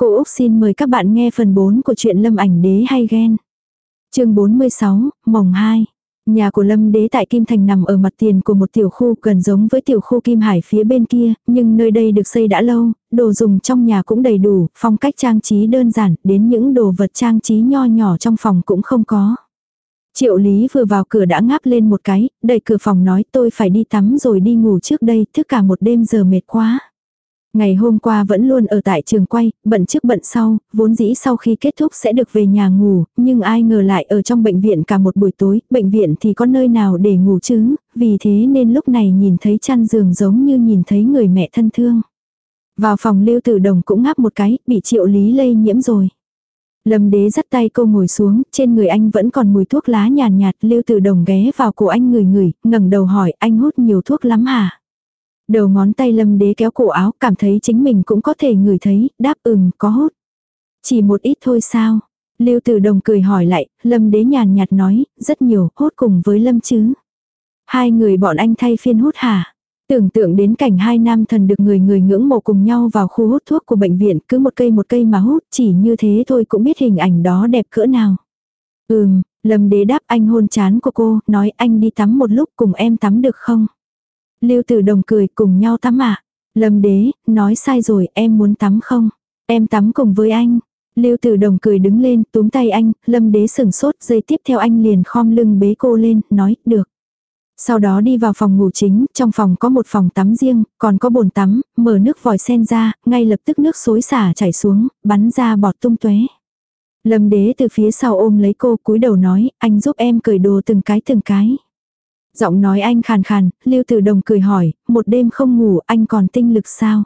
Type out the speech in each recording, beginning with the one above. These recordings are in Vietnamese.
Cô Úc xin mời các bạn nghe phần 4 của truyện Lâm ảnh đế hay ghen. chương 46, mồng 2. Nhà của Lâm Đế tại Kim Thành nằm ở mặt tiền của một tiểu khu gần giống với tiểu khu Kim Hải phía bên kia, nhưng nơi đây được xây đã lâu, đồ dùng trong nhà cũng đầy đủ, phong cách trang trí đơn giản, đến những đồ vật trang trí nho nhỏ trong phòng cũng không có. Triệu Lý vừa vào cửa đã ngáp lên một cái, đẩy cửa phòng nói tôi phải đi tắm rồi đi ngủ trước đây, thức cả một đêm giờ mệt quá. Ngày hôm qua vẫn luôn ở tại trường quay, bận trước bận sau, vốn dĩ sau khi kết thúc sẽ được về nhà ngủ, nhưng ai ngờ lại ở trong bệnh viện cả một buổi tối, bệnh viện thì có nơi nào để ngủ chứ, vì thế nên lúc này nhìn thấy chăn giường giống như nhìn thấy người mẹ thân thương. Vào phòng lưu tử đồng cũng ngáp một cái, bị triệu lý lây nhiễm rồi. Lâm đế dắt tay cô ngồi xuống, trên người anh vẫn còn mùi thuốc lá nhàn nhạt, lưu tử đồng ghé vào cổ anh người người, ngẩng đầu hỏi anh hút nhiều thuốc lắm hả? Đầu ngón tay lâm đế kéo cổ áo, cảm thấy chính mình cũng có thể ngửi thấy, đáp ừm, có hút. Chỉ một ít thôi sao? Lưu tử đồng cười hỏi lại, lâm đế nhàn nhạt nói, rất nhiều, hút cùng với lâm chứ. Hai người bọn anh thay phiên hút hả? Tưởng tượng đến cảnh hai nam thần được người người ngưỡng mộ cùng nhau vào khu hút thuốc của bệnh viện, cứ một cây một cây mà hút, chỉ như thế thôi cũng biết hình ảnh đó đẹp cỡ nào. Ừm, lâm đế đáp anh hôn chán của cô, nói anh đi tắm một lúc cùng em tắm được không? Lưu Tử Đồng cười cùng nhau tắm ạ. À? Lâm đế, nói sai rồi, em muốn tắm không? Em tắm cùng với anh. Lưu Tử Đồng cười đứng lên, túm tay anh, Lâm đế sừng sốt, giây tiếp theo anh liền khom lưng bế cô lên, nói, được. Sau đó đi vào phòng ngủ chính, trong phòng có một phòng tắm riêng, còn có bồn tắm, mở nước vòi sen ra, ngay lập tức nước xối xả chảy xuống, bắn ra bọt tung tóe. Lâm đế từ phía sau ôm lấy cô cúi đầu nói, anh giúp em cởi đồ từng cái từng cái. Giọng nói anh khàn khàn, Lưu Tử Đồng cười hỏi, một đêm không ngủ anh còn tinh lực sao?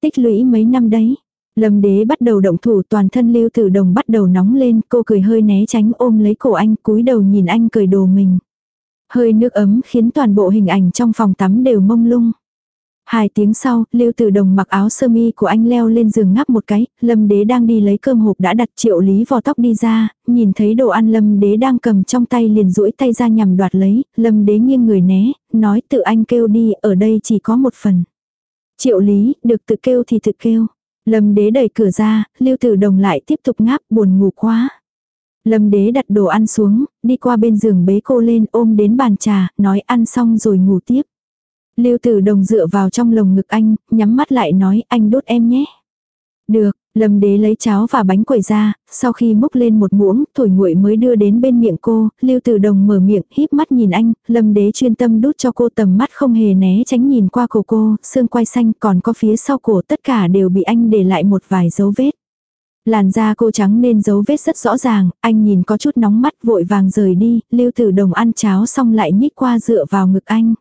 Tích lũy mấy năm đấy. Lâm đế bắt đầu động thủ toàn thân Lưu Tử Đồng bắt đầu nóng lên, cô cười hơi né tránh ôm lấy cổ anh cúi đầu nhìn anh cười đồ mình. Hơi nước ấm khiến toàn bộ hình ảnh trong phòng tắm đều mông lung. Hai tiếng sau, Lưu Tử Đồng mặc áo sơ mi của anh leo lên giường ngáp một cái, Lâm Đế đang đi lấy cơm hộp đã đặt triệu lý vò tóc đi ra, nhìn thấy đồ ăn Lâm Đế đang cầm trong tay liền duỗi tay ra nhằm đoạt lấy, Lâm Đế nghiêng người né, nói tự anh kêu đi, ở đây chỉ có một phần. Triệu lý, được tự kêu thì tự kêu. Lâm Đế đẩy cửa ra, Lưu Tử Đồng lại tiếp tục ngáp buồn ngủ quá. Lâm Đế đặt đồ ăn xuống, đi qua bên giường bế cô lên ôm đến bàn trà, nói ăn xong rồi ngủ tiếp. Lưu tử đồng dựa vào trong lồng ngực anh, nhắm mắt lại nói anh đốt em nhé. Được, lâm đế lấy cháo và bánh quẩy ra, sau khi múc lên một muỗng, thổi nguội mới đưa đến bên miệng cô, lưu tử đồng mở miệng, híp mắt nhìn anh, lâm đế chuyên tâm đút cho cô tầm mắt không hề né tránh nhìn qua cổ cô, xương quai xanh còn có phía sau cổ tất cả đều bị anh để lại một vài dấu vết. Làn da cô trắng nên dấu vết rất rõ ràng, anh nhìn có chút nóng mắt vội vàng rời đi, lưu tử đồng ăn cháo xong lại nhích qua dựa vào ngực anh.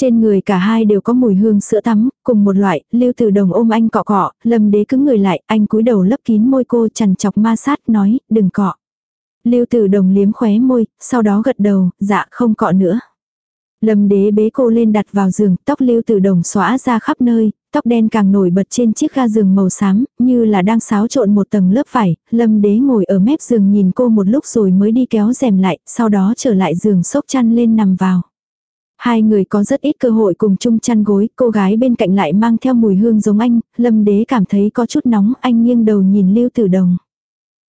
Trên người cả hai đều có mùi hương sữa tắm, cùng một loại, lưu tử đồng ôm anh cọ cọ, lâm đế cứng người lại, anh cúi đầu lấp kín môi cô chằn chọc ma sát, nói, đừng cọ. Lưu tử đồng liếm khóe môi, sau đó gật đầu, dạ không cọ nữa. Lâm đế bế cô lên đặt vào giường, tóc lưu tử đồng xóa ra khắp nơi, tóc đen càng nổi bật trên chiếc ga giường màu xám, như là đang xáo trộn một tầng lớp vải, lâm đế ngồi ở mép giường nhìn cô một lúc rồi mới đi kéo rèm lại, sau đó trở lại giường sốc chăn lên nằm vào. Hai người có rất ít cơ hội cùng chung chăn gối, cô gái bên cạnh lại mang theo mùi hương giống anh, lâm đế cảm thấy có chút nóng, anh nghiêng đầu nhìn lưu tử đồng.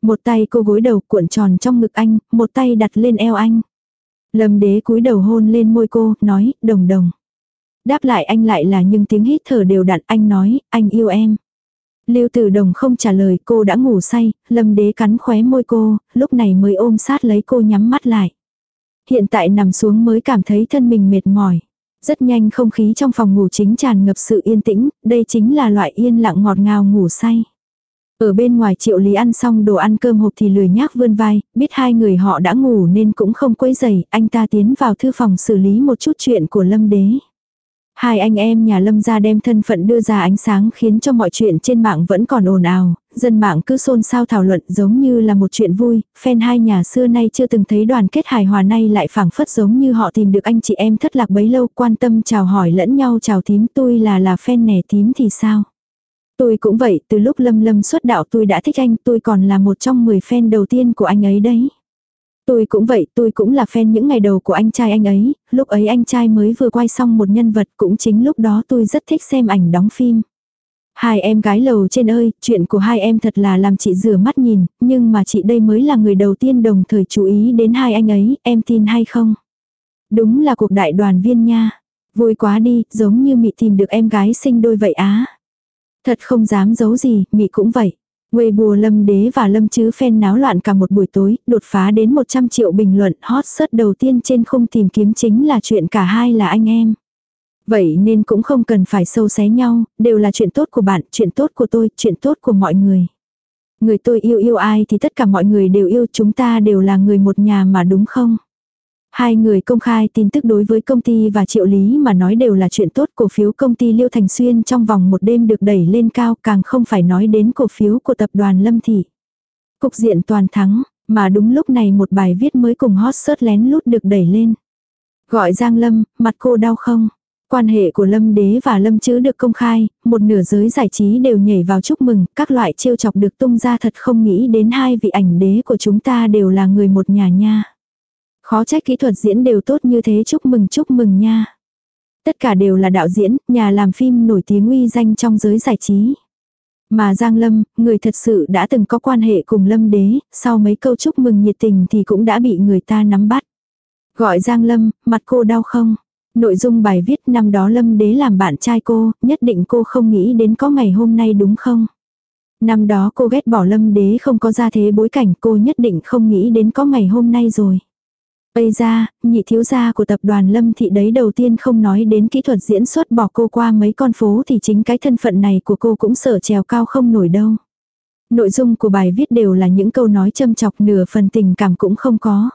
Một tay cô gối đầu cuộn tròn trong ngực anh, một tay đặt lên eo anh. Lâm đế cúi đầu hôn lên môi cô, nói, đồng đồng. Đáp lại anh lại là những tiếng hít thở đều đặn anh nói, anh yêu em. Lưu tử đồng không trả lời cô đã ngủ say, lâm đế cắn khóe môi cô, lúc này mới ôm sát lấy cô nhắm mắt lại. Hiện tại nằm xuống mới cảm thấy thân mình mệt mỏi. Rất nhanh không khí trong phòng ngủ chính tràn ngập sự yên tĩnh, đây chính là loại yên lặng ngọt ngào ngủ say. Ở bên ngoài triệu lý ăn xong đồ ăn cơm hộp thì lười nhác vươn vai, biết hai người họ đã ngủ nên cũng không quấy dày, anh ta tiến vào thư phòng xử lý một chút chuyện của lâm đế. Hai anh em nhà Lâm gia đem thân phận đưa ra ánh sáng khiến cho mọi chuyện trên mạng vẫn còn ồn ào, dân mạng cứ xôn xao thảo luận giống như là một chuyện vui, fan hai nhà xưa nay chưa từng thấy đoàn kết hài hòa nay lại phảng phất giống như họ tìm được anh chị em thất lạc bấy lâu quan tâm chào hỏi lẫn nhau chào tím tôi là là fan nẻ tím thì sao. Tôi cũng vậy, từ lúc Lâm Lâm xuất đạo tôi đã thích anh, tôi còn là một trong 10 fan đầu tiên của anh ấy đấy. Tôi cũng vậy, tôi cũng là fan những ngày đầu của anh trai anh ấy, lúc ấy anh trai mới vừa quay xong một nhân vật cũng chính lúc đó tôi rất thích xem ảnh đóng phim. Hai em gái lầu trên ơi, chuyện của hai em thật là làm chị rửa mắt nhìn, nhưng mà chị đây mới là người đầu tiên đồng thời chú ý đến hai anh ấy, em tin hay không? Đúng là cuộc đại đoàn viên nha. Vui quá đi, giống như mị tìm được em gái sinh đôi vậy á. Thật không dám giấu gì, mị cũng vậy. Quê bùa lâm đế và lâm chứ phen náo loạn cả một buổi tối, đột phá đến 100 triệu bình luận hot search đầu tiên trên không tìm kiếm chính là chuyện cả hai là anh em. Vậy nên cũng không cần phải sâu xé nhau, đều là chuyện tốt của bạn, chuyện tốt của tôi, chuyện tốt của mọi người. Người tôi yêu yêu ai thì tất cả mọi người đều yêu chúng ta đều là người một nhà mà đúng không? Hai người công khai tin tức đối với công ty và triệu lý mà nói đều là chuyện tốt cổ phiếu công ty Liêu Thành Xuyên trong vòng một đêm được đẩy lên cao càng không phải nói đến cổ phiếu của tập đoàn Lâm Thị. Cục diện toàn thắng, mà đúng lúc này một bài viết mới cùng hot search lén lút được đẩy lên. Gọi Giang Lâm, mặt cô đau không? Quan hệ của Lâm Đế và Lâm Chữ được công khai, một nửa giới giải trí đều nhảy vào chúc mừng, các loại trêu chọc được tung ra thật không nghĩ đến hai vị ảnh đế của chúng ta đều là người một nhà nha. Khó trách kỹ thuật diễn đều tốt như thế chúc mừng chúc mừng nha. Tất cả đều là đạo diễn, nhà làm phim nổi tiếng uy danh trong giới giải trí. Mà Giang Lâm, người thật sự đã từng có quan hệ cùng Lâm Đế, sau mấy câu chúc mừng nhiệt tình thì cũng đã bị người ta nắm bắt. Gọi Giang Lâm, mặt cô đau không? Nội dung bài viết năm đó Lâm Đế làm bạn trai cô, nhất định cô không nghĩ đến có ngày hôm nay đúng không? Năm đó cô ghét bỏ Lâm Đế không có ra thế bối cảnh cô nhất định không nghĩ đến có ngày hôm nay rồi. Bây ra, nhị thiếu gia của tập đoàn Lâm Thị đấy đầu tiên không nói đến kỹ thuật diễn xuất bỏ cô qua mấy con phố thì chính cái thân phận này của cô cũng sợ trèo cao không nổi đâu. Nội dung của bài viết đều là những câu nói châm chọc nửa phần tình cảm cũng không có.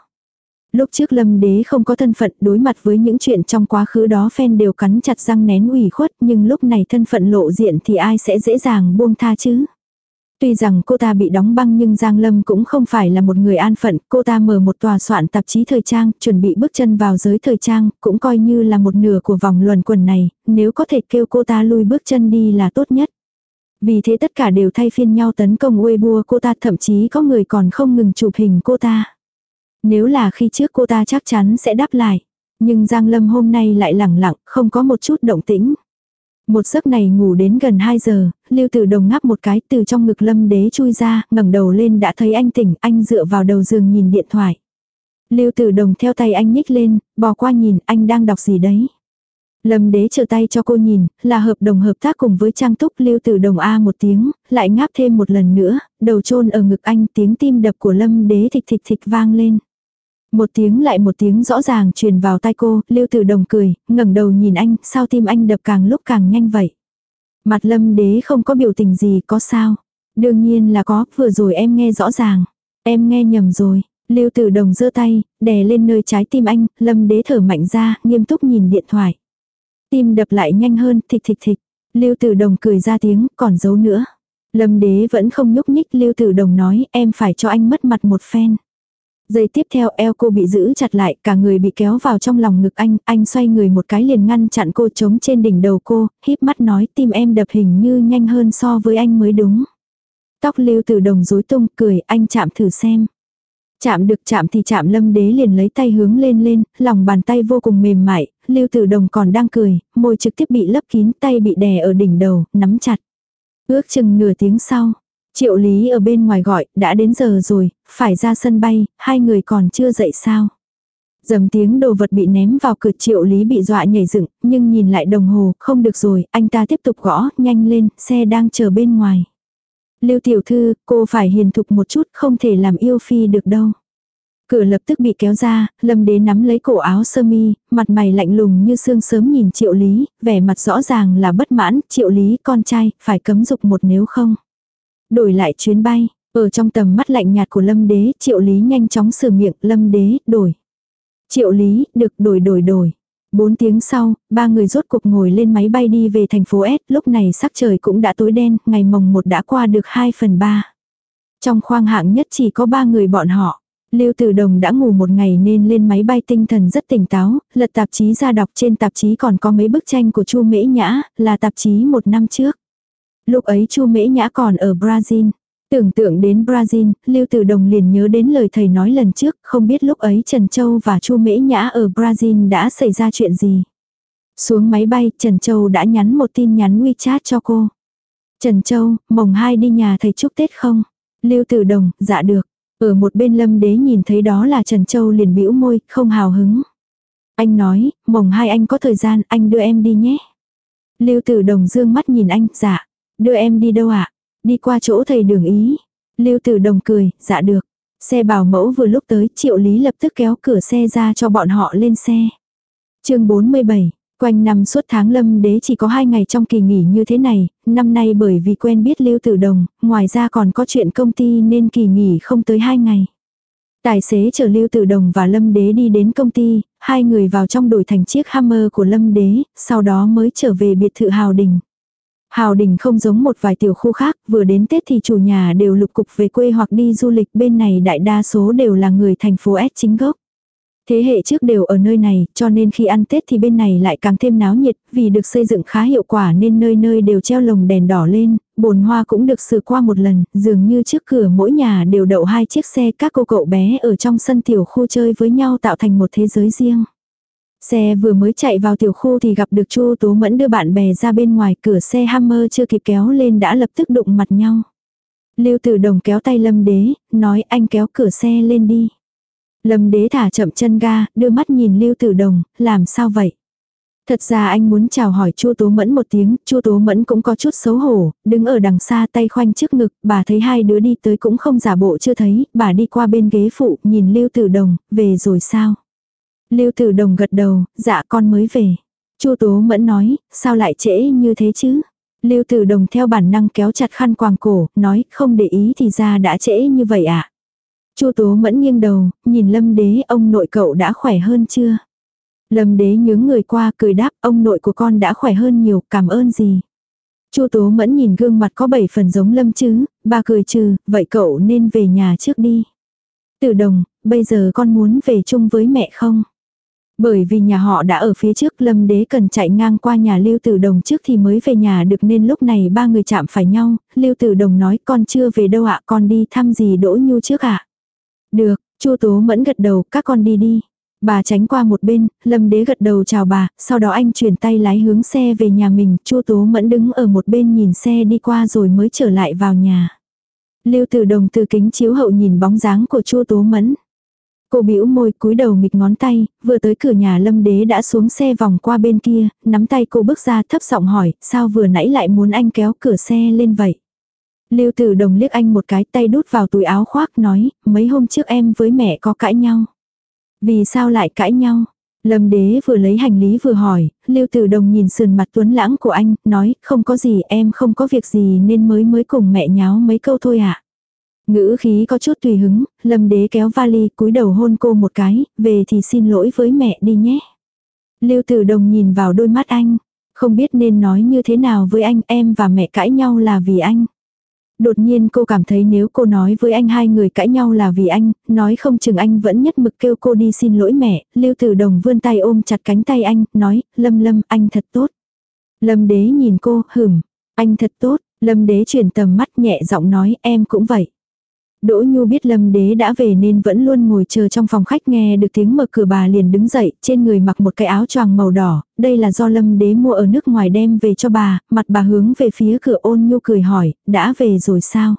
Lúc trước lâm đế không có thân phận đối mặt với những chuyện trong quá khứ đó fan đều cắn chặt răng nén ủy khuất nhưng lúc này thân phận lộ diện thì ai sẽ dễ dàng buông tha chứ. Tuy rằng cô ta bị đóng băng nhưng Giang Lâm cũng không phải là một người an phận, cô ta mở một tòa soạn tạp chí thời trang, chuẩn bị bước chân vào giới thời trang, cũng coi như là một nửa của vòng luẩn quần này, nếu có thể kêu cô ta lui bước chân đi là tốt nhất. Vì thế tất cả đều thay phiên nhau tấn công Weibo cô ta thậm chí có người còn không ngừng chụp hình cô ta. Nếu là khi trước cô ta chắc chắn sẽ đáp lại. Nhưng Giang Lâm hôm nay lại lẳng lặng, không có một chút động tĩnh. Một giấc này ngủ đến gần 2 giờ, Lưu Tử Đồng ngáp một cái từ trong ngực Lâm Đế chui ra, ngẩng đầu lên đã thấy anh tỉnh, anh dựa vào đầu giường nhìn điện thoại. Lưu Tử Đồng theo tay anh nhích lên, bò qua nhìn anh đang đọc gì đấy. Lâm Đế trợ tay cho cô nhìn, là hợp đồng hợp tác cùng với Trang Túc Lưu Tử Đồng A một tiếng, lại ngáp thêm một lần nữa, đầu chôn ở ngực anh tiếng tim đập của Lâm Đế thịch thịch thịch vang lên. Một tiếng lại một tiếng rõ ràng truyền vào tai cô, Lưu Tử Đồng cười, ngẩng đầu nhìn anh, sao tim anh đập càng lúc càng nhanh vậy? Mặt lâm đế không có biểu tình gì có sao? Đương nhiên là có, vừa rồi em nghe rõ ràng. Em nghe nhầm rồi. Lưu Tử Đồng giơ tay, đè lên nơi trái tim anh, lâm đế thở mạnh ra, nghiêm túc nhìn điện thoại. Tim đập lại nhanh hơn, thịch thịch thịch. Lưu Tử Đồng cười ra tiếng, còn giấu nữa. Lâm đế vẫn không nhúc nhích, Lưu Tử Đồng nói, em phải cho anh mất mặt một phen. Giây tiếp theo eo cô bị giữ chặt lại, cả người bị kéo vào trong lòng ngực anh, anh xoay người một cái liền ngăn chặn cô trống trên đỉnh đầu cô, híp mắt nói tim em đập hình như nhanh hơn so với anh mới đúng. Tóc lưu từ đồng rối tung, cười, anh chạm thử xem. Chạm được chạm thì chạm lâm đế liền lấy tay hướng lên lên, lòng bàn tay vô cùng mềm mại, lưu tử đồng còn đang cười, môi trực tiếp bị lấp kín tay bị đè ở đỉnh đầu, nắm chặt. Ước chừng nửa tiếng sau, Triệu Lý ở bên ngoài gọi, đã đến giờ rồi, phải ra sân bay, hai người còn chưa dậy sao. Dầm tiếng đồ vật bị ném vào cửa triệu lý bị dọa nhảy dựng, nhưng nhìn lại đồng hồ, không được rồi, anh ta tiếp tục gõ, nhanh lên, xe đang chờ bên ngoài. Lưu tiểu thư, cô phải hiền thục một chút, không thể làm yêu phi được đâu. Cửa lập tức bị kéo ra, lâm đế nắm lấy cổ áo sơ mi, mặt mày lạnh lùng như sương sớm nhìn triệu lý, vẻ mặt rõ ràng là bất mãn, triệu lý con trai, phải cấm dục một nếu không. Đổi lại chuyến bay, ở trong tầm mắt lạnh nhạt của lâm đế, triệu lý nhanh chóng sửa miệng, lâm đế, đổi. Triệu lý, được đổi đổi đổi. Bốn tiếng sau, ba người rốt cuộc ngồi lên máy bay đi về thành phố S, lúc này sắc trời cũng đã tối đen, ngày mồng một đã qua được 2 phần 3. Trong khoang hạng nhất chỉ có ba người bọn họ. Lưu Tử Đồng đã ngủ một ngày nên lên máy bay tinh thần rất tỉnh táo, lật tạp chí ra đọc trên tạp chí còn có mấy bức tranh của Chu Mễ Nhã, là tạp chí một năm trước. Lúc ấy Chu Mễ Nhã còn ở Brazil. Tưởng tượng đến Brazil, Lưu Tử Đồng liền nhớ đến lời thầy nói lần trước, không biết lúc ấy Trần Châu và Chu Mễ Nhã ở Brazil đã xảy ra chuyện gì. Xuống máy bay, Trần Châu đã nhắn một tin nhắn WeChat cho cô. Trần Châu, mồng hai đi nhà thầy chúc Tết không? Lưu Tử Đồng, dạ được. Ở một bên lâm đế nhìn thấy đó là Trần Châu liền bĩu môi, không hào hứng. Anh nói, mồng hai anh có thời gian, anh đưa em đi nhé. Lưu Tử Đồng dương mắt nhìn anh, dạ. Đưa em đi đâu ạ? Đi qua chỗ thầy đường ý. Lưu Tử Đồng cười, dạ được. Xe bảo mẫu vừa lúc tới, Triệu Lý lập tức kéo cửa xe ra cho bọn họ lên xe. chương 47, Quanh năm suốt tháng lâm đế chỉ có hai ngày trong kỳ nghỉ như thế này, năm nay bởi vì quen biết Lưu Tử Đồng, ngoài ra còn có chuyện công ty nên kỳ nghỉ không tới hai ngày. Tài xế chở Lưu Tử Đồng và Lâm Đế đi đến công ty, hai người vào trong đổi thành chiếc Hammer của Lâm Đế, sau đó mới trở về biệt thự Hào Đình. Hào Đình không giống một vài tiểu khu khác, vừa đến Tết thì chủ nhà đều lục cục về quê hoặc đi du lịch bên này đại đa số đều là người thành phố S chính gốc. Thế hệ trước đều ở nơi này, cho nên khi ăn Tết thì bên này lại càng thêm náo nhiệt, vì được xây dựng khá hiệu quả nên nơi nơi đều treo lồng đèn đỏ lên, bồn hoa cũng được sửa qua một lần, dường như trước cửa mỗi nhà đều đậu hai chiếc xe các cô cậu bé ở trong sân tiểu khu chơi với nhau tạo thành một thế giới riêng. Xe vừa mới chạy vào tiểu khu thì gặp được Chu Tố Mẫn đưa bạn bè ra bên ngoài cửa xe Hammer chưa kịp kéo lên đã lập tức đụng mặt nhau. Lưu Tử Đồng kéo tay Lâm Đế, nói anh kéo cửa xe lên đi. Lâm đế thả chậm chân ga, đưa mắt nhìn Lưu Tử Đồng, làm sao vậy? Thật ra anh muốn chào hỏi Chu Tố Mẫn một tiếng, Chu Tố Mẫn cũng có chút xấu hổ, đứng ở đằng xa tay khoanh trước ngực, bà thấy hai đứa đi tới cũng không giả bộ chưa thấy, bà đi qua bên ghế phụ, nhìn Lưu Tử Đồng, về rồi sao? Lưu Tử Đồng gật đầu, dạ con mới về. Chu Tố Mẫn nói, sao lại trễ như thế chứ? Lưu Tử Đồng theo bản năng kéo chặt khăn quàng cổ, nói, không để ý thì ra đã trễ như vậy ạ. À? Chu Tố Mẫn nghiêng đầu, nhìn Lâm Đế, ông nội cậu đã khỏe hơn chưa? Lâm Đế nhướng người qua cười đáp, ông nội của con đã khỏe hơn nhiều, cảm ơn gì? Chu Tố Mẫn nhìn gương mặt có bảy phần giống Lâm chứ, bà cười trừ, vậy cậu nên về nhà trước đi. Tử đồng, bây giờ con muốn về chung với mẹ không? Bởi vì nhà họ đã ở phía trước lâm đế cần chạy ngang qua nhà Lưu Tử Đồng trước thì mới về nhà được nên lúc này ba người chạm phải nhau, Lưu Tử Đồng nói con chưa về đâu ạ con đi thăm gì Đỗ Nhu trước ạ. Được, Chu Tố Mẫn gật đầu, các con đi đi. Bà tránh qua một bên, Lâm Đế gật đầu chào bà, sau đó anh chuyển tay lái hướng xe về nhà mình, Chu Tố Mẫn đứng ở một bên nhìn xe đi qua rồi mới trở lại vào nhà. Lưu Tử Đồng từ kính chiếu hậu nhìn bóng dáng của Chu Tố Mẫn. Cô bĩu môi cúi đầu nghịch ngón tay, vừa tới cửa nhà Lâm Đế đã xuống xe vòng qua bên kia, nắm tay cô bước ra thấp giọng hỏi, sao vừa nãy lại muốn anh kéo cửa xe lên vậy? Lưu Tử Đồng liếc anh một cái tay đút vào túi áo khoác nói, mấy hôm trước em với mẹ có cãi nhau. Vì sao lại cãi nhau? Lâm đế vừa lấy hành lý vừa hỏi, Lưu Tử Đồng nhìn sườn mặt tuấn lãng của anh, nói, không có gì em không có việc gì nên mới mới cùng mẹ nháo mấy câu thôi ạ. À. Ngữ khí có chút tùy hứng, Lâm đế kéo vali cúi đầu hôn cô một cái, về thì xin lỗi với mẹ đi nhé. Lưu Tử Đồng nhìn vào đôi mắt anh, không biết nên nói như thế nào với anh em và mẹ cãi nhau là vì anh. Đột nhiên cô cảm thấy nếu cô nói với anh hai người cãi nhau là vì anh, nói không chừng anh vẫn nhất mực kêu cô đi xin lỗi mẹ, Lưu Tử Đồng vươn tay ôm chặt cánh tay anh, nói, Lâm Lâm, anh thật tốt. Lâm đế nhìn cô, hửm, anh thật tốt, Lâm đế chuyển tầm mắt nhẹ giọng nói, em cũng vậy. Đỗ Nhu biết Lâm Đế đã về nên vẫn luôn ngồi chờ trong phòng khách nghe được tiếng mở cửa bà liền đứng dậy, trên người mặc một cái áo choàng màu đỏ, đây là do Lâm Đế mua ở nước ngoài đem về cho bà, mặt bà hướng về phía cửa ôn nhu cười hỏi, đã về rồi sao?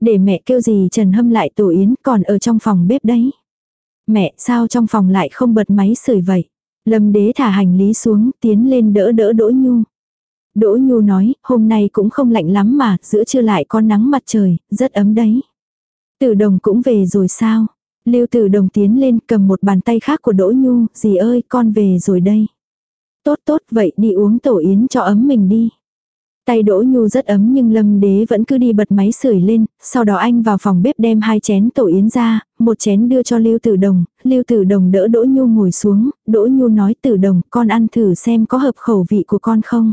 Để mẹ kêu gì Trần Hâm lại tổ yến còn ở trong phòng bếp đấy. Mẹ sao trong phòng lại không bật máy sưởi vậy? Lâm Đế thả hành lý xuống tiến lên đỡ đỡ Đỗ Nhu. Đỗ Nhu nói, hôm nay cũng không lạnh lắm mà, giữa trưa lại có nắng mặt trời, rất ấm đấy. Tử đồng cũng về rồi sao? Lưu tử đồng tiến lên cầm một bàn tay khác của Đỗ Nhu, dì ơi con về rồi đây. Tốt tốt vậy đi uống tổ yến cho ấm mình đi. Tay Đỗ Nhu rất ấm nhưng Lâm Đế vẫn cứ đi bật máy sưởi lên, sau đó anh vào phòng bếp đem hai chén tổ yến ra, một chén đưa cho Lưu Tử Đồng, Lưu Tử Đồng đỡ Đỗ Nhu ngồi xuống, Đỗ Nhu nói Tử Đồng con ăn thử xem có hợp khẩu vị của con không.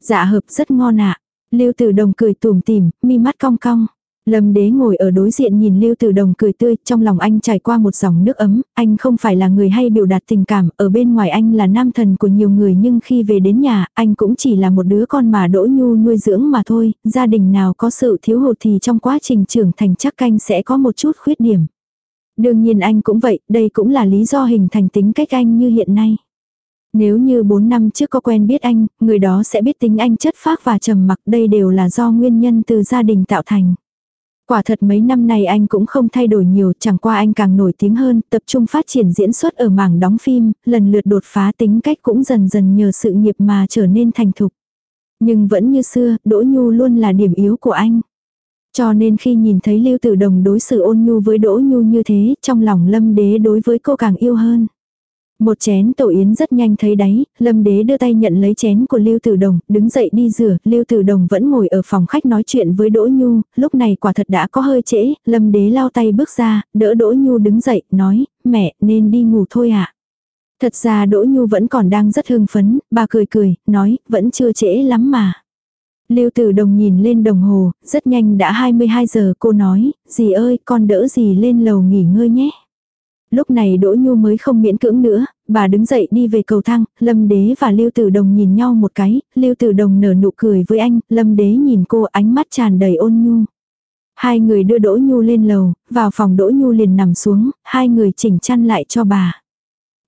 Dạ hợp rất ngon ạ. Lưu Tử Đồng cười tủm tỉm, mi mắt cong cong. Lâm đế ngồi ở đối diện nhìn Lưu Tử Đồng cười tươi, trong lòng anh trải qua một dòng nước ấm, anh không phải là người hay biểu đạt tình cảm, ở bên ngoài anh là nam thần của nhiều người nhưng khi về đến nhà, anh cũng chỉ là một đứa con mà Đỗ Nhu nuôi dưỡng mà thôi, gia đình nào có sự thiếu hụt thì trong quá trình trưởng thành chắc canh sẽ có một chút khuyết điểm. Đương nhiên anh cũng vậy, đây cũng là lý do hình thành tính cách anh như hiện nay. Nếu như 4 năm trước có quen biết anh, người đó sẽ biết tính anh chất phác và trầm mặc đây đều là do nguyên nhân từ gia đình tạo thành. Quả thật mấy năm nay anh cũng không thay đổi nhiều, chẳng qua anh càng nổi tiếng hơn, tập trung phát triển diễn xuất ở mảng đóng phim, lần lượt đột phá tính cách cũng dần dần nhờ sự nghiệp mà trở nên thành thục. Nhưng vẫn như xưa, Đỗ Nhu luôn là điểm yếu của anh. Cho nên khi nhìn thấy Lưu Tử Đồng đối xử ôn nhu với Đỗ Nhu như thế, trong lòng Lâm Đế đối với cô càng yêu hơn. Một chén tổ yến rất nhanh thấy đáy, Lâm Đế đưa tay nhận lấy chén của Lưu Tử Đồng, đứng dậy đi rửa, Lưu Tử Đồng vẫn ngồi ở phòng khách nói chuyện với Đỗ Nhu, lúc này quả thật đã có hơi trễ, Lâm Đế lao tay bước ra, đỡ Đỗ Nhu đứng dậy, nói, mẹ, nên đi ngủ thôi ạ. À? Thật ra Đỗ Nhu vẫn còn đang rất hưng phấn, bà cười cười, nói, vẫn chưa trễ lắm mà. Lưu Tử Đồng nhìn lên đồng hồ, rất nhanh đã 22 giờ, cô nói, dì ơi, con đỡ dì lên lầu nghỉ ngơi nhé. Lúc này Đỗ Nhu mới không miễn cưỡng nữa, bà đứng dậy đi về cầu thang, Lâm Đế và Lưu Tử Đồng nhìn nhau một cái, Lưu Tử Đồng nở nụ cười với anh, Lâm Đế nhìn cô ánh mắt tràn đầy ôn nhu. Hai người đưa Đỗ Nhu lên lầu, vào phòng Đỗ Nhu liền nằm xuống, hai người chỉnh chăn lại cho bà.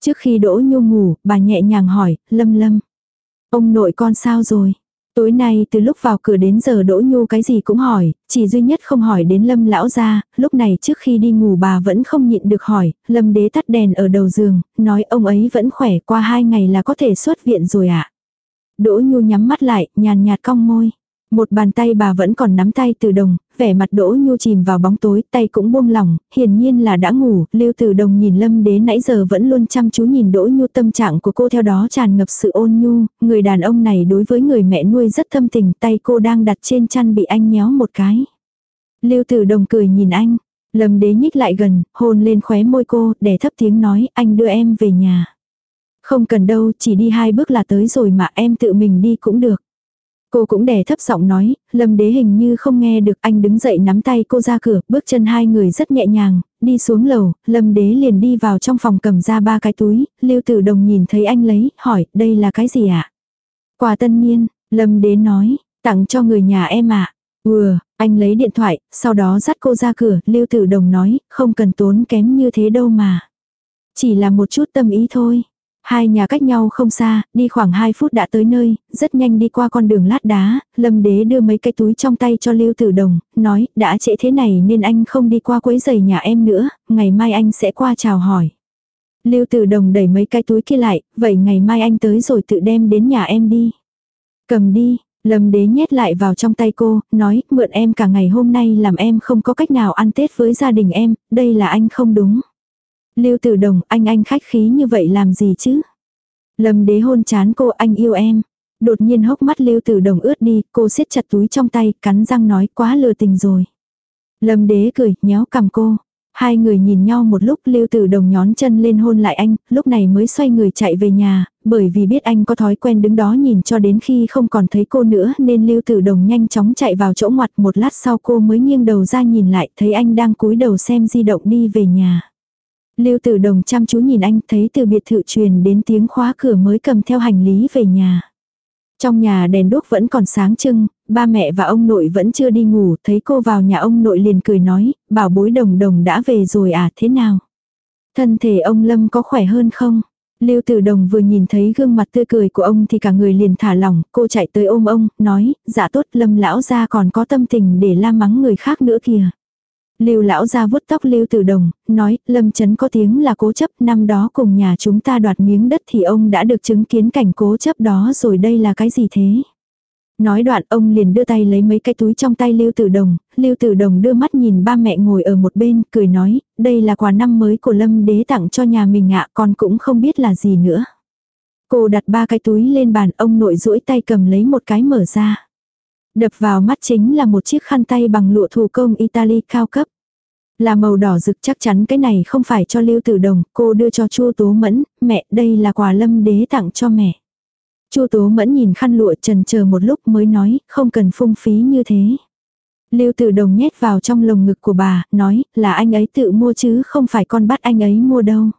Trước khi Đỗ Nhu ngủ, bà nhẹ nhàng hỏi, Lâm Lâm. Ông nội con sao rồi? Tối nay từ lúc vào cửa đến giờ Đỗ Nhu cái gì cũng hỏi, chỉ duy nhất không hỏi đến Lâm lão gia, lúc này trước khi đi ngủ bà vẫn không nhịn được hỏi, Lâm đế tắt đèn ở đầu giường, nói ông ấy vẫn khỏe qua hai ngày là có thể xuất viện rồi ạ. À? Đỗ Nhu nhắm mắt lại, nhàn nhạt cong môi. Một bàn tay bà vẫn còn nắm tay từ đồng, vẻ mặt đỗ nhu chìm vào bóng tối, tay cũng buông lỏng, hiển nhiên là đã ngủ, lưu từ đồng nhìn lâm đế nãy giờ vẫn luôn chăm chú nhìn đỗ nhu tâm trạng của cô theo đó tràn ngập sự ôn nhu, người đàn ông này đối với người mẹ nuôi rất thâm tình, tay cô đang đặt trên chăn bị anh nhéo một cái. Lưu từ đồng cười nhìn anh, lâm đế nhích lại gần, hôn lên khóe môi cô, để thấp tiếng nói, anh đưa em về nhà. Không cần đâu, chỉ đi hai bước là tới rồi mà em tự mình đi cũng được. Cô cũng đè thấp giọng nói, lâm đế hình như không nghe được anh đứng dậy nắm tay cô ra cửa, bước chân hai người rất nhẹ nhàng, đi xuống lầu, lâm đế liền đi vào trong phòng cầm ra ba cái túi, lưu tử đồng nhìn thấy anh lấy, hỏi, đây là cái gì ạ? À? Quà tân niên, lâm đế nói, tặng cho người nhà em ạ. À? Anh lấy điện thoại, sau đó dắt cô ra cửa, lưu tử đồng nói, không cần tốn kém như thế đâu mà. Chỉ là một chút tâm ý thôi. Hai nhà cách nhau không xa, đi khoảng 2 phút đã tới nơi, rất nhanh đi qua con đường lát đá, lâm đế đưa mấy cái túi trong tay cho Lưu Tử Đồng, nói, đã trễ thế này nên anh không đi qua quấy giày nhà em nữa, ngày mai anh sẽ qua chào hỏi. Lưu Tử Đồng đẩy mấy cái túi kia lại, vậy ngày mai anh tới rồi tự đem đến nhà em đi. Cầm đi, Lâm đế nhét lại vào trong tay cô, nói, mượn em cả ngày hôm nay làm em không có cách nào ăn Tết với gia đình em, đây là anh không đúng. Lưu Tử Đồng, anh anh khách khí như vậy làm gì chứ? Lâm đế hôn chán cô anh yêu em. Đột nhiên hốc mắt Lưu Tử Đồng ướt đi, cô siết chặt túi trong tay, cắn răng nói quá lừa tình rồi. Lâm đế cười, nhéo cầm cô. Hai người nhìn nhau một lúc Lưu Tử Đồng nhón chân lên hôn lại anh, lúc này mới xoay người chạy về nhà, bởi vì biết anh có thói quen đứng đó nhìn cho đến khi không còn thấy cô nữa nên Lưu Tử Đồng nhanh chóng chạy vào chỗ ngoặt một lát sau cô mới nghiêng đầu ra nhìn lại thấy anh đang cúi đầu xem di động đi về nhà. Lưu Tử Đồng chăm chú nhìn anh thấy từ biệt thự truyền đến tiếng khóa cửa mới cầm theo hành lý về nhà. Trong nhà đèn đuốc vẫn còn sáng trưng, ba mẹ và ông nội vẫn chưa đi ngủ, thấy cô vào nhà ông nội liền cười nói, bảo bối đồng đồng đã về rồi à, thế nào? Thân thể ông Lâm có khỏe hơn không? Lưu Tử Đồng vừa nhìn thấy gương mặt tươi cười của ông thì cả người liền thả lỏng, cô chạy tới ôm ông, nói, dạ tốt Lâm lão gia còn có tâm tình để la mắng người khác nữa kìa. Lưu lão ra vuốt tóc Lưu Tử Đồng, nói, Lâm Chấn có tiếng là cố chấp, năm đó cùng nhà chúng ta đoạt miếng đất thì ông đã được chứng kiến cảnh cố chấp đó rồi đây là cái gì thế? Nói đoạn ông liền đưa tay lấy mấy cái túi trong tay Lưu Tử Đồng, Lưu Tử Đồng đưa mắt nhìn ba mẹ ngồi ở một bên, cười nói, đây là quà năm mới của Lâm đế tặng cho nhà mình ạ, con cũng không biết là gì nữa. Cô đặt ba cái túi lên bàn, ông nội duỗi tay cầm lấy một cái mở ra. Đập vào mắt chính là một chiếc khăn tay bằng lụa thủ công Italy cao cấp. Là màu đỏ rực chắc chắn cái này không phải cho Lưu Tử Đồng, cô đưa cho Chu Tố Mẫn, mẹ đây là quà lâm đế tặng cho mẹ. Chu Tố Mẫn nhìn khăn lụa trần chờ một lúc mới nói, không cần phung phí như thế. Lưu Tử Đồng nhét vào trong lồng ngực của bà, nói, là anh ấy tự mua chứ không phải con bắt anh ấy mua đâu.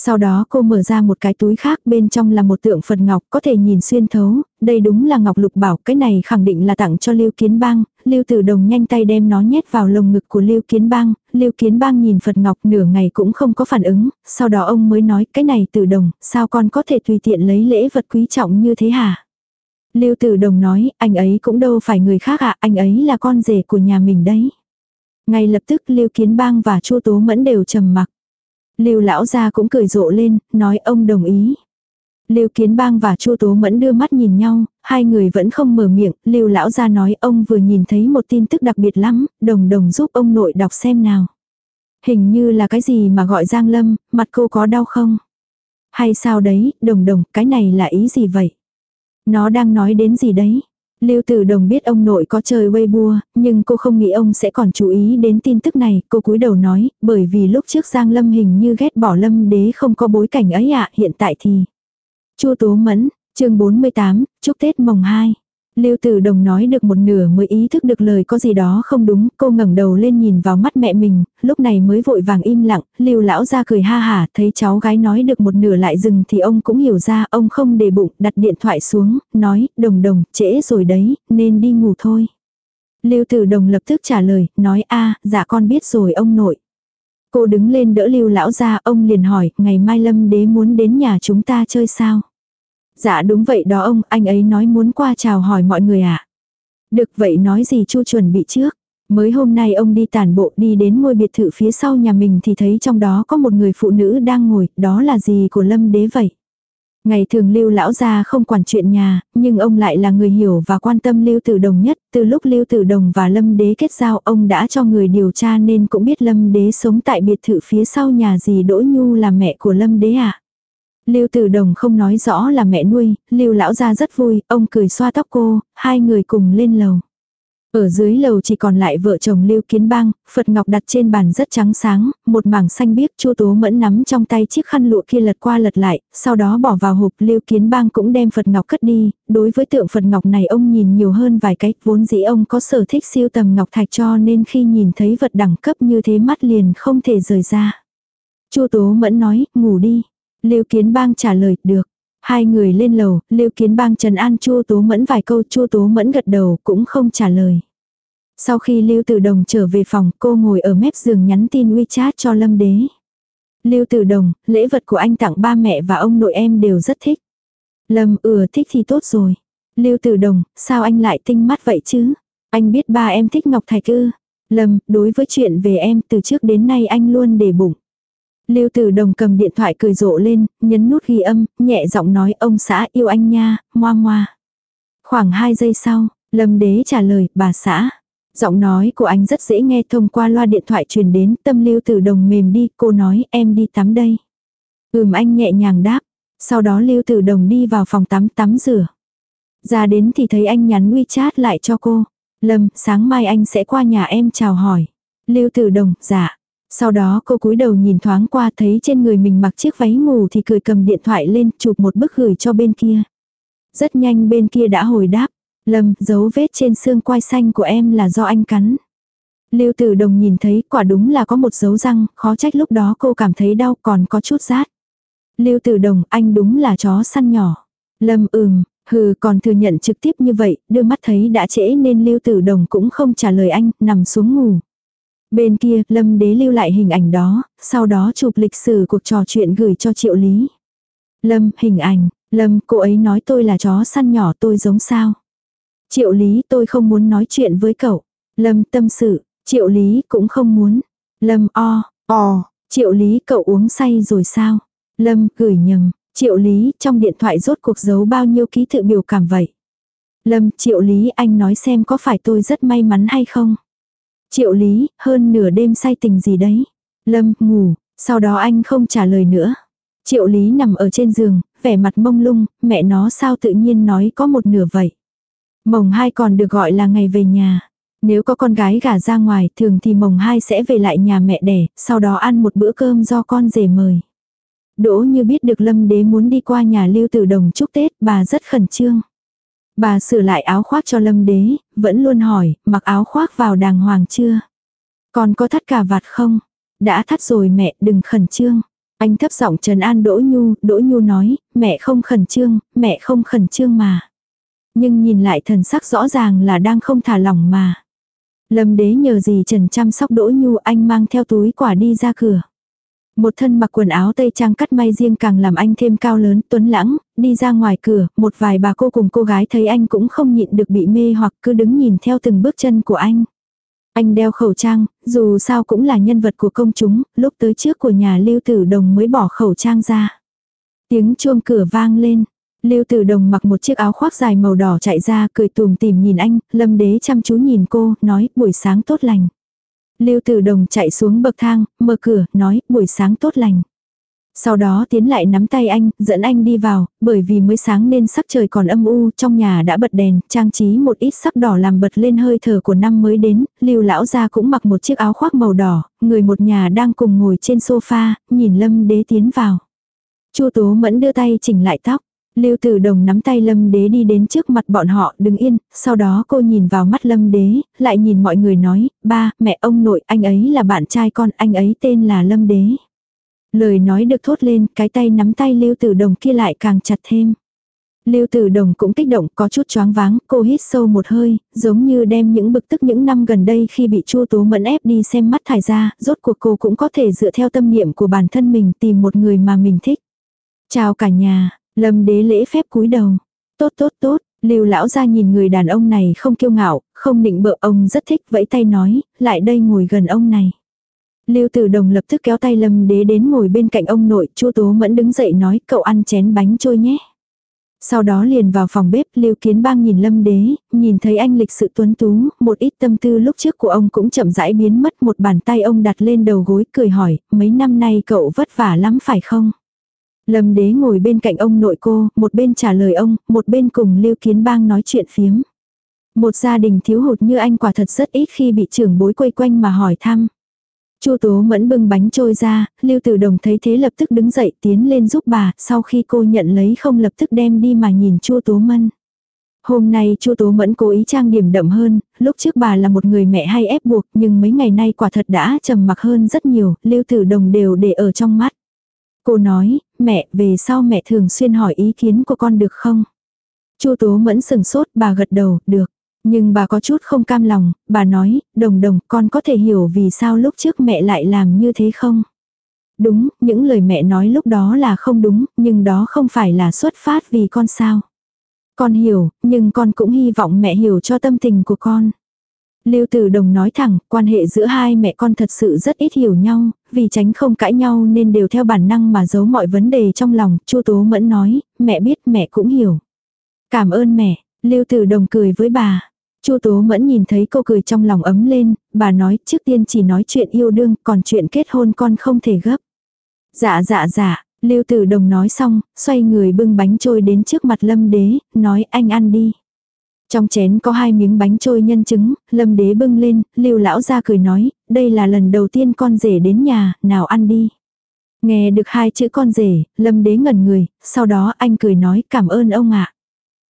Sau đó cô mở ra một cái túi khác bên trong là một tượng Phật Ngọc có thể nhìn xuyên thấu, đây đúng là Ngọc Lục Bảo, cái này khẳng định là tặng cho Lưu Kiến Bang, Lưu Tử Đồng nhanh tay đem nó nhét vào lồng ngực của Lưu Kiến Bang, Lưu Kiến Bang nhìn Phật Ngọc nửa ngày cũng không có phản ứng, sau đó ông mới nói cái này Tử Đồng, sao con có thể tùy tiện lấy lễ vật quý trọng như thế hả? Lưu Tử Đồng nói, anh ấy cũng đâu phải người khác ạ, anh ấy là con rể của nhà mình đấy. Ngay lập tức Lưu Kiến Bang và Chu Tố Mẫn đều trầm mặc. Lưu lão gia cũng cười rộ lên, nói ông đồng ý. Lưu Kiến Bang và Chu Tố Mẫn đưa mắt nhìn nhau, hai người vẫn không mở miệng, Lưu lão gia nói ông vừa nhìn thấy một tin tức đặc biệt lắm, đồng đồng giúp ông nội đọc xem nào. Hình như là cái gì mà gọi Giang Lâm, mặt cô có đau không? Hay sao đấy, đồng đồng, cái này là ý gì vậy? Nó đang nói đến gì đấy? Lưu Tử Đồng biết ông nội có chơi Weibo, nhưng cô không nghĩ ông sẽ còn chú ý đến tin tức này, cô cúi đầu nói, bởi vì lúc trước Giang Lâm hình như ghét bỏ Lâm đế không có bối cảnh ấy ạ, hiện tại thì. Chu Tố Mẫn, chương 48, chúc Tết mồng 2. Lưu Tử Đồng nói được một nửa mới ý thức được lời có gì đó không đúng, cô ngẩng đầu lên nhìn vào mắt mẹ mình, lúc này mới vội vàng im lặng, Lưu lão ra cười ha hả, thấy cháu gái nói được một nửa lại dừng thì ông cũng hiểu ra, ông không để bụng, đặt điện thoại xuống, nói, "Đồng Đồng, trễ rồi đấy, nên đi ngủ thôi." Lưu Tử Đồng lập tức trả lời, nói, "A, dạ con biết rồi ông nội." Cô đứng lên đỡ Lưu lão ra, ông liền hỏi, "Ngày mai Lâm đế muốn đến nhà chúng ta chơi sao?" Dạ đúng vậy đó ông, anh ấy nói muốn qua chào hỏi mọi người ạ. À? Được vậy nói gì chu chuẩn bị trước. Mới hôm nay ông đi tản bộ đi đến ngôi biệt thự phía sau nhà mình thì thấy trong đó có một người phụ nữ đang ngồi, đó là gì của lâm đế vậy. Ngày thường lưu lão gia không quản chuyện nhà, nhưng ông lại là người hiểu và quan tâm lưu tử đồng nhất. Từ lúc lưu tử đồng và lâm đế kết giao ông đã cho người điều tra nên cũng biết lâm đế sống tại biệt thự phía sau nhà gì đỗ nhu là mẹ của lâm đế ạ. À. Lưu Tử Đồng không nói rõ là mẹ nuôi, Lưu lão gia rất vui, ông cười xoa tóc cô, hai người cùng lên lầu. Ở dưới lầu chỉ còn lại vợ chồng Lưu Kiến Bang, Phật Ngọc đặt trên bàn rất trắng sáng, một mảng xanh biếc Chu Tố Mẫn nắm trong tay chiếc khăn lụa kia lật qua lật lại, sau đó bỏ vào hộp Lưu Kiến Bang cũng đem Phật Ngọc cất đi, đối với tượng Phật Ngọc này ông nhìn nhiều hơn vài cách, vốn dĩ ông có sở thích siêu tầm ngọc thạch cho nên khi nhìn thấy vật đẳng cấp như thế mắt liền không thể rời ra. Chu Tố Mẫn nói, ngủ đi. Lưu Kiến Bang trả lời, được. Hai người lên lầu, Lưu Kiến Bang trần an Chu Tố Mẫn vài câu, Chu Tố Mẫn gật đầu cũng không trả lời. Sau khi Lưu Tử Đồng trở về phòng, cô ngồi ở mép giường nhắn tin WeChat cho Lâm Đế. Lưu Tử Đồng, lễ vật của anh tặng ba mẹ và ông nội em đều rất thích. Lâm ừa thích thì tốt rồi. Lưu Tử Đồng, sao anh lại tinh mắt vậy chứ? Anh biết ba em thích Ngọc Thạch ư? Lâm, đối với chuyện về em từ trước đến nay anh luôn để bụng. Lưu Tử Đồng cầm điện thoại cười rộ lên, nhấn nút ghi âm, nhẹ giọng nói ông xã yêu anh nha, ngoa ngoa. Khoảng 2 giây sau, Lâm Đế trả lời, bà xã. Giọng nói của anh rất dễ nghe thông qua loa điện thoại truyền đến, tâm Lưu Tử Đồng mềm đi, cô nói em đi tắm đây. Ừm anh nhẹ nhàng đáp. Sau đó Lưu Tử Đồng đi vào phòng tắm tắm rửa. Ra đến thì thấy anh nhắn WeChat lại cho cô. Lâm, sáng mai anh sẽ qua nhà em chào hỏi. Lưu Tử Đồng, dạ. Sau đó cô cúi đầu nhìn thoáng qua thấy trên người mình mặc chiếc váy ngủ thì cười cầm điện thoại lên chụp một bức gửi cho bên kia. Rất nhanh bên kia đã hồi đáp. Lâm, dấu vết trên xương quai xanh của em là do anh cắn. Lưu tử đồng nhìn thấy quả đúng là có một dấu răng, khó trách lúc đó cô cảm thấy đau còn có chút rát. Lưu tử đồng, anh đúng là chó săn nhỏ. Lâm ừm, hừ còn thừa nhận trực tiếp như vậy, đưa mắt thấy đã trễ nên Lưu tử đồng cũng không trả lời anh, nằm xuống ngủ. Bên kia, Lâm Đế lưu lại hình ảnh đó, sau đó chụp lịch sử cuộc trò chuyện gửi cho Triệu Lý. Lâm, hình ảnh, Lâm, cô ấy nói tôi là chó săn nhỏ tôi giống sao. Triệu Lý tôi không muốn nói chuyện với cậu. Lâm tâm sự, Triệu Lý cũng không muốn. Lâm o, o, Triệu Lý cậu uống say rồi sao? Lâm gửi nhầm, Triệu Lý trong điện thoại rốt cuộc giấu bao nhiêu ký tự biểu cảm vậy? Lâm, Triệu Lý anh nói xem có phải tôi rất may mắn hay không? Triệu Lý, hơn nửa đêm say tình gì đấy. Lâm, ngủ, sau đó anh không trả lời nữa. Triệu Lý nằm ở trên giường, vẻ mặt mông lung, mẹ nó sao tự nhiên nói có một nửa vậy. Mồng hai còn được gọi là ngày về nhà. Nếu có con gái gả ra ngoài, thường thì mồng hai sẽ về lại nhà mẹ đẻ, sau đó ăn một bữa cơm do con rể mời. Đỗ như biết được Lâm Đế muốn đi qua nhà Lưu Tử Đồng chúc Tết, bà rất khẩn trương. Bà sửa lại áo khoác cho lâm đế, vẫn luôn hỏi, mặc áo khoác vào đàng hoàng chưa? Còn có thắt cà vạt không? Đã thắt rồi mẹ, đừng khẩn trương. Anh thấp giọng trần an Đỗ Nhu, Đỗ Nhu nói, mẹ không khẩn trương, mẹ không khẩn trương mà. Nhưng nhìn lại thần sắc rõ ràng là đang không thả lỏng mà. Lâm đế nhờ gì Trần chăm sóc Đỗ Nhu anh mang theo túi quả đi ra cửa. Một thân mặc quần áo tây trang cắt may riêng càng làm anh thêm cao lớn, tuấn lãng, đi ra ngoài cửa, một vài bà cô cùng cô gái thấy anh cũng không nhịn được bị mê hoặc cứ đứng nhìn theo từng bước chân của anh. Anh đeo khẩu trang, dù sao cũng là nhân vật của công chúng, lúc tới trước của nhà Lưu Tử Đồng mới bỏ khẩu trang ra. Tiếng chuông cửa vang lên. Lưu Tử Đồng mặc một chiếc áo khoác dài màu đỏ chạy ra, cười tùm tìm nhìn anh, Lâm Đế chăm chú nhìn cô, nói, buổi sáng tốt lành. Lưu Tử Đồng chạy xuống bậc thang, mở cửa, nói, buổi sáng tốt lành. Sau đó tiến lại nắm tay anh, dẫn anh đi vào, bởi vì mới sáng nên sắc trời còn âm u, trong nhà đã bật đèn, trang trí một ít sắc đỏ làm bật lên hơi thở của năm mới đến, lưu lão gia cũng mặc một chiếc áo khoác màu đỏ, người một nhà đang cùng ngồi trên sofa, nhìn lâm đế tiến vào. Chu Tố Mẫn đưa tay chỉnh lại tóc. Lưu Tử Đồng nắm tay Lâm Đế đi đến trước mặt bọn họ, đứng yên, sau đó cô nhìn vào mắt Lâm Đế, lại nhìn mọi người nói, ba, mẹ ông nội, anh ấy là bạn trai con, anh ấy tên là Lâm Đế. Lời nói được thốt lên, cái tay nắm tay Lưu Tử Đồng kia lại càng chặt thêm. Lưu Tử Đồng cũng kích động, có chút choáng váng, cô hít sâu một hơi, giống như đem những bực tức những năm gần đây khi bị Chu Tố Mẫn ép đi xem mắt thải ra, rốt cuộc cô cũng có thể dựa theo tâm niệm của bản thân mình tìm một người mà mình thích. Chào cả nhà, Lâm Đế lễ phép cúi đầu. Tốt tốt tốt, Lưu lão ra nhìn người đàn ông này không kiêu ngạo, không định bợ ông rất thích vẫy tay nói, lại đây ngồi gần ông này. Lưu Tử Đồng lập tức kéo tay Lâm Đế đến ngồi bên cạnh ông nội, Chu Tố Mẫn đứng dậy nói, cậu ăn chén bánh trôi nhé. Sau đó liền vào phòng bếp, Lưu Kiến Bang nhìn Lâm Đế, nhìn thấy anh lịch sự tuấn tú, một ít tâm tư lúc trước của ông cũng chậm rãi biến mất, một bàn tay ông đặt lên đầu gối, cười hỏi, mấy năm nay cậu vất vả lắm phải không? Lâm Đế ngồi bên cạnh ông nội cô, một bên trả lời ông, một bên cùng Lưu Kiến Bang nói chuyện phiếm. Một gia đình thiếu hụt như anh quả thật rất ít khi bị trưởng bối quây quanh mà hỏi thăm. Chu Tố Mẫn bưng bánh trôi ra, Lưu Tử Đồng thấy thế lập tức đứng dậy tiến lên giúp bà, sau khi cô nhận lấy không lập tức đem đi mà nhìn Chu Tố Mẫn. Hôm nay Chu Tố Mẫn cố ý trang điểm đậm hơn, lúc trước bà là một người mẹ hay ép buộc, nhưng mấy ngày nay quả thật đã trầm mặc hơn rất nhiều, Lưu Tử Đồng đều để ở trong mắt. Cô nói, mẹ, về sau mẹ thường xuyên hỏi ý kiến của con được không? Chu Tố Mẫn sừng sốt, bà gật đầu, được. Nhưng bà có chút không cam lòng, bà nói, đồng đồng, con có thể hiểu vì sao lúc trước mẹ lại làm như thế không? Đúng, những lời mẹ nói lúc đó là không đúng, nhưng đó không phải là xuất phát vì con sao. Con hiểu, nhưng con cũng hy vọng mẹ hiểu cho tâm tình của con. Lưu Tử Đồng nói thẳng, quan hệ giữa hai mẹ con thật sự rất ít hiểu nhau, vì tránh không cãi nhau nên đều theo bản năng mà giấu mọi vấn đề trong lòng, Chu Tố Mẫn nói, mẹ biết mẹ cũng hiểu. Cảm ơn mẹ, Lưu Tử Đồng cười với bà. Chu Tố Mẫn nhìn thấy cô cười trong lòng ấm lên, bà nói trước tiên chỉ nói chuyện yêu đương, còn chuyện kết hôn con không thể gấp. Dạ dạ dạ, Lưu Tử Đồng nói xong, xoay người bưng bánh trôi đến trước mặt Lâm Đế, nói anh ăn đi. Trong chén có hai miếng bánh trôi nhân trứng, Lâm Đế bưng lên, Lưu lão ra cười nói, đây là lần đầu tiên con rể đến nhà, nào ăn đi. Nghe được hai chữ con rể, Lâm Đế ngẩn người, sau đó anh cười nói cảm ơn ông ạ.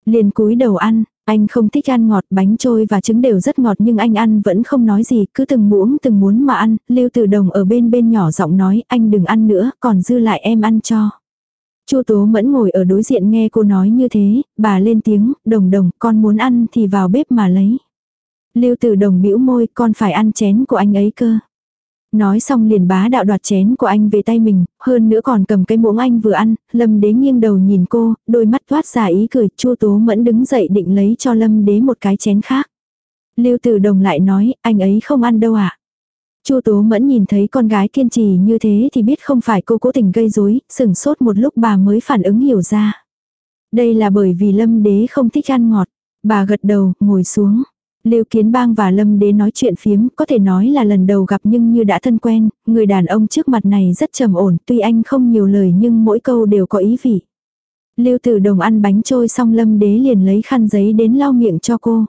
Liền cúi đầu ăn, anh không thích ăn ngọt, bánh trôi và trứng đều rất ngọt nhưng anh ăn vẫn không nói gì, cứ từng muỗng từng muốn mà ăn, Lưu từ Đồng ở bên bên nhỏ giọng nói, anh đừng ăn nữa, còn dư lại em ăn cho. Chu Tố Mẫn ngồi ở đối diện nghe cô nói như thế, bà lên tiếng, đồng đồng, con muốn ăn thì vào bếp mà lấy. Lưu Tử Đồng bĩu môi, con phải ăn chén của anh ấy cơ. Nói xong liền bá đạo đoạt chén của anh về tay mình, hơn nữa còn cầm cái muỗng anh vừa ăn, Lâm Đế nghiêng đầu nhìn cô, đôi mắt thoát ra ý cười, Chu Tố Mẫn đứng dậy định lấy cho Lâm Đế một cái chén khác. Lưu Tử Đồng lại nói, anh ấy không ăn đâu ạ. À? Chu Tố Mẫn nhìn thấy con gái kiên trì như thế thì biết không phải cô cố tình gây rối, sừng sốt một lúc bà mới phản ứng hiểu ra. Đây là bởi vì Lâm Đế không thích ăn ngọt. Bà gật đầu, ngồi xuống. Lưu Kiến Bang và Lâm Đế nói chuyện phiếm, có thể nói là lần đầu gặp nhưng như đã thân quen, người đàn ông trước mặt này rất trầm ổn, tuy anh không nhiều lời nhưng mỗi câu đều có ý vị. Lưu Tử Đồng ăn bánh trôi xong Lâm Đế liền lấy khăn giấy đến lau miệng cho cô.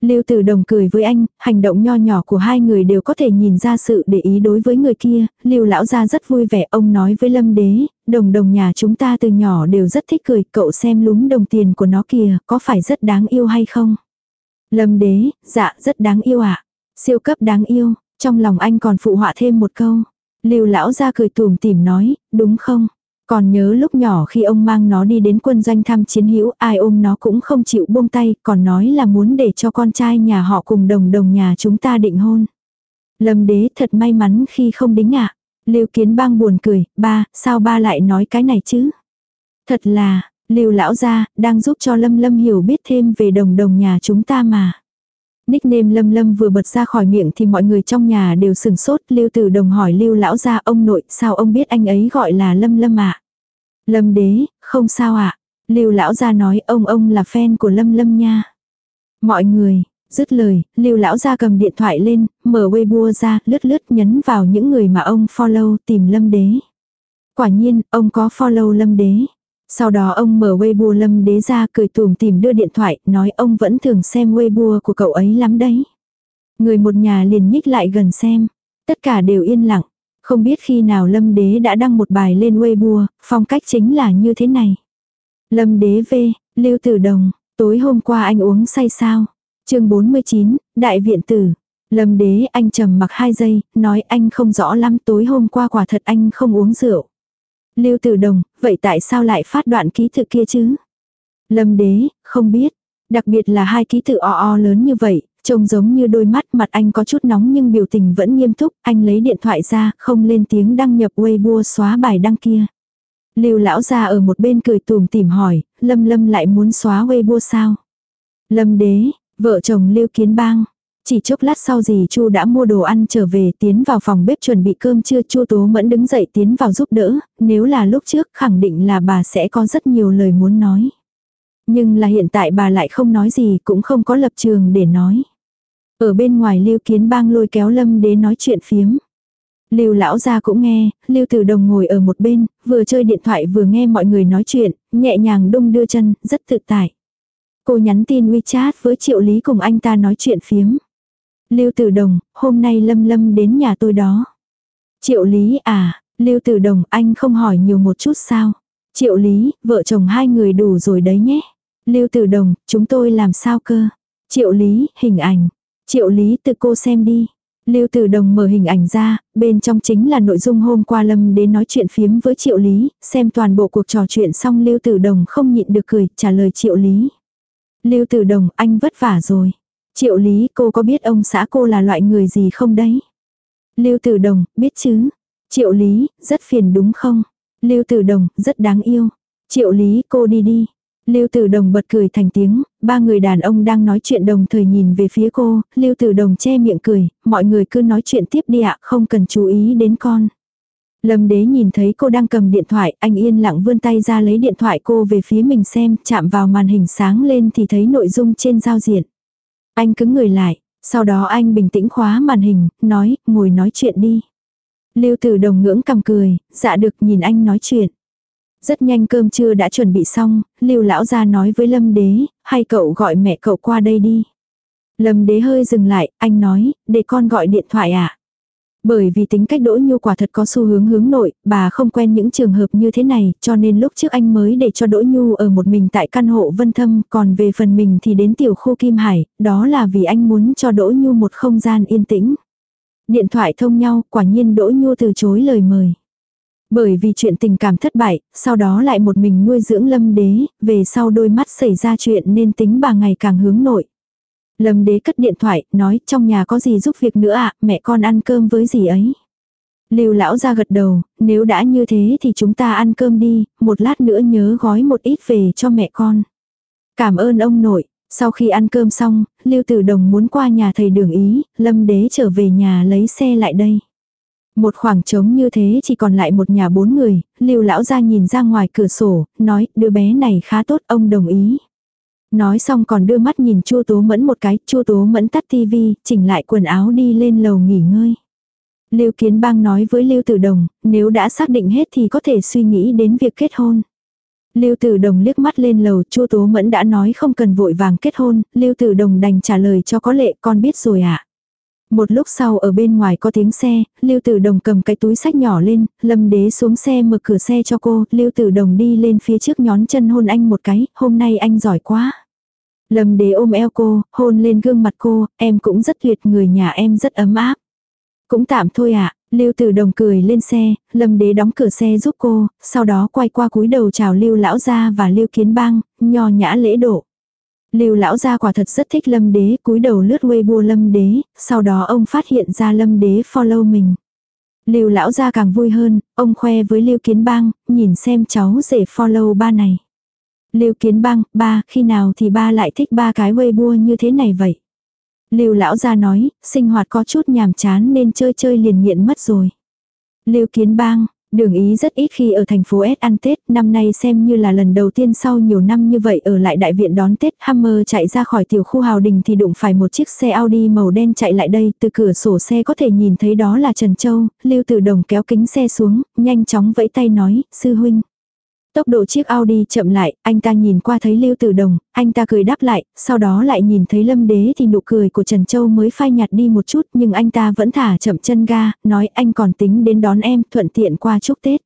Lưu Tử Đồng cười với anh, hành động nho nhỏ của hai người đều có thể nhìn ra sự để ý đối với người kia, Lưu lão gia rất vui vẻ, ông nói với Lâm Đế, đồng đồng nhà chúng ta từ nhỏ đều rất thích cười, cậu xem lúm đồng tiền của nó kìa, có phải rất đáng yêu hay không? Lâm Đế, dạ rất đáng yêu ạ. À? Siêu cấp đáng yêu, trong lòng anh còn phụ họa thêm một câu. Lưu lão gia cười tủm tỉm nói, đúng không? Còn nhớ lúc nhỏ khi ông mang nó đi đến quân doanh thăm chiến hữu, ai ôm nó cũng không chịu buông tay, còn nói là muốn để cho con trai nhà họ cùng đồng đồng nhà chúng ta định hôn. Lâm đế thật may mắn khi không đính ạ. Lưu kiến bang buồn cười, ba, sao ba lại nói cái này chứ? Thật là, Lưu lão gia đang giúp cho Lâm Lâm hiểu biết thêm về đồng đồng nhà chúng ta mà. Nickname Lâm Lâm vừa bật ra khỏi miệng thì mọi người trong nhà đều sừng sốt, Lưu Tử Đồng hỏi Lưu lão gia ông nội, sao ông biết anh ấy gọi là Lâm Lâm ạ? À? Lâm đế, không sao ạ. À? Lưu lão gia nói ông ông là fan của Lâm Lâm nha. Mọi người, dứt lời, Lưu lão gia cầm điện thoại lên, mở Weibo ra, lướt lướt nhấn vào những người mà ông follow tìm Lâm đế. Quả nhiên, ông có follow Lâm đế. Sau đó ông mở Weibo Lâm Đế ra cười tùm tìm đưa điện thoại, nói ông vẫn thường xem Weibo của cậu ấy lắm đấy. Người một nhà liền nhích lại gần xem. Tất cả đều yên lặng. Không biết khi nào Lâm Đế đã đăng một bài lên Weibo, phong cách chính là như thế này. Lâm Đế V, Lưu Tử Đồng, tối hôm qua anh uống say sao? chương 49, Đại Viện Tử. Lâm Đế anh trầm mặc 2 giây, nói anh không rõ lắm tối hôm qua quả thật anh không uống rượu. Lưu Tử Đồng, vậy tại sao lại phát đoạn ký tự kia chứ? Lâm Đế, không biết. Đặc biệt là hai ký tự o o lớn như vậy, trông giống như đôi mắt mặt anh có chút nóng nhưng biểu tình vẫn nghiêm túc, anh lấy điện thoại ra, không lên tiếng đăng nhập Weibo xóa bài đăng kia. Lưu lão gia ở một bên cười tùm tìm hỏi, Lâm Lâm lại muốn xóa Weibo sao? Lâm Đế, vợ chồng Lưu Kiến Bang, chỉ chốc lát sau gì Chu đã mua đồ ăn trở về tiến vào phòng bếp chuẩn bị cơm trưa Chu Tố Mẫn đứng dậy tiến vào giúp đỡ, nếu là lúc trước khẳng định là bà sẽ có rất nhiều lời muốn nói. Nhưng là hiện tại bà lại không nói gì cũng không có lập trường để nói. Ở bên ngoài Lưu Kiến Bang lôi kéo Lâm Đế nói chuyện phiếm. Lưu lão gia cũng nghe, Lưu Tử Đồng ngồi ở một bên, vừa chơi điện thoại vừa nghe mọi người nói chuyện, nhẹ nhàng đung đưa chân, rất tự tại. Cô nhắn tin WeChat với Triệu Lý cùng anh ta nói chuyện phiếm. Lưu Tử Đồng, hôm nay Lâm Lâm đến nhà tôi đó. Triệu Lý à, Lưu Tử Đồng anh không hỏi nhiều một chút sao. Triệu Lý, vợ chồng hai người đủ rồi đấy nhé. Lưu Tử Đồng, chúng tôi làm sao cơ? Triệu Lý, hình ảnh. Triệu Lý tự cô xem đi. Lưu Tử Đồng mở hình ảnh ra, bên trong chính là nội dung hôm qua Lâm đến nói chuyện phiếm với Triệu Lý, xem toàn bộ cuộc trò chuyện xong Lưu Tử Đồng không nhịn được cười, trả lời Triệu Lý. Lưu Tử Đồng, anh vất vả rồi. Triệu lý cô có biết ông xã cô là loại người gì không đấy? Lưu Tử Đồng, biết chứ? Triệu lý, rất phiền đúng không? Lưu Tử Đồng, rất đáng yêu. Triệu lý, cô đi đi. Lưu Tử Đồng bật cười thành tiếng, ba người đàn ông đang nói chuyện đồng thời nhìn về phía cô, Lưu Tử Đồng che miệng cười, mọi người cứ nói chuyện tiếp đi ạ, không cần chú ý đến con. Lâm đế nhìn thấy cô đang cầm điện thoại, anh yên lặng vươn tay ra lấy điện thoại cô về phía mình xem, chạm vào màn hình sáng lên thì thấy nội dung trên giao diện. Anh cứng người lại, sau đó anh bình tĩnh khóa màn hình, nói, ngồi nói chuyện đi. Lưu Tử Đồng ngưỡng cầm cười, dạ được nhìn anh nói chuyện. Rất nhanh cơm trưa đã chuẩn bị xong, Lưu lão gia nói với Lâm Đế, hay cậu gọi mẹ cậu qua đây đi. Lâm Đế hơi dừng lại, anh nói, để con gọi điện thoại ạ. À? Bởi vì tính cách Đỗ Nhu quả thật có xu hướng hướng nội, bà không quen những trường hợp như thế này, cho nên lúc trước anh mới để cho Đỗ Nhu ở một mình tại căn hộ Vân Thâm, còn về phần mình thì đến tiểu khu Kim Hải, đó là vì anh muốn cho Đỗ Nhu một không gian yên tĩnh. Điện thoại thông nhau, quả nhiên Đỗ Nhu từ chối lời mời. Bởi vì chuyện tình cảm thất bại, sau đó lại một mình nuôi dưỡng lâm đế, về sau đôi mắt xảy ra chuyện nên tính bà ngày càng hướng nội. Lâm đế cất điện thoại, nói trong nhà có gì giúp việc nữa ạ, à, mẹ con ăn cơm với gì ấy. Lưu lão ra gật đầu, nếu đã như thế thì chúng ta ăn cơm đi, một lát nữa nhớ gói một ít về cho mẹ con. Cảm ơn ông nội, sau khi ăn cơm xong, Lưu Tử Đồng muốn qua nhà thầy đường ý, Lâm Đế trở về nhà lấy xe lại đây. Một khoảng trống như thế chỉ còn lại một nhà bốn người, Lưu lão ra nhìn ra ngoài cửa sổ, nói đứa bé này khá tốt ông đồng ý. Nói xong còn đưa mắt nhìn Chu Tố Mẫn một cái, Chu Tố Mẫn tắt tivi, chỉnh lại quần áo đi lên lầu nghỉ ngơi. Lưu Kiến Bang nói với Lưu Tử Đồng, nếu đã xác định hết thì có thể suy nghĩ đến việc kết hôn. Lưu Tử Đồng liếc mắt lên lầu, Chu Tố Mẫn đã nói không cần vội vàng kết hôn, Lưu Tử Đồng đành trả lời cho có lệ, con biết rồi ạ. À. Một lúc sau ở bên ngoài có tiếng xe, Lưu Tử Đồng cầm cái túi sách nhỏ lên, Lâm Đế xuống xe mở cửa xe cho cô, Lưu Tử Đồng đi lên phía trước nhón chân hôn anh một cái, hôm nay anh giỏi quá. Lâm Đế ôm eo cô, hôn lên gương mặt cô, em cũng rất tuyệt người nhà em rất ấm áp. Cũng tạm thôi ạ, à, Lưu Tử Đồng cười lên xe, Lâm Đế đóng cửa xe giúp cô, sau đó quay qua cúi đầu chào Lưu lão gia và Lưu Kiến Bang, nho nhã lễ độ. Lưu lão gia quả thật rất thích Lâm Đế, cúi đầu lướt Weibo Lâm Đế, sau đó ông phát hiện ra Lâm Đế follow mình. Lưu lão gia càng vui hơn, ông khoe với Lưu Kiến Bang, nhìn xem cháu rể follow ba này. Lưu Kiến Bang, ba, khi nào thì ba lại thích ba cái Weibo như thế này vậy? Lưu lão gia nói, sinh hoạt có chút nhàm chán nên chơi chơi liền nghiện mất rồi. Lưu Kiến Bang, Đường ý rất ít khi ở thành phố S ăn Tết, năm nay xem như là lần đầu tiên sau nhiều năm như vậy ở lại đại viện đón Tết, Hammer chạy ra khỏi tiểu khu hào đình thì đụng phải một chiếc xe Audi màu đen chạy lại đây, từ cửa sổ xe có thể nhìn thấy đó là Trần Châu, Lưu Tử Đồng kéo kính xe xuống, nhanh chóng vẫy tay nói, sư huynh. Tốc độ chiếc Audi chậm lại, anh ta nhìn qua thấy Lưu Tử Đồng, anh ta cười đáp lại, sau đó lại nhìn thấy Lâm Đế thì nụ cười của Trần Châu mới phai nhạt đi một chút nhưng anh ta vẫn thả chậm chân ga, nói anh còn tính đến đón em thuận tiện qua chúc Tết.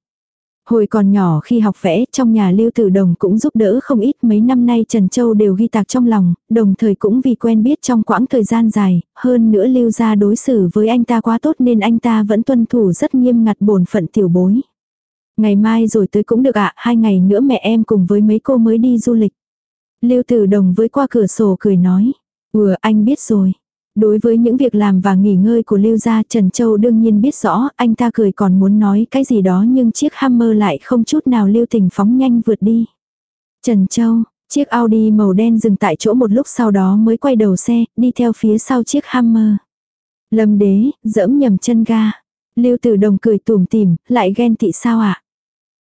Hồi còn nhỏ khi học vẽ, trong nhà Lưu Tử Đồng cũng giúp đỡ không ít mấy năm nay Trần Châu đều ghi tạc trong lòng, đồng thời cũng vì quen biết trong quãng thời gian dài, hơn nữa Lưu gia đối xử với anh ta quá tốt nên anh ta vẫn tuân thủ rất nghiêm ngặt bổn phận tiểu bối. Ngày mai rồi tới cũng được ạ, hai ngày nữa mẹ em cùng với mấy cô mới đi du lịch. Lưu Tử Đồng với qua cửa sổ cười nói. vừa anh biết rồi. Đối với những việc làm và nghỉ ngơi của Lưu gia Trần Châu đương nhiên biết rõ, anh ta cười còn muốn nói cái gì đó nhưng chiếc Hammer lại không chút nào lưu tình phóng nhanh vượt đi. Trần Châu, chiếc Audi màu đen dừng tại chỗ một lúc sau đó mới quay đầu xe, đi theo phía sau chiếc Hammer. Lâm đế, dẫm nhầm chân ga. Lưu Tử Đồng cười tủm tỉm, lại ghen tị sao ạ? À?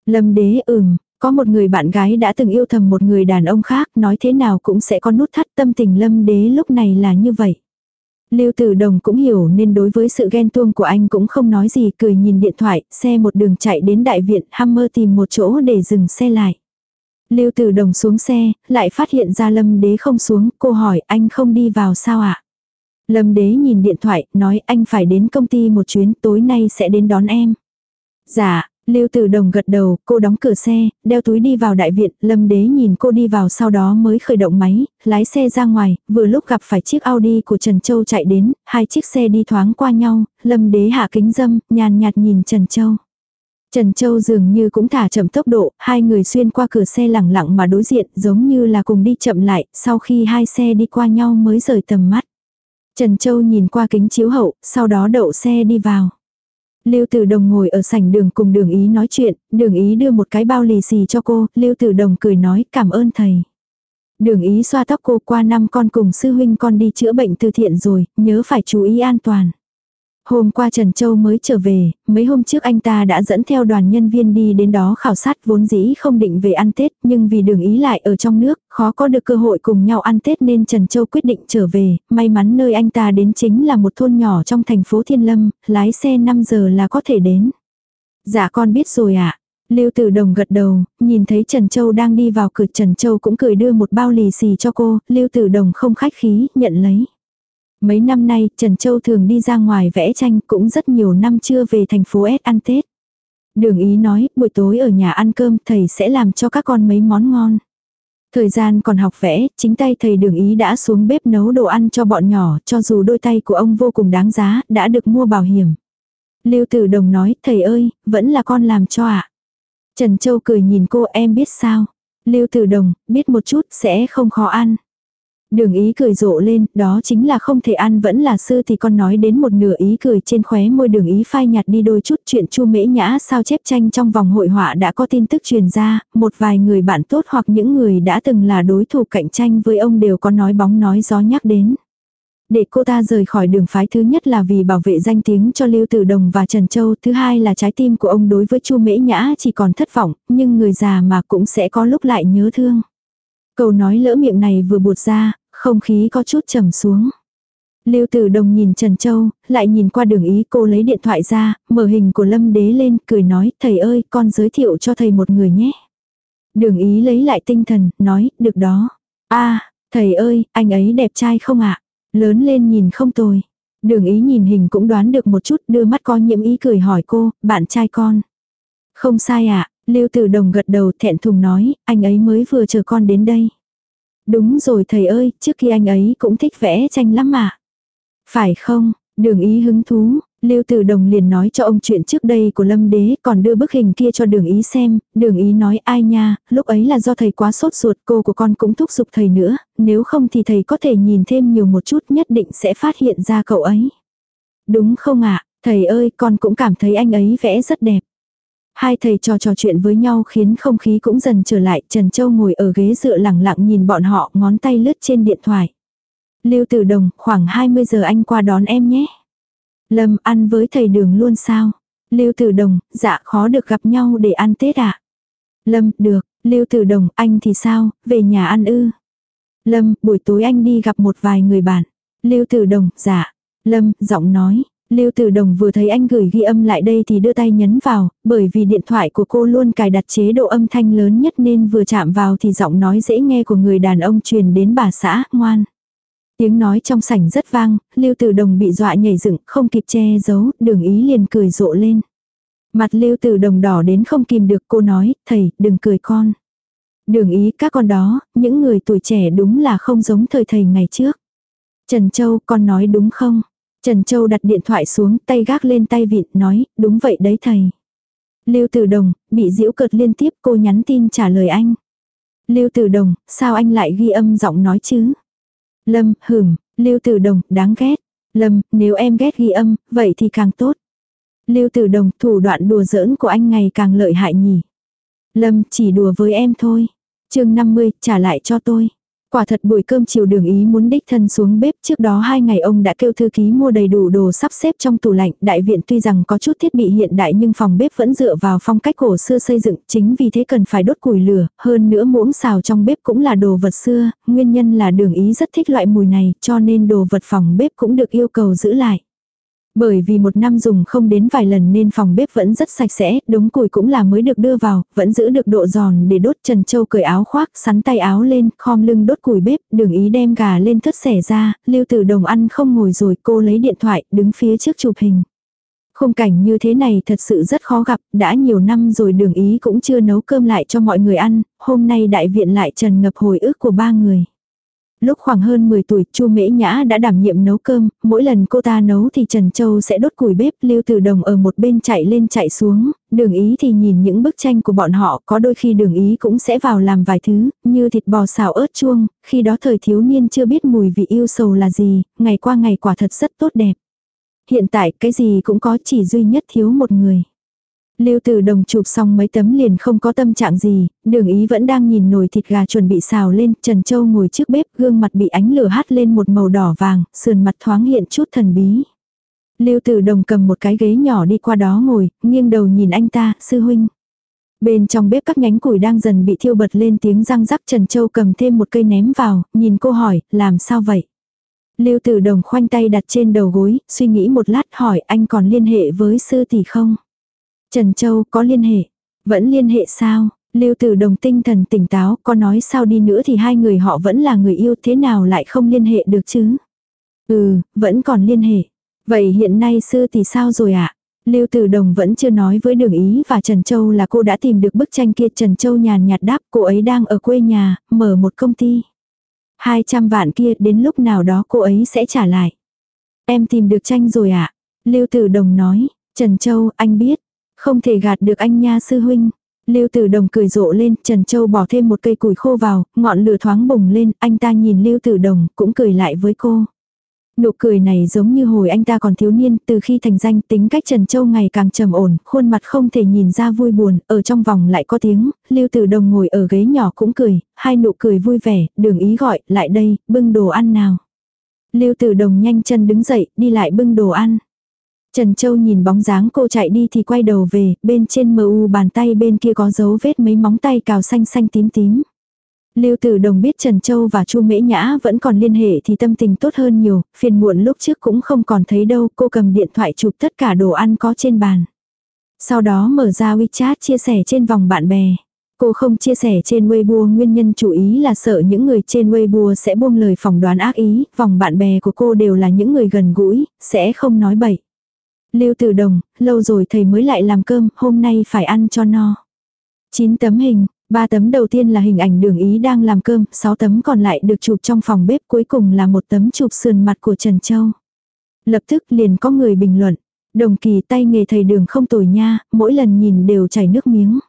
Lâm đế ừm, có một người bạn gái đã từng yêu thầm một người đàn ông khác, nói thế nào cũng sẽ có nút thắt tâm tình lâm đế lúc này là như vậy. Lưu Tử Đồng cũng hiểu nên đối với sự ghen tuông của anh cũng không nói gì, cười nhìn điện thoại, xe một đường chạy đến đại viện, Hammer tìm một chỗ để dừng xe lại. Lưu Tử Đồng xuống xe, lại phát hiện ra Lâm Đế không xuống, cô hỏi anh không đi vào sao ạ? Lâm Đế nhìn điện thoại, nói anh phải đến công ty một chuyến, tối nay sẽ đến đón em. Dạ, Lưu Tử Đồng gật đầu, cô đóng cửa xe, đeo túi đi vào đại viện, Lâm Đế nhìn cô đi vào sau đó mới khởi động máy, lái xe ra ngoài, vừa lúc gặp phải chiếc Audi của Trần Châu chạy đến, hai chiếc xe đi thoáng qua nhau, Lâm Đế hạ kính dâm, nhàn nhạt nhìn Trần Châu. Trần Châu dường như cũng thả chậm tốc độ, hai người xuyên qua cửa xe lẳng lặng mà đối diện, giống như là cùng đi chậm lại, sau khi hai xe đi qua nhau mới rời tầm mắt. Trần Châu nhìn qua kính chiếu hậu, sau đó đậu xe đi vào. Lưu Tử Đồng ngồi ở sảnh đường cùng đường ý nói chuyện, đường ý đưa một cái bao lì xì cho cô, Lưu Tử Đồng cười nói cảm ơn thầy. Đường ý xoa tóc cô qua năm con cùng sư huynh con đi chữa bệnh từ thiện rồi, nhớ phải chú ý an toàn. Hôm qua Trần Châu mới trở về, mấy hôm trước anh ta đã dẫn theo đoàn nhân viên đi đến đó khảo sát vốn dĩ không định về ăn Tết, nhưng vì đường ý lại ở trong nước, khó có được cơ hội cùng nhau ăn Tết nên Trần Châu quyết định trở về, may mắn nơi anh ta đến chính là một thôn nhỏ trong thành phố Thiên Lâm, lái xe 5 giờ là có thể đến. Dạ con biết rồi ạ. À. Lưu Tử Đồng gật đầu, nhìn thấy Trần Châu đang đi vào cửa Trần Châu cũng cười đưa một bao lì xì cho cô, Lưu Tử Đồng không khách khí, nhận lấy. Mấy năm nay, Trần Châu thường đi ra ngoài vẽ tranh cũng rất nhiều năm chưa về thành phố S ăn Tết. Đường ý nói, buổi tối ở nhà ăn cơm thầy sẽ làm cho các con mấy món ngon. Thời gian còn học vẽ, chính tay thầy đường ý đã xuống bếp nấu đồ ăn cho bọn nhỏ, cho dù đôi tay của ông vô cùng đáng giá, đã được mua bảo hiểm. Lưu Tử Đồng nói, thầy ơi, vẫn là con làm cho ạ. À? Trần Châu cười nhìn cô em biết sao. Lưu Tử Đồng, biết một chút, sẽ không khó ăn. Đường ý cười rộ lên, đó chính là không thể ăn vẫn là sư thì con nói đến một nửa ý cười trên khóe môi đường ý phai nhạt đi đôi chút chuyện chu mễ nhã sao chép tranh trong vòng hội họa đã có tin tức truyền ra, một vài người bạn tốt hoặc những người đã từng là đối thủ cạnh tranh với ông đều có nói bóng nói gió nhắc đến. Để cô ta rời khỏi đường phái thứ nhất là vì bảo vệ danh tiếng cho Lưu Tử Đồng và Trần Châu, thứ hai là trái tim của ông đối với Chu Mễ Nhã chỉ còn thất vọng, nhưng người già mà cũng sẽ có lúc lại nhớ thương. Câu nói lỡ miệng này vừa buột ra, không khí có chút trầm xuống. Lưu Tử Đồng nhìn Trần Châu, lại nhìn qua đường ý cô lấy điện thoại ra, mở hình của Lâm Đế lên, cười nói, thầy ơi, con giới thiệu cho thầy một người nhé. Đường ý lấy lại tinh thần, nói, được đó. a thầy ơi, anh ấy đẹp trai không ạ? Lớn lên nhìn không tồi. Đường ý nhìn hình cũng đoán được một chút, đưa mắt coi nhiễm ý cười hỏi cô, bạn trai con. Không sai ạ, Lưu Tử Đồng gật đầu thẹn thùng nói, anh ấy mới vừa chờ con đến đây. Đúng rồi thầy ơi, trước khi anh ấy cũng thích vẽ tranh lắm mà. Phải không, đường ý hứng thú, Lưu Tử Đồng liền nói cho ông chuyện trước đây của Lâm Đế, còn đưa bức hình kia cho Đường Ý xem, Đường Ý nói ai nha, lúc ấy là do thầy quá sốt ruột, cô của con cũng thúc giục thầy nữa, nếu không thì thầy có thể nhìn thêm nhiều một chút nhất định sẽ phát hiện ra cậu ấy. Đúng không ạ, thầy ơi con cũng cảm thấy anh ấy vẽ rất đẹp. Hai thầy trò trò chuyện với nhau khiến không khí cũng dần trở lại, Trần Châu ngồi ở ghế dựa lẳng lặng nhìn bọn họ ngón tay lướt trên điện thoại. Lưu Tử Đồng, khoảng 20 giờ anh qua đón em nhé. Lâm ăn với thầy đường luôn sao? Lưu Tử Đồng, dạ khó được gặp nhau để ăn Tết ạ. À? Lâm, được, Lưu Tử Đồng, anh thì sao, về nhà ăn ư? Lâm, buổi tối anh đi gặp một vài người bạn. Lưu Tử Đồng, dạ. Lâm, giọng nói. Lưu Tử Đồng vừa thấy anh gửi ghi âm lại đây thì đưa tay nhấn vào, bởi vì điện thoại của cô luôn cài đặt chế độ âm thanh lớn nhất nên vừa chạm vào thì giọng nói dễ nghe của người đàn ông truyền đến bà xã, ngoan. Tiếng nói trong sảnh rất vang, Lưu Tử Đồng bị dọa nhảy dựng, không kịp che giấu, đường ý liền cười rộ lên. Mặt Lưu Tử Đồng đỏ đến không kìm được cô nói, thầy, đừng cười con. Đường ý các con đó, những người tuổi trẻ đúng là không giống thời thầy ngày trước. Trần Châu, con nói đúng không? Trần Châu đặt điện thoại xuống, tay gác lên tay vịt, nói, đúng vậy đấy thầy. Lưu Tử Đồng, bị diễu cợt liên tiếp cô nhắn tin trả lời anh. Lưu Tử Đồng, sao anh lại ghi âm giọng nói chứ? Lâm, hửm, Lưu Tử Đồng, đáng ghét. Lâm, nếu em ghét ghi âm, vậy thì càng tốt. Lưu Tử Đồng, thủ đoạn đùa giỡn của anh ngày càng lợi hại nhỉ. Lâm, chỉ đùa với em thôi. chương 50, trả lại cho tôi. Quả thật buổi cơm chiều đường ý muốn đích thân xuống bếp trước đó hai ngày ông đã kêu thư ký mua đầy đủ đồ sắp xếp trong tủ lạnh. Đại viện tuy rằng có chút thiết bị hiện đại nhưng phòng bếp vẫn dựa vào phong cách cổ xưa xây dựng chính vì thế cần phải đốt củi lửa. Hơn nữa muỗng xào trong bếp cũng là đồ vật xưa, nguyên nhân là đường ý rất thích loại mùi này cho nên đồ vật phòng bếp cũng được yêu cầu giữ lại. Bởi vì một năm dùng không đến vài lần nên phòng bếp vẫn rất sạch sẽ, đống củi cũng là mới được đưa vào, vẫn giữ được độ giòn để đốt Trần Châu cởi áo khoác, sắn tay áo lên, khom lưng đốt củi bếp, đường ý đem gà lên thất xẻ ra, lưu tử đồng ăn không ngồi rồi cô lấy điện thoại, đứng phía trước chụp hình. Khung cảnh như thế này thật sự rất khó gặp, đã nhiều năm rồi đường ý cũng chưa nấu cơm lại cho mọi người ăn, hôm nay đại viện lại trần ngập hồi ức của ba người. Lúc khoảng hơn 10 tuổi, Chu Mễ Nhã đã đảm nhiệm nấu cơm, mỗi lần cô ta nấu thì Trần Châu sẽ đốt củi bếp, Lưu Tử Đồng ở một bên chạy lên chạy xuống, Đường Ý thì nhìn những bức tranh của bọn họ, có đôi khi Đường Ý cũng sẽ vào làm vài thứ, như thịt bò xào ớt chuông, khi đó thời thiếu niên chưa biết mùi vị yêu sầu là gì, ngày qua ngày quả thật rất tốt đẹp. Hiện tại cái gì cũng có chỉ duy nhất thiếu một người. Lưu Tử Đồng chụp xong mấy tấm liền không có tâm trạng gì, đường ý vẫn đang nhìn nồi thịt gà chuẩn bị xào lên, Trần Châu ngồi trước bếp, gương mặt bị ánh lửa hắt lên một màu đỏ vàng, sườn mặt thoáng hiện chút thần bí. Lưu Tử Đồng cầm một cái ghế nhỏ đi qua đó ngồi, nghiêng đầu nhìn anh ta, sư huynh. Bên trong bếp các nhánh củi đang dần bị thiêu bật lên tiếng răng rắc Trần Châu cầm thêm một cây ném vào, nhìn cô hỏi, làm sao vậy? Lưu Tử Đồng khoanh tay đặt trên đầu gối, suy nghĩ một lát hỏi anh còn liên hệ với sư tỷ không? Trần Châu có liên hệ. Vẫn liên hệ sao? Lưu Tử Đồng tinh thần tỉnh táo, có nói sao đi nữa thì hai người họ vẫn là người yêu thế nào lại không liên hệ được chứ? Ừ, vẫn còn liên hệ. Vậy hiện nay sư thì sao rồi ạ? À? Lưu Tử Đồng vẫn chưa nói với Đường Ý và Trần Châu là cô đã tìm được bức tranh kia. Trần Châu nhàn nhạt đáp cô ấy đang ở quê nhà, mở một công ty. 200 vạn kia đến lúc nào đó cô ấy sẽ trả lại. Em tìm được tranh rồi ạ. À? Lưu Tử Đồng nói, Trần Châu anh biết, không thể gạt được anh nha sư huynh. Lưu Tử Đồng cười rộ lên, Trần Châu bỏ thêm một cây củi khô vào, ngọn lửa thoáng bùng lên, anh ta nhìn Lưu Tử Đồng, cũng cười lại với cô. Nụ cười này giống như hồi anh ta còn thiếu niên, từ khi thành danh tính cách Trần Châu ngày càng trầm ổn, khuôn mặt không thể nhìn ra vui buồn, ở trong vòng lại có tiếng, Lưu Tử Đồng ngồi ở ghế nhỏ cũng cười, hai nụ cười vui vẻ, đường ý gọi, lại đây, bưng đồ ăn nào. Lưu Tử Đồng nhanh chân đứng dậy, đi lại bưng đồ ăn. Trần Châu nhìn bóng dáng cô chạy đi thì quay đầu về, bên trên mờ u bàn tay bên kia có dấu vết mấy móng tay cào xanh xanh tím tím. Lưu Tử Đồng biết Trần Châu và Chu Mễ Nhã vẫn còn liên hệ thì tâm tình tốt hơn nhiều, phiền muộn lúc trước cũng không còn thấy đâu, cô cầm điện thoại chụp tất cả đồ ăn có trên bàn. Sau đó mở ra WeChat chia sẻ trên vòng bạn bè. Cô không chia sẻ trên Weibo nguyên nhân chủ ý là sợ những người trên Weibo sẽ buông lời phỏng đoán ác ý, vòng bạn bè của cô đều là những người gần gũi, sẽ không nói bậy. Lưu Tử Đồng, lâu rồi thầy mới lại làm cơm, hôm nay phải ăn cho no. 9 tấm hình, ba tấm đầu tiên là hình ảnh đường ý đang làm cơm, 6 tấm còn lại được chụp trong phòng bếp cuối cùng là một tấm chụp sườn mặt của Trần Châu. Lập tức liền có người bình luận, Đồng kỳ tay nghề thầy đường không tồi nha, mỗi lần nhìn đều chảy nước miếng.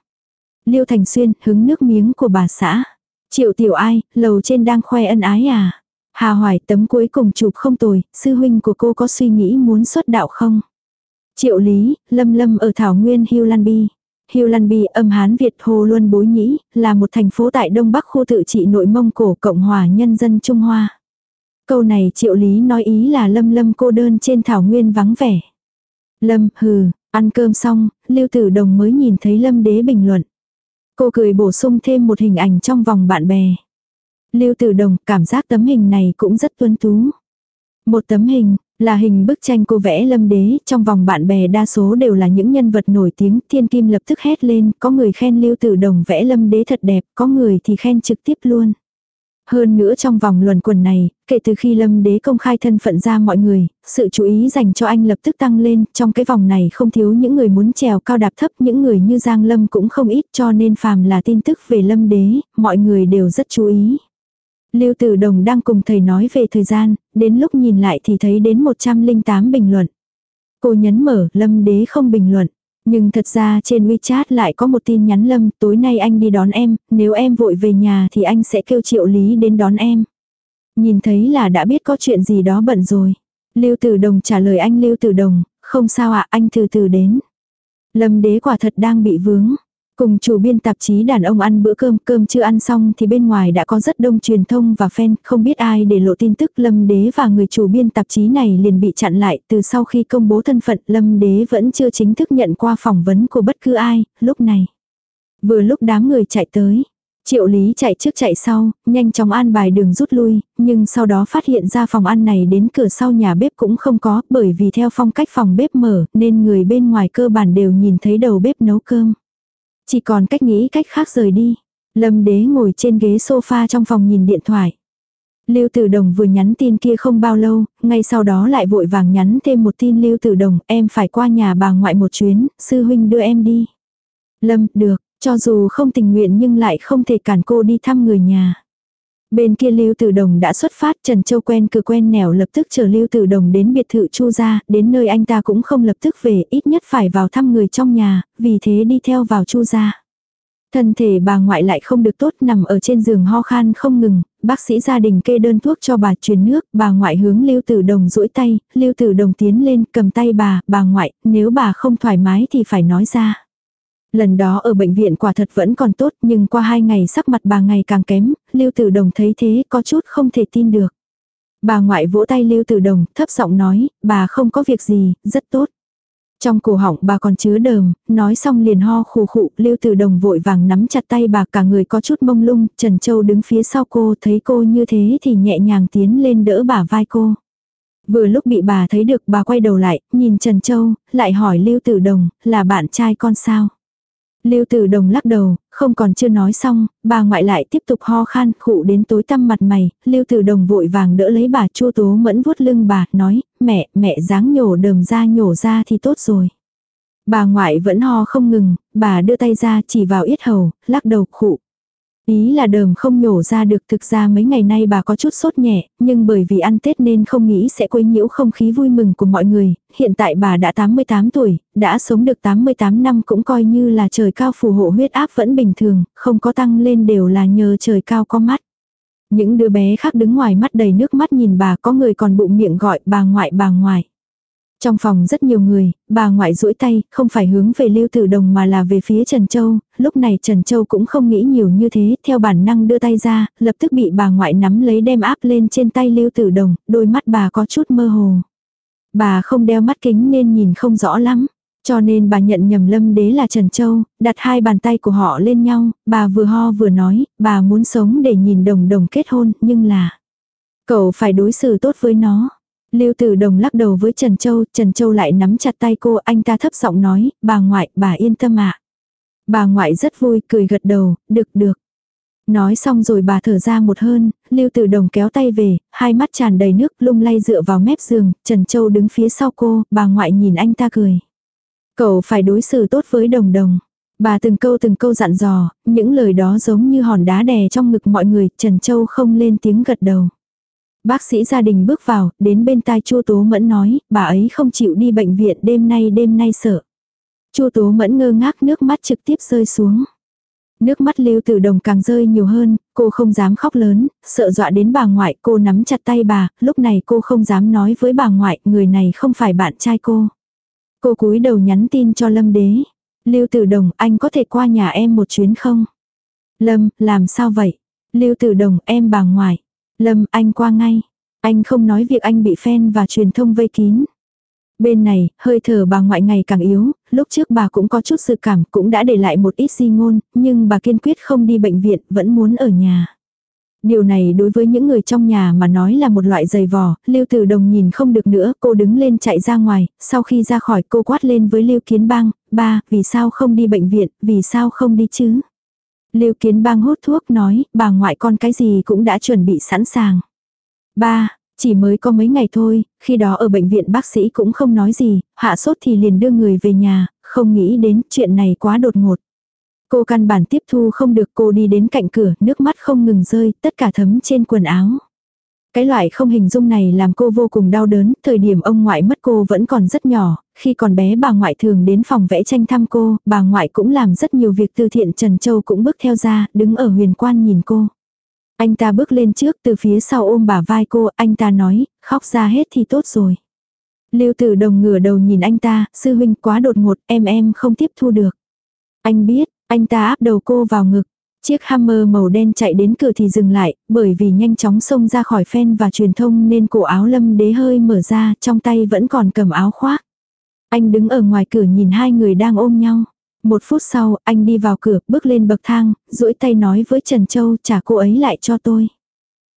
Liêu Thành Xuyên, hứng nước miếng của bà xã. Triệu tiểu ai, lầu trên đang khoe ân ái à. Hà Hoài tấm cuối cùng chụp không tồi, sư huynh của cô có suy nghĩ muốn xuất đạo không? Triệu Lý, Lâm Lâm ở Thảo Nguyên Hiêu Lan Bi. Hiêu Lan Bi âm Hán Việt Hồ Luân Bối Nhĩ, là một thành phố tại Đông Bắc khu tự trị nội Mông Cổ Cộng hòa Nhân dân Trung Hoa. Câu này Triệu Lý nói ý là Lâm Lâm cô đơn trên Thảo Nguyên vắng vẻ. Lâm, hừ, ăn cơm xong, Lưu Tử Đồng mới nhìn thấy Lâm Đế bình luận. Cô cười bổ sung thêm một hình ảnh trong vòng bạn bè. Lưu Tử Đồng cảm giác tấm hình này cũng rất tuân tú. Một tấm hình, là hình bức tranh cô vẽ lâm đế, trong vòng bạn bè đa số đều là những nhân vật nổi tiếng, thiên kim lập tức hét lên, có người khen lưu tử đồng vẽ lâm đế thật đẹp, có người thì khen trực tiếp luôn. Hơn nữa trong vòng luận quần này, kể từ khi lâm đế công khai thân phận ra mọi người, sự chú ý dành cho anh lập tức tăng lên, trong cái vòng này không thiếu những người muốn trèo cao đạp thấp, những người như Giang Lâm cũng không ít cho nên phàm là tin tức về lâm đế, mọi người đều rất chú ý. Lưu Tử Đồng đang cùng thầy nói về thời gian, đến lúc nhìn lại thì thấy đến 108 bình luận. Cô nhấn mở, Lâm Đế không bình luận. Nhưng thật ra trên WeChat lại có một tin nhắn Lâm, tối nay anh đi đón em, nếu em vội về nhà thì anh sẽ kêu triệu lý đến đón em. Nhìn thấy là đã biết có chuyện gì đó bận rồi. Lưu Tử Đồng trả lời anh Lưu Tử Đồng, không sao ạ, anh từ từ đến. Lâm đế quả thật đang bị vướng. Cùng chủ biên tạp chí đàn ông ăn bữa cơm, cơm chưa ăn xong thì bên ngoài đã có rất đông truyền thông và fan, không biết ai để lộ tin tức Lâm Đế và người chủ biên tạp chí này liền bị chặn lại, từ sau khi công bố thân phận Lâm Đế vẫn chưa chính thức nhận qua phỏng vấn của bất cứ ai, lúc này. Vừa lúc đám người chạy tới, Triệu Lý chạy trước chạy sau, nhanh chóng an bài đường rút lui, nhưng sau đó phát hiện ra phòng ăn này đến cửa sau nhà bếp cũng không có, bởi vì theo phong cách phòng bếp mở, nên người bên ngoài cơ bản đều nhìn thấy đầu bếp nấu cơm. Chỉ còn cách nghĩ cách khác rời đi. Lâm đế ngồi trên ghế sofa trong phòng nhìn điện thoại. Lưu Tử Đồng vừa nhắn tin kia không bao lâu, ngay sau đó lại vội vàng nhắn thêm một tin Lưu Tử Đồng, em phải qua nhà bà ngoại một chuyến, sư huynh đưa em đi. Lâm, được, cho dù không tình nguyện nhưng lại không thể cản cô đi thăm người nhà. Bên kia Lưu Tử Đồng đã xuất phát, Trần Châu quen cửa quen nẻo lập tức chờ Lưu Tử Đồng đến biệt thự Chu gia, đến nơi anh ta cũng không lập tức về, ít nhất phải vào thăm người trong nhà, vì thế đi theo vào Chu gia. Thân thể bà ngoại lại không được tốt nằm ở trên giường ho khan không ngừng, bác sĩ gia đình kê đơn thuốc cho bà truyền nước, bà ngoại hướng Lưu Tử Đồng duỗi tay, Lưu Tử Đồng tiến lên cầm tay bà, bà ngoại, nếu bà không thoải mái thì phải nói ra. Lần đó ở bệnh viện quả thật vẫn còn tốt nhưng qua hai ngày sắc mặt bà ngày càng kém, Lưu Tử Đồng thấy thế có chút không thể tin được. Bà ngoại vỗ tay Lưu Tử Đồng thấp giọng nói, bà không có việc gì, rất tốt. Trong cổ họng bà còn chứa đờm, nói xong liền ho khù khụ, Lưu Tử Đồng vội vàng nắm chặt tay bà cả người có chút mông lung, Trần Châu đứng phía sau cô thấy cô như thế thì nhẹ nhàng tiến lên đỡ bà vai cô. Vừa lúc bị bà thấy được bà quay đầu lại, nhìn Trần Châu, lại hỏi Lưu Tử Đồng, là bạn trai con sao? Lưu Tử Đồng lắc đầu, không còn chưa nói xong, bà ngoại lại tiếp tục ho khan, khụ đến tối tăm mặt mày, Lưu Tử Đồng vội vàng đỡ lấy bà Chu Tố Mẫn vuốt lưng bà, nói, mẹ, mẹ dáng nhổ đờm ra nhổ ra thì tốt rồi. Bà ngoại vẫn ho không ngừng, bà đưa tay ra chỉ vào yết hầu, lắc đầu khụ. Ý là đờm không nhổ ra được thực ra mấy ngày nay bà có chút sốt nhẹ, nhưng bởi vì ăn Tết nên không nghĩ sẽ quấy nhiễu không khí vui mừng của mọi người. Hiện tại bà đã 88 tuổi, đã sống được 88 năm cũng coi như là trời cao phù hộ huyết áp vẫn bình thường, không có tăng lên đều là nhờ trời cao có mắt. Những đứa bé khác đứng ngoài mắt đầy nước mắt nhìn bà có người còn bụng miệng gọi bà ngoại bà ngoại. Trong phòng rất nhiều người, bà ngoại duỗi tay, không phải hướng về Lưu Tử Đồng mà là về phía Trần Châu, lúc này Trần Châu cũng không nghĩ nhiều như thế, theo bản năng đưa tay ra, lập tức bị bà ngoại nắm lấy đem áp lên trên tay Lưu Tử Đồng, đôi mắt bà có chút mơ hồ. Bà không đeo mắt kính nên nhìn không rõ lắm. Cho nên bà nhận nhầm lâm đế là Trần Châu, đặt hai bàn tay của họ lên nhau, bà vừa ho vừa nói, bà muốn sống để nhìn đồng đồng kết hôn, nhưng là... Cậu phải đối xử tốt với nó. Lưu Tử Đồng lắc đầu với Trần Châu, Trần Châu lại nắm chặt tay cô, anh ta thấp giọng nói, bà ngoại, bà yên tâm ạ. Bà ngoại rất vui, cười gật đầu, được được. Nói xong rồi bà thở ra một hơn, Lưu Tử Đồng kéo tay về, hai mắt tràn đầy nước lung lay dựa vào mép giường, Trần Châu đứng phía sau cô, bà ngoại nhìn anh ta cười. Cậu phải đối xử tốt với đồng đồng. Bà từng câu từng câu dặn dò, những lời đó giống như hòn đá đè trong ngực mọi người, Trần Châu không lên tiếng gật đầu. Bác sĩ gia đình bước vào, đến bên tai Chu Tố Mẫn nói, bà ấy không chịu đi bệnh viện đêm nay đêm nay sợ. Chu Tố Mẫn ngơ ngác nước mắt trực tiếp rơi xuống. Nước mắt Lưu Tử Đồng càng rơi nhiều hơn, cô không dám khóc lớn, sợ dọa đến bà ngoại, cô nắm chặt tay bà, lúc này cô không dám nói với bà ngoại, người này không phải bạn trai cô. Cô cúi đầu nhắn tin cho Lâm Đế. Lưu Tử Đồng, anh có thể qua nhà em một chuyến không? Lâm, làm sao vậy? Lưu Tử Đồng, em bà ngoại. Lâm, anh qua ngay. Anh không nói việc anh bị fan và truyền thông vây kín. Bên này, hơi thở bà ngoại ngày càng yếu, lúc trước bà cũng có chút sự cảm, cũng đã để lại một ít di ngôn, nhưng bà kiên quyết không đi bệnh viện, vẫn muốn ở nhà. Điều này đối với những người trong nhà mà nói là một loại giày vò, Lưu Tử Đồng nhìn không được nữa, cô đứng lên chạy ra ngoài, sau khi ra khỏi cô quát lên với Lưu Kiến Bang, ba, vì sao không đi bệnh viện, vì sao không đi chứ? Lưu Kiến Bang hút thuốc nói, bà ngoại con cái gì cũng đã chuẩn bị sẵn sàng. Ba, chỉ mới có mấy ngày thôi, khi đó ở bệnh viện bác sĩ cũng không nói gì, hạ sốt thì liền đưa người về nhà, không nghĩ đến chuyện này quá đột ngột. Cô căn bản tiếp thu không được cô đi đến cạnh cửa, nước mắt không ngừng rơi, tất cả thấm trên quần áo. Cái loại không hình dung này làm cô vô cùng đau đớn, thời điểm ông ngoại mất cô vẫn còn rất nhỏ, khi còn bé bà ngoại thường đến phòng vẽ tranh thăm cô, bà ngoại cũng làm rất nhiều việc từ thiện Trần Châu cũng bước theo ra, đứng ở huyền quan nhìn cô. Anh ta bước lên trước từ phía sau ôm bà vai cô, anh ta nói, khóc ra hết thì tốt rồi. Lưu tử đồng ngửa đầu nhìn anh ta, sư huynh quá đột ngột, em em không tiếp thu được. Anh biết, anh ta áp đầu cô vào ngực. Chiếc Hammer màu đen chạy đến cửa thì dừng lại, bởi vì nhanh chóng xông ra khỏi phen và truyền thông nên cổ áo lâm đế hơi mở ra, trong tay vẫn còn cầm áo khoác. Anh đứng ở ngoài cửa nhìn hai người đang ôm nhau. Một phút sau, anh đi vào cửa, bước lên bậc thang, duỗi tay nói với Trần Châu trả cô ấy lại cho tôi.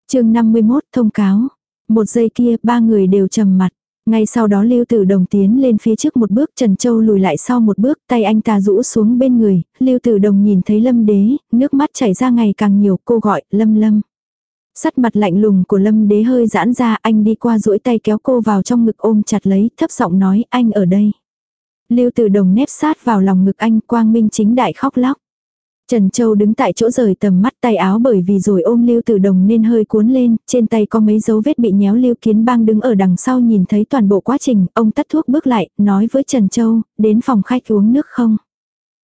chương 51 thông cáo. Một giây kia, ba người đều trầm mặt. Ngay sau đó Lưu Tử Đồng tiến lên phía trước một bước, Trần Châu lùi lại sau một bước, tay anh ta rũ xuống bên người, Lưu Tử Đồng nhìn thấy Lâm Đế, nước mắt chảy ra ngày càng nhiều, cô gọi, Lâm Lâm. Sắt mặt lạnh lùng của Lâm Đế hơi giãn ra, anh đi qua duỗi tay kéo cô vào trong ngực ôm chặt lấy, thấp giọng nói, anh ở đây. Lưu Tử Đồng nép sát vào lòng ngực anh, quang minh chính đại khóc lóc. Trần Châu đứng tại chỗ rời tầm mắt tay áo bởi vì rồi ôm Lưu Tử Đồng nên hơi cuốn lên, trên tay có mấy dấu vết bị nhéo Lưu Kiến Bang đứng ở đằng sau nhìn thấy toàn bộ quá trình, ông tắt thuốc bước lại, nói với Trần Châu, đến phòng khách uống nước không?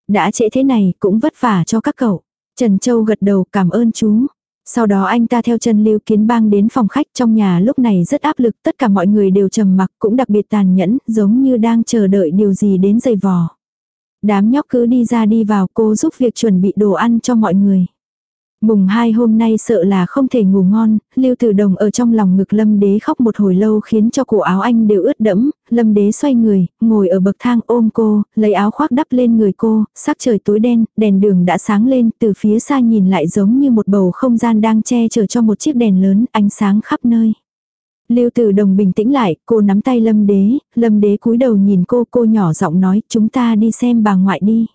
Đã trễ thế này, cũng vất vả cho các cậu. Trần Châu gật đầu cảm ơn chú. Sau đó anh ta theo chân Lưu Kiến Bang đến phòng khách trong nhà lúc này rất áp lực, tất cả mọi người đều trầm mặc cũng đặc biệt tàn nhẫn, giống như đang chờ đợi điều gì đến giày vò. Đám nhóc cứ đi ra đi vào cô giúp việc chuẩn bị đồ ăn cho mọi người. Mùng hai hôm nay sợ là không thể ngủ ngon, Lưu Tử Đồng ở trong lòng ngực Lâm Đế khóc một hồi lâu khiến cho cổ áo anh đều ướt đẫm, Lâm Đế xoay người, ngồi ở bậc thang ôm cô, lấy áo khoác đắp lên người cô, sắc trời tối đen, đèn đường đã sáng lên, từ phía xa nhìn lại giống như một bầu không gian đang che chở cho một chiếc đèn lớn, ánh sáng khắp nơi. Lưu Tử Đồng bình tĩnh lại, cô nắm tay Lâm Đế, Lâm Đế cúi đầu nhìn cô, cô nhỏ giọng nói, chúng ta đi xem bà ngoại đi.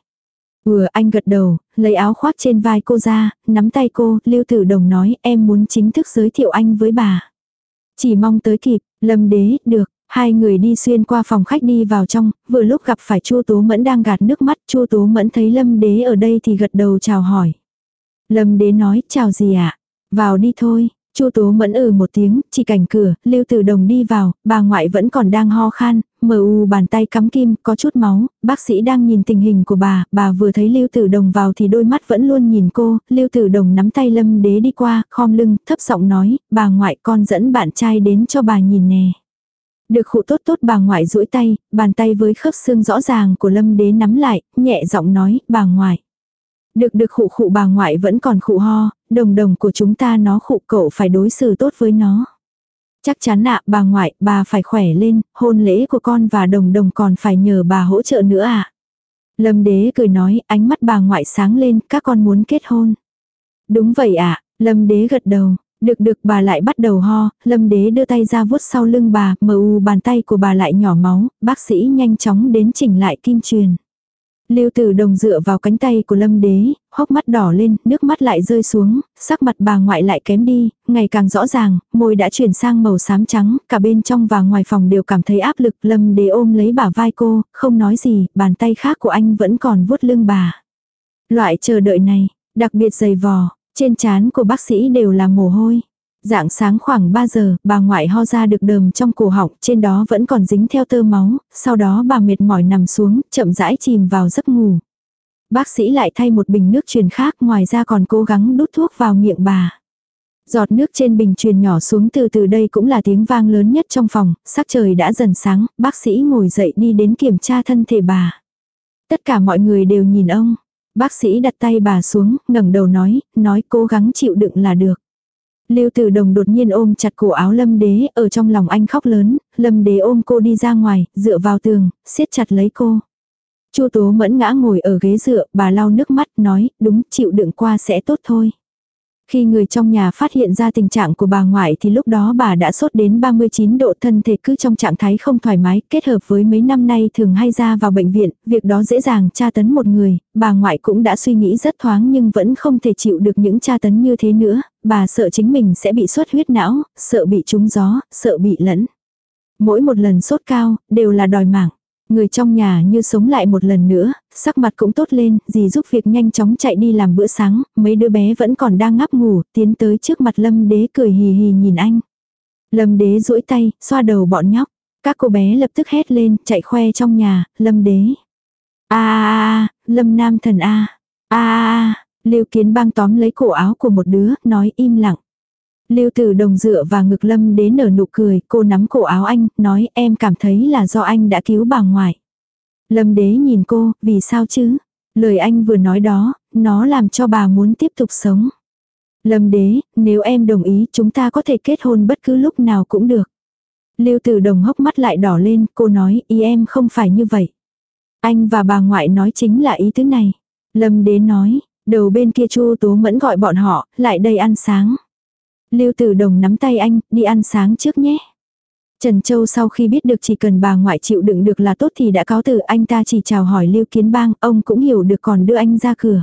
Vừa anh gật đầu, lấy áo khoác trên vai cô ra, nắm tay cô, Lưu Tử Đồng nói, em muốn chính thức giới thiệu anh với bà. Chỉ mong tới kịp, Lâm Đế, được. Hai người đi xuyên qua phòng khách đi vào trong, vừa lúc gặp phải Chu Tố Mẫn đang gạt nước mắt, Chu Tố Mẫn thấy Lâm Đế ở đây thì gật đầu chào hỏi. Lâm Đế nói, chào gì ạ? Vào đi thôi, Chu Tố Mẫn ừ một tiếng, chỉ cảnh cửa, Lưu Tử Đồng đi vào, bà ngoại vẫn còn đang ho khan, mờ u bàn tay cắm kim, có chút máu, bác sĩ đang nhìn tình hình của bà, bà vừa thấy Lưu Tử Đồng vào thì đôi mắt vẫn luôn nhìn cô, Lưu Tử Đồng nắm tay Lâm Đế đi qua, khom lưng, thấp giọng nói, bà ngoại con dẫn bạn trai đến cho bà nhìn nè. Được khụ tốt tốt bà ngoại duỗi tay, bàn tay với khớp xương rõ ràng của Lâm Đế nắm lại, nhẹ giọng nói, bà ngoại. Được được khụ khụ bà ngoại vẫn còn khụ ho, đồng đồng của chúng ta nó khụ cậu phải đối xử tốt với nó. Chắc chắn ạ bà ngoại, bà phải khỏe lên, hôn lễ của con và đồng đồng còn phải nhờ bà hỗ trợ nữa ạ. Lâm đế cười nói, ánh mắt bà ngoại sáng lên, các con muốn kết hôn. Đúng vậy ạ, lâm đế gật đầu. Được được bà lại bắt đầu ho, lâm đế đưa tay ra vuốt sau lưng bà, mờ u bàn tay của bà lại nhỏ máu, bác sĩ nhanh chóng đến chỉnh lại kim truyền. Lưu Tử Đồng dựa vào cánh tay của Lâm Đế, hốc mắt đỏ lên, nước mắt lại rơi xuống, sắc mặt bà ngoại lại kém đi, ngày càng rõ ràng, môi đã chuyển sang màu xám trắng, cả bên trong và ngoài phòng đều cảm thấy áp lực. Lâm Đế ôm lấy bả vai cô, không nói gì, bàn tay khác của anh vẫn còn vuốt lưng bà. Loại chờ đợi này, đặc biệt dày vò, trên trán của bác sĩ đều là mồ hôi. Dạng sáng khoảng 3 giờ, bà ngoại ho ra được đờm trong cổ họng, trên đó vẫn còn dính theo tơ máu, sau đó bà mệt mỏi nằm xuống, chậm rãi chìm vào giấc ngủ. Bác sĩ lại thay một bình nước truyền khác, ngoài ra còn cố gắng đút thuốc vào miệng bà. Giọt nước trên bình truyền nhỏ xuống từ từ đây cũng là tiếng vang lớn nhất trong phòng, sắc trời đã dần sáng, bác sĩ ngồi dậy đi đến kiểm tra thân thể bà. Tất cả mọi người đều nhìn ông. Bác sĩ đặt tay bà xuống, ngẩng đầu nói, nói cố gắng chịu đựng là được. Lưu Tử Đồng đột nhiên ôm chặt cổ áo Lâm Đế, ở trong lòng anh khóc lớn, Lâm Đế ôm cô đi ra ngoài, dựa vào tường, siết chặt lấy cô. Chu Tố Mẫn ngã ngồi ở ghế dựa, bà lau nước mắt, nói, đúng, chịu đựng qua sẽ tốt thôi. Khi người trong nhà phát hiện ra tình trạng của bà ngoại thì lúc đó bà đã sốt đến 39 độ thân thể cứ trong trạng thái không thoải mái, kết hợp với mấy năm nay thường hay ra vào bệnh viện, việc đó dễ dàng tra tấn một người, bà ngoại cũng đã suy nghĩ rất thoáng nhưng vẫn không thể chịu được những tra tấn như thế nữa, bà sợ chính mình sẽ bị xuất huyết não, sợ bị trúng gió, sợ bị lẫn. Mỗi một lần sốt cao, đều là đòi mạng. Người trong nhà như sống lại một lần nữa, sắc mặt cũng tốt lên, dì giúp việc nhanh chóng chạy đi làm bữa sáng, mấy đứa bé vẫn còn đang ngáp ngủ, tiến tới trước mặt lâm đế cười hì hì nhìn anh. Lâm đế duỗi tay, xoa đầu bọn nhóc. Các cô bé lập tức hét lên, chạy khoe trong nhà, lâm đế. a a lâm nam thần a a a Lưu kiến bang tóm lấy cổ áo của một đứa, nói im lặng. Lưu Tử Đồng dựa và ngực Lâm Đế nở nụ cười, cô nắm cổ áo anh, nói em cảm thấy là do anh đã cứu bà ngoại. Lâm Đế nhìn cô, vì sao chứ? Lời anh vừa nói đó, nó làm cho bà muốn tiếp tục sống. Lâm Đế, nếu em đồng ý chúng ta có thể kết hôn bất cứ lúc nào cũng được. Lưu Tử Đồng hốc mắt lại đỏ lên, cô nói ý em không phải như vậy. Anh và bà ngoại nói chính là ý thứ này. Lâm Đế nói, đầu bên kia Chu Tố Mẫn gọi bọn họ, lại đây ăn sáng. Lưu Tử Đồng nắm tay anh, đi ăn sáng trước nhé. Trần Châu sau khi biết được chỉ cần bà ngoại chịu đựng được là tốt thì đã cáo từ anh ta chỉ chào hỏi Lưu Kiến Bang, ông cũng hiểu được còn đưa anh ra cửa.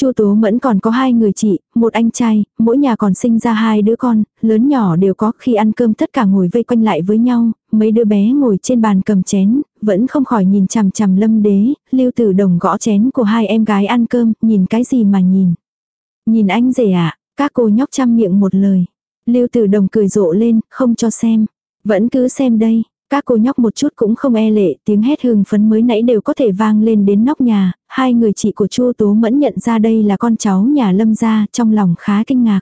Chu Tố Mẫn còn có hai người chị, một anh trai, mỗi nhà còn sinh ra hai đứa con, lớn nhỏ đều có, khi ăn cơm tất cả ngồi vây quanh lại với nhau, mấy đứa bé ngồi trên bàn cầm chén, vẫn không khỏi nhìn chằm chằm Lâm Đế, Lưu Tử Đồng gõ chén của hai em gái ăn cơm, nhìn cái gì mà nhìn. Nhìn anh rể ạ, các cô nhóc chăm miệng một lời. Lưu tử đồng cười rộ lên, không cho xem. Vẫn cứ xem đây. Các cô nhóc một chút cũng không e lệ, tiếng hét hưng phấn mới nãy đều có thể vang lên đến nóc nhà, hai người chị của Chu Tố Mẫn nhận ra đây là con cháu nhà Lâm gia, trong lòng khá kinh ngạc.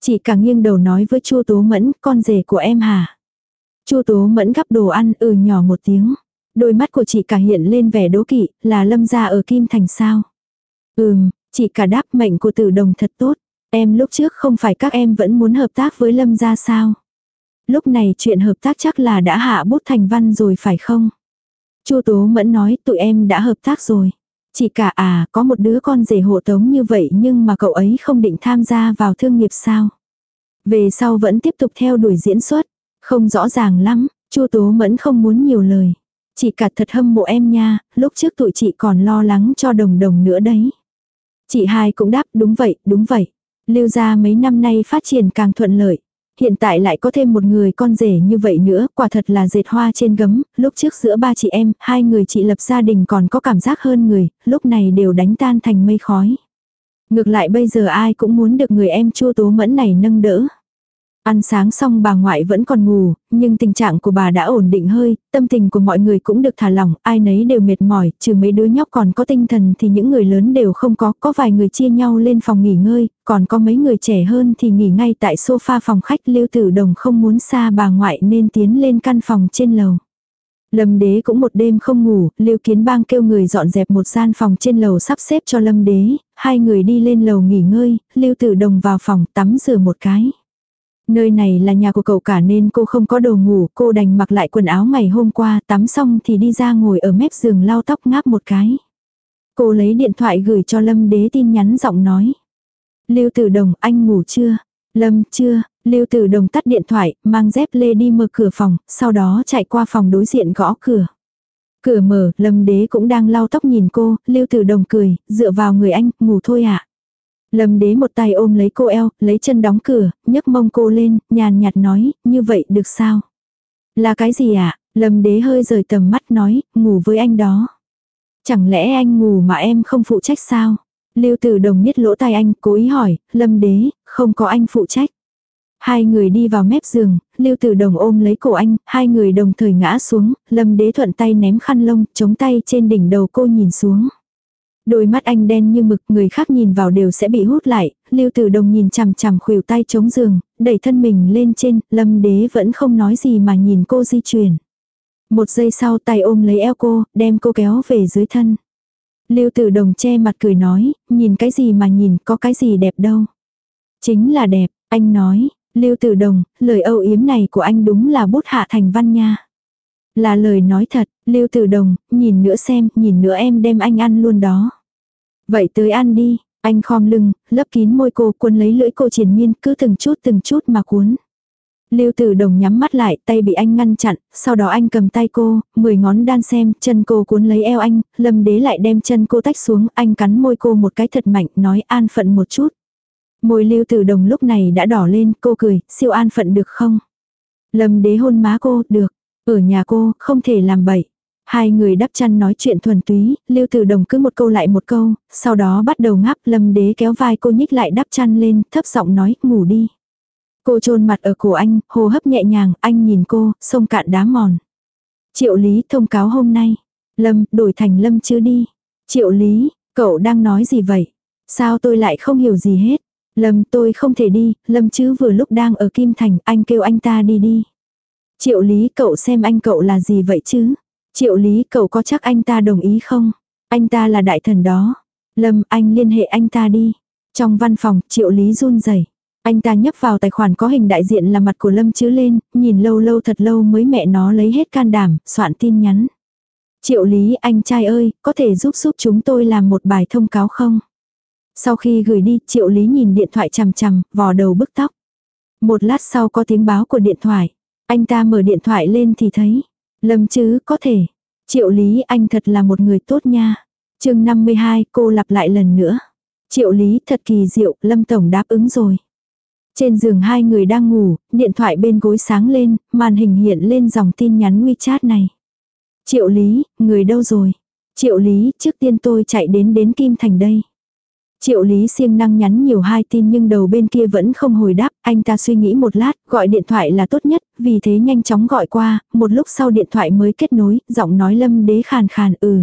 Chị cả nghiêng đầu nói với Chu Tố Mẫn, con rể của em hả? Chu Tố Mẫn gắp đồ ăn, ừ nhỏ một tiếng. Đôi mắt của chị cả hiện lên vẻ đố kỵ, là Lâm gia ở Kim Thành sao? Ừm, chị cả đáp mệnh của tử đồng thật tốt. Em lúc trước không phải các em vẫn muốn hợp tác với Lâm gia sao? Lúc này chuyện hợp tác chắc là đã hạ bút thành văn rồi phải không? Chu Tố Mẫn nói tụi em đã hợp tác rồi. Chỉ cả à, có một đứa con rể hộ tống như vậy nhưng mà cậu ấy không định tham gia vào thương nghiệp sao? Về sau vẫn tiếp tục theo đuổi diễn xuất. Không rõ ràng lắm, Chu Tố Mẫn không muốn nhiều lời. Chị cả thật hâm mộ em nha, lúc trước tụi chị còn lo lắng cho đồng đồng nữa đấy. Chị hai cũng đáp đúng vậy, đúng vậy. Lưu gia mấy năm nay phát triển càng thuận lợi. Hiện tại lại có thêm một người con rể như vậy nữa, quả thật là dệt hoa trên gấm, lúc trước giữa ba chị em, hai người chị lập gia đình còn có cảm giác hơn người, lúc này đều đánh tan thành mây khói. Ngược lại bây giờ ai cũng muốn được người em chua tố mẫn này nâng đỡ. Ăn sáng xong bà ngoại vẫn còn ngủ, nhưng tình trạng của bà đã ổn định hơi, tâm tình của mọi người cũng được thả lỏng, ai nấy đều mệt mỏi, trừ mấy đứa nhóc còn có tinh thần thì những người lớn đều không có, có vài người chia nhau lên phòng nghỉ ngơi, còn có mấy người trẻ hơn thì nghỉ ngay tại sofa phòng khách Lưu Tử Đồng không muốn xa bà ngoại nên tiến lên căn phòng trên lầu. Lâm đế cũng một đêm không ngủ, Lưu Kiến Bang kêu người dọn dẹp một gian phòng trên lầu sắp xếp cho Lâm đế, hai người đi lên lầu nghỉ ngơi, Lưu Tử Đồng vào phòng tắm rửa một cái. Nơi này là nhà của cậu cả nên cô không có đồ ngủ, cô đành mặc lại quần áo ngày hôm qua, tắm xong thì đi ra ngồi ở mép giường lau tóc ngáp một cái. Cô lấy điện thoại gửi cho Lâm đế tin nhắn giọng nói. Lưu Tử Đồng, anh ngủ chưa? Lâm, chưa. Lưu Tử Đồng tắt điện thoại, mang dép lê đi mở cửa phòng, sau đó chạy qua phòng đối diện gõ cửa. Cửa mở, Lâm Đế cũng đang lau tóc nhìn cô, Lưu Tử Đồng cười, dựa vào người anh, ngủ thôi ạ. À. Lâm đế một tay ôm lấy cô eo, lấy chân đóng cửa, nhấc mông cô lên, nhàn nhạt nói, như vậy được sao? Là cái gì ạ? À? Lâm đế hơi rời tầm mắt nói, ngủ với anh đó. Chẳng lẽ anh ngủ mà em không phụ trách sao? Lưu tử đồng nhất lỗ tai anh, cố ý hỏi, lâm đế, không có anh phụ trách. Hai người đi vào mép giường, Lưu Tử Đồng ôm lấy cổ anh, hai người đồng thời ngã xuống, Lâm Đế thuận tay ném khăn lông, chống tay trên đỉnh đầu cô nhìn xuống. Đôi mắt anh đen như mực, người khác nhìn vào đều sẽ bị hút lại, Lưu Tử Đồng nhìn chằm chằm khuỷu tay chống giường, đẩy thân mình lên trên, Lâm Đế vẫn không nói gì mà nhìn cô di chuyển. Một giây sau tay ôm lấy eo cô, đem cô kéo về dưới thân. Lưu Tử Đồng che mặt cười nói, nhìn cái gì mà nhìn, có cái gì đẹp đâu. Chính là đẹp, anh nói, Lưu Tử Đồng, lời âu yếm này của anh đúng là bút hạ thành văn nha. Là lời nói thật, Lưu Tử Đồng, nhìn nữa xem, nhìn nữa em đem anh ăn luôn đó. Vậy tới ăn đi, anh khom lưng, lấp kín môi cô, cuốn lấy lưỡi cô triền miên, cứ từng chút từng chút mà cuốn. Lưu Tử Đồng nhắm mắt lại, tay bị anh ngăn chặn, sau đó anh cầm tay cô, mười ngón đan xem, chân cô cuốn lấy eo anh, Lâm Đế lại đem chân cô tách xuống, anh cắn môi cô một cái thật mạnh, nói an phận một chút. Môi Lưu Tử Đồng lúc này đã đỏ lên, cô cười, siêu an phận được không? Lâm Đế hôn má cô, được. Ở nhà cô, không thể làm bậy. Hai người đắp chăn nói chuyện thuần túy, Lưu Tử Đồng cứ một câu lại một câu, sau đó bắt đầu ngáp Lâm Đế kéo vai cô nhích lại đắp chăn lên, thấp giọng nói, ngủ đi. Cô chôn mặt ở cổ anh, hô hấp nhẹ nhàng, anh nhìn cô, sông cạn đá mòn. Triệu Lý thông cáo hôm nay. Lâm, đổi thành Lâm chứ đi. Triệu Lý, cậu đang nói gì vậy? Sao tôi lại không hiểu gì hết? Lâm tôi không thể đi, Lâm chứ vừa lúc đang ở Kim Thành, anh kêu anh ta đi đi. Triệu Lý cậu xem anh cậu là gì vậy chứ? Triệu Lý cậu có chắc anh ta đồng ý không? Anh ta là đại thần đó. Lâm anh liên hệ anh ta đi. Trong văn phòng Triệu Lý run rẩy Anh ta nhấp vào tài khoản có hình đại diện là mặt của Lâm chứ lên, nhìn lâu lâu thật lâu mới mẹ nó lấy hết can đảm, soạn tin nhắn. Triệu Lý anh trai ơi, có thể giúp giúp chúng tôi làm một bài thông cáo không? Sau khi gửi đi, Triệu Lý nhìn điện thoại chằm chằm, vò đầu bức tóc. Một lát sau có tiếng báo của điện thoại. Anh ta mở điện thoại lên thì thấy. Lâm chứ, có thể. Triệu Lý anh thật là một người tốt nha. chương 52 cô lặp lại lần nữa. Triệu Lý thật kỳ diệu, Lâm Tổng đáp ứng rồi. Trên giường hai người đang ngủ, điện thoại bên gối sáng lên, màn hình hiện lên dòng tin nhắn WeChat này. Triệu Lý, người đâu rồi? Triệu Lý, trước tiên tôi chạy đến đến Kim Thành đây. Triệu Lý siêng năng nhắn nhiều hai tin nhưng đầu bên kia vẫn không hồi đáp, anh ta suy nghĩ một lát, gọi điện thoại là tốt nhất, vì thế nhanh chóng gọi qua, một lúc sau điện thoại mới kết nối, giọng nói lâm đế khàn khàn ừ.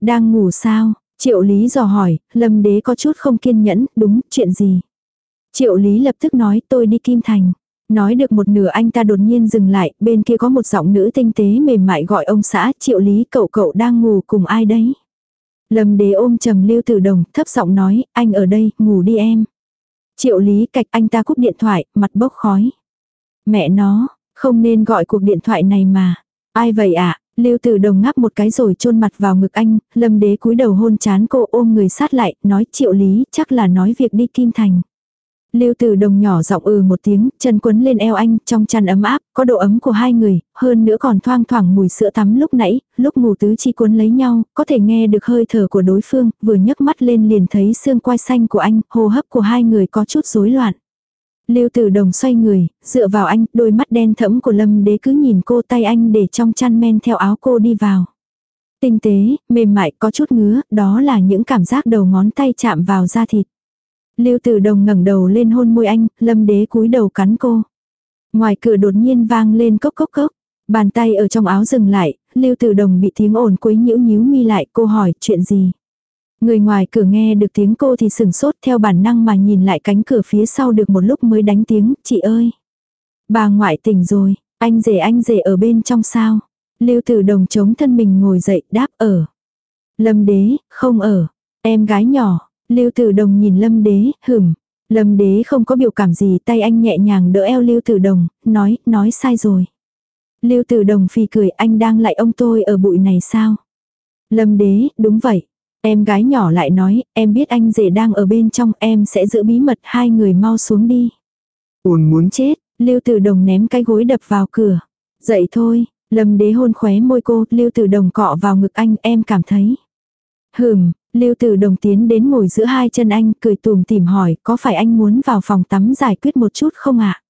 Đang ngủ sao? Triệu Lý dò hỏi, lâm đế có chút không kiên nhẫn, đúng, chuyện gì? Triệu Lý lập tức nói tôi đi Kim Thành. Nói được một nửa anh ta đột nhiên dừng lại, bên kia có một giọng nữ tinh tế mềm mại gọi ông xã, triệu lý cậu cậu đang ngủ cùng ai đấy. Lâm đế ôm trầm lưu tử đồng, thấp giọng nói, anh ở đây, ngủ đi em. Triệu lý cạch anh ta cúp điện thoại, mặt bốc khói. Mẹ nó, không nên gọi cuộc điện thoại này mà. Ai vậy ạ? À? Lưu Tử Đồng ngáp một cái rồi chôn mặt vào ngực anh, Lâm Đế cúi đầu hôn chán cô ôm người sát lại, nói Triệu Lý, chắc là nói việc đi Kim Thành. Lưu Tử Đồng nhỏ giọng ừ một tiếng, chân quấn lên eo anh, trong chăn ấm áp, có độ ấm của hai người, hơn nữa còn thoang thoảng mùi sữa tắm lúc nãy, lúc ngủ tứ chi cuốn lấy nhau, có thể nghe được hơi thở của đối phương, vừa nhấc mắt lên liền thấy xương quai xanh của anh, hô hấp của hai người có chút rối loạn. Lưu Tử Đồng xoay người, dựa vào anh, đôi mắt đen thẫm của Lâm Đế cứ nhìn cô tay anh để trong chăn men theo áo cô đi vào. Tinh tế, mềm mại, có chút ngứa, đó là những cảm giác đầu ngón tay chạm vào da thịt. Lưu Tử Đồng ngẩng đầu lên hôn môi anh, Lâm Đế cúi đầu cắn cô. Ngoài cửa đột nhiên vang lên cốc cốc cốc. Bàn tay ở trong áo dừng lại, Lưu Tử Đồng bị tiếng ồn quấy nhiễu nhíu mi lại, cô hỏi chuyện gì. Người ngoài cửa nghe được tiếng cô thì sừng sốt theo bản năng mà nhìn lại cánh cửa phía sau được một lúc mới đánh tiếng, chị ơi. Bà ngoại tỉnh rồi, anh rể anh rể ở bên trong sao. Lưu Tử Đồng chống thân mình ngồi dậy đáp ở. Lâm đế, không ở. Em gái nhỏ, Lưu Tử Đồng nhìn Lâm Đế, hửm. Lâm Đế không có biểu cảm gì, tay anh nhẹ nhàng đỡ eo Lưu Tử Đồng, nói, nói sai rồi. Lưu Tử Đồng phì cười, anh đang lại ông tôi ở bụi này sao? Lâm Đế, đúng vậy. Em gái nhỏ lại nói, em biết anh rể đang ở bên trong, em sẽ giữ bí mật hai người mau xuống đi. Ôn muốn chết, Lưu Tử Đồng ném cái gối đập vào cửa. Dậy thôi, Lâm Đế hôn khóe môi cô, Lưu Tử Đồng cọ vào ngực anh, em cảm thấy. Hừm, Lưu Tử Đồng tiến đến ngồi giữa hai chân anh, cười tùm tìm hỏi, có phải anh muốn vào phòng tắm giải quyết một chút không ạ?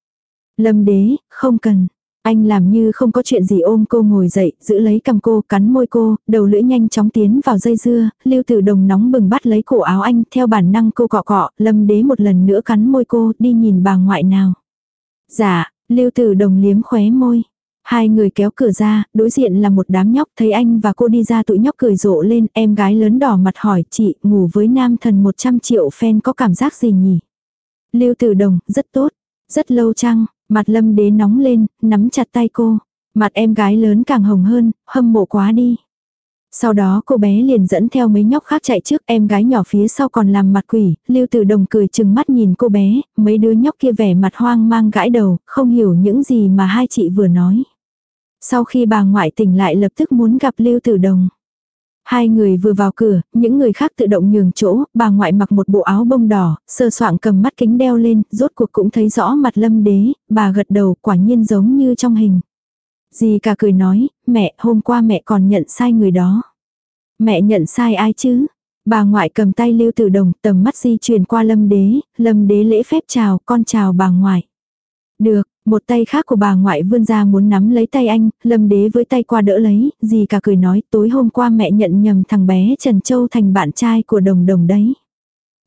Lâm đế, không cần. Anh làm như không có chuyện gì ôm cô ngồi dậy, giữ lấy cầm cô, cắn môi cô, đầu lưỡi nhanh chóng tiến vào dây dưa, Lưu Tử Đồng nóng bừng bắt lấy cổ áo anh, theo bản năng cô cọ cọ, Lâm đế một lần nữa cắn môi cô, đi nhìn bà ngoại nào. Dạ, Lưu Tử Đồng liếm khóe môi. Hai người kéo cửa ra, đối diện là một đám nhóc, thấy anh và cô đi ra tụi nhóc cười rộ lên, em gái lớn đỏ mặt hỏi chị, ngủ với nam thần 100 triệu fan có cảm giác gì nhỉ? Lưu Tử Đồng, rất tốt, rất lâu chăng, mặt lâm đế nóng lên, nắm chặt tay cô. Mặt em gái lớn càng hồng hơn, hâm mộ quá đi. Sau đó cô bé liền dẫn theo mấy nhóc khác chạy trước em gái nhỏ phía sau còn làm mặt quỷ, lưu tử đồng cười chừng mắt nhìn cô bé, mấy đứa nhóc kia vẻ mặt hoang mang gãi đầu, không hiểu những gì mà hai chị vừa nói. Sau khi bà ngoại tỉnh lại lập tức muốn gặp lưu tử đồng. Hai người vừa vào cửa, những người khác tự động nhường chỗ, bà ngoại mặc một bộ áo bông đỏ, sơ soạn cầm mắt kính đeo lên, rốt cuộc cũng thấy rõ mặt lâm đế, bà gật đầu quả nhiên giống như trong hình. Dì cả cười nói, mẹ, hôm qua mẹ còn nhận sai người đó. Mẹ nhận sai ai chứ? Bà ngoại cầm tay lưu tử đồng, tầm mắt di chuyển qua lâm đế, lâm đế lễ phép chào, con chào bà ngoại. Được, một tay khác của bà ngoại vươn ra muốn nắm lấy tay anh, lâm đế với tay qua đỡ lấy, gì cả cười nói, tối hôm qua mẹ nhận nhầm thằng bé Trần Châu thành bạn trai của đồng đồng đấy.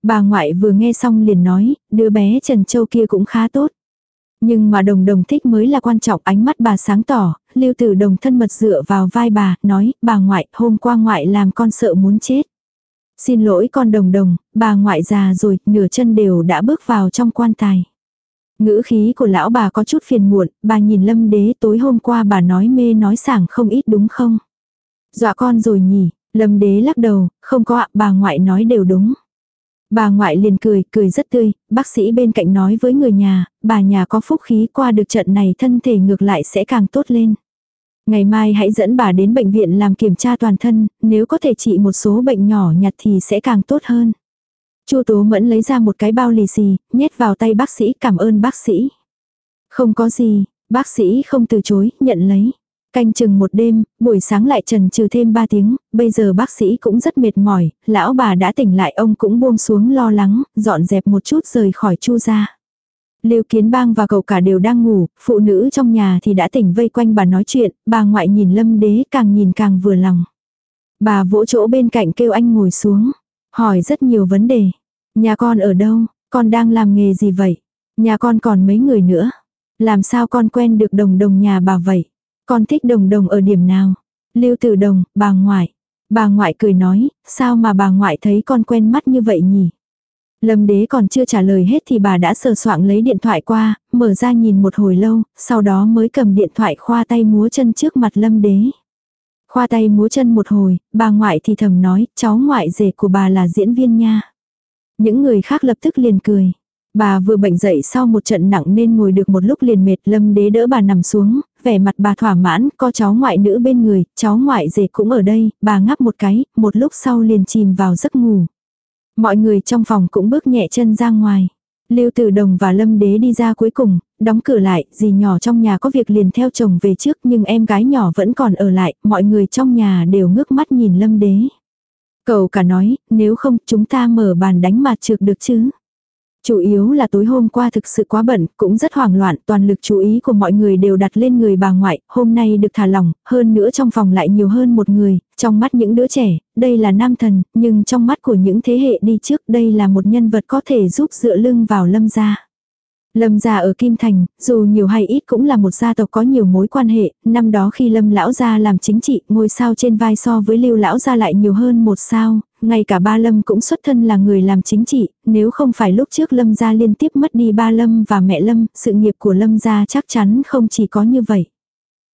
Bà ngoại vừa nghe xong liền nói, đứa bé Trần Châu kia cũng khá tốt. Nhưng mà đồng đồng thích mới là quan trọng ánh mắt bà sáng tỏ, lưu tử đồng thân mật dựa vào vai bà, nói, bà ngoại, hôm qua ngoại làm con sợ muốn chết. Xin lỗi con đồng đồng, bà ngoại già rồi, nửa chân đều đã bước vào trong quan tài. Ngữ khí của lão bà có chút phiền muộn, bà nhìn lâm đế tối hôm qua bà nói mê nói sảng không ít đúng không? Dọa con rồi nhỉ, lâm đế lắc đầu, không có ạ, bà ngoại nói đều đúng. Bà ngoại liền cười, cười rất tươi, bác sĩ bên cạnh nói với người nhà, bà nhà có phúc khí qua được trận này thân thể ngược lại sẽ càng tốt lên. Ngày mai hãy dẫn bà đến bệnh viện làm kiểm tra toàn thân, nếu có thể trị một số bệnh nhỏ nhặt thì sẽ càng tốt hơn. Chu Tố Mẫn lấy ra một cái bao lì xì, nhét vào tay bác sĩ cảm ơn bác sĩ. Không có gì, bác sĩ không từ chối, nhận lấy. Canh chừng một đêm, buổi sáng lại trần trừ thêm ba tiếng, bây giờ bác sĩ cũng rất mệt mỏi, lão bà đã tỉnh lại ông cũng buông xuống lo lắng, dọn dẹp một chút rời khỏi chu ra. Lưu Kiến Bang và cậu cả đều đang ngủ, phụ nữ trong nhà thì đã tỉnh vây quanh bà nói chuyện, bà ngoại nhìn lâm đế càng nhìn càng vừa lòng. Bà vỗ chỗ bên cạnh kêu anh ngồi xuống, hỏi rất nhiều vấn đề. Nhà con ở đâu, con đang làm nghề gì vậy? Nhà con còn mấy người nữa? Làm sao con quen được đồng đồng nhà bà vậy? Con thích đồng đồng ở điểm nào? Lưu tử đồng, bà ngoại. Bà ngoại cười nói, sao mà bà ngoại thấy con quen mắt như vậy nhỉ? Lâm đế còn chưa trả lời hết thì bà đã sờ soạng lấy điện thoại qua, mở ra nhìn một hồi lâu, sau đó mới cầm điện thoại khoa tay múa chân trước mặt lâm đế. Khoa tay múa chân một hồi, bà ngoại thì thầm nói, cháu ngoại rể của bà là diễn viên nha. Những người khác lập tức liền cười. Bà vừa bệnh dậy sau một trận nặng nên ngồi được một lúc liền mệt lâm đế đỡ bà nằm xuống, vẻ mặt bà thỏa mãn, có cháu ngoại nữ bên người, cháu ngoại rể cũng ở đây, bà ngắp một cái, một lúc sau liền chìm vào giấc ngủ. Mọi người trong phòng cũng bước nhẹ chân ra ngoài. Lưu Tử Đồng và Lâm Đế đi ra cuối cùng, đóng cửa lại, dì nhỏ trong nhà có việc liền theo chồng về trước nhưng em gái nhỏ vẫn còn ở lại, mọi người trong nhà đều ngước mắt nhìn Lâm Đế. Cậu cả nói, nếu không chúng ta mở bàn đánh mặt trược được chứ. Chủ yếu là tối hôm qua thực sự quá bận, cũng rất hoảng loạn, toàn lực chú ý của mọi người đều đặt lên người bà ngoại, hôm nay được thả lỏng, hơn nữa trong phòng lại nhiều hơn một người, trong mắt những đứa trẻ, đây là nam thần, nhưng trong mắt của những thế hệ đi trước đây là một nhân vật có thể giúp dựa lưng vào lâm gia. Lâm gia ở Kim Thành, dù nhiều hay ít cũng là một gia tộc có nhiều mối quan hệ, năm đó khi Lâm lão gia làm chính trị, ngôi sao trên vai so với Lưu lão gia lại nhiều hơn một sao, ngay cả ba Lâm cũng xuất thân là người làm chính trị, nếu không phải lúc trước Lâm gia liên tiếp mất đi ba Lâm và mẹ Lâm, sự nghiệp của Lâm gia chắc chắn không chỉ có như vậy.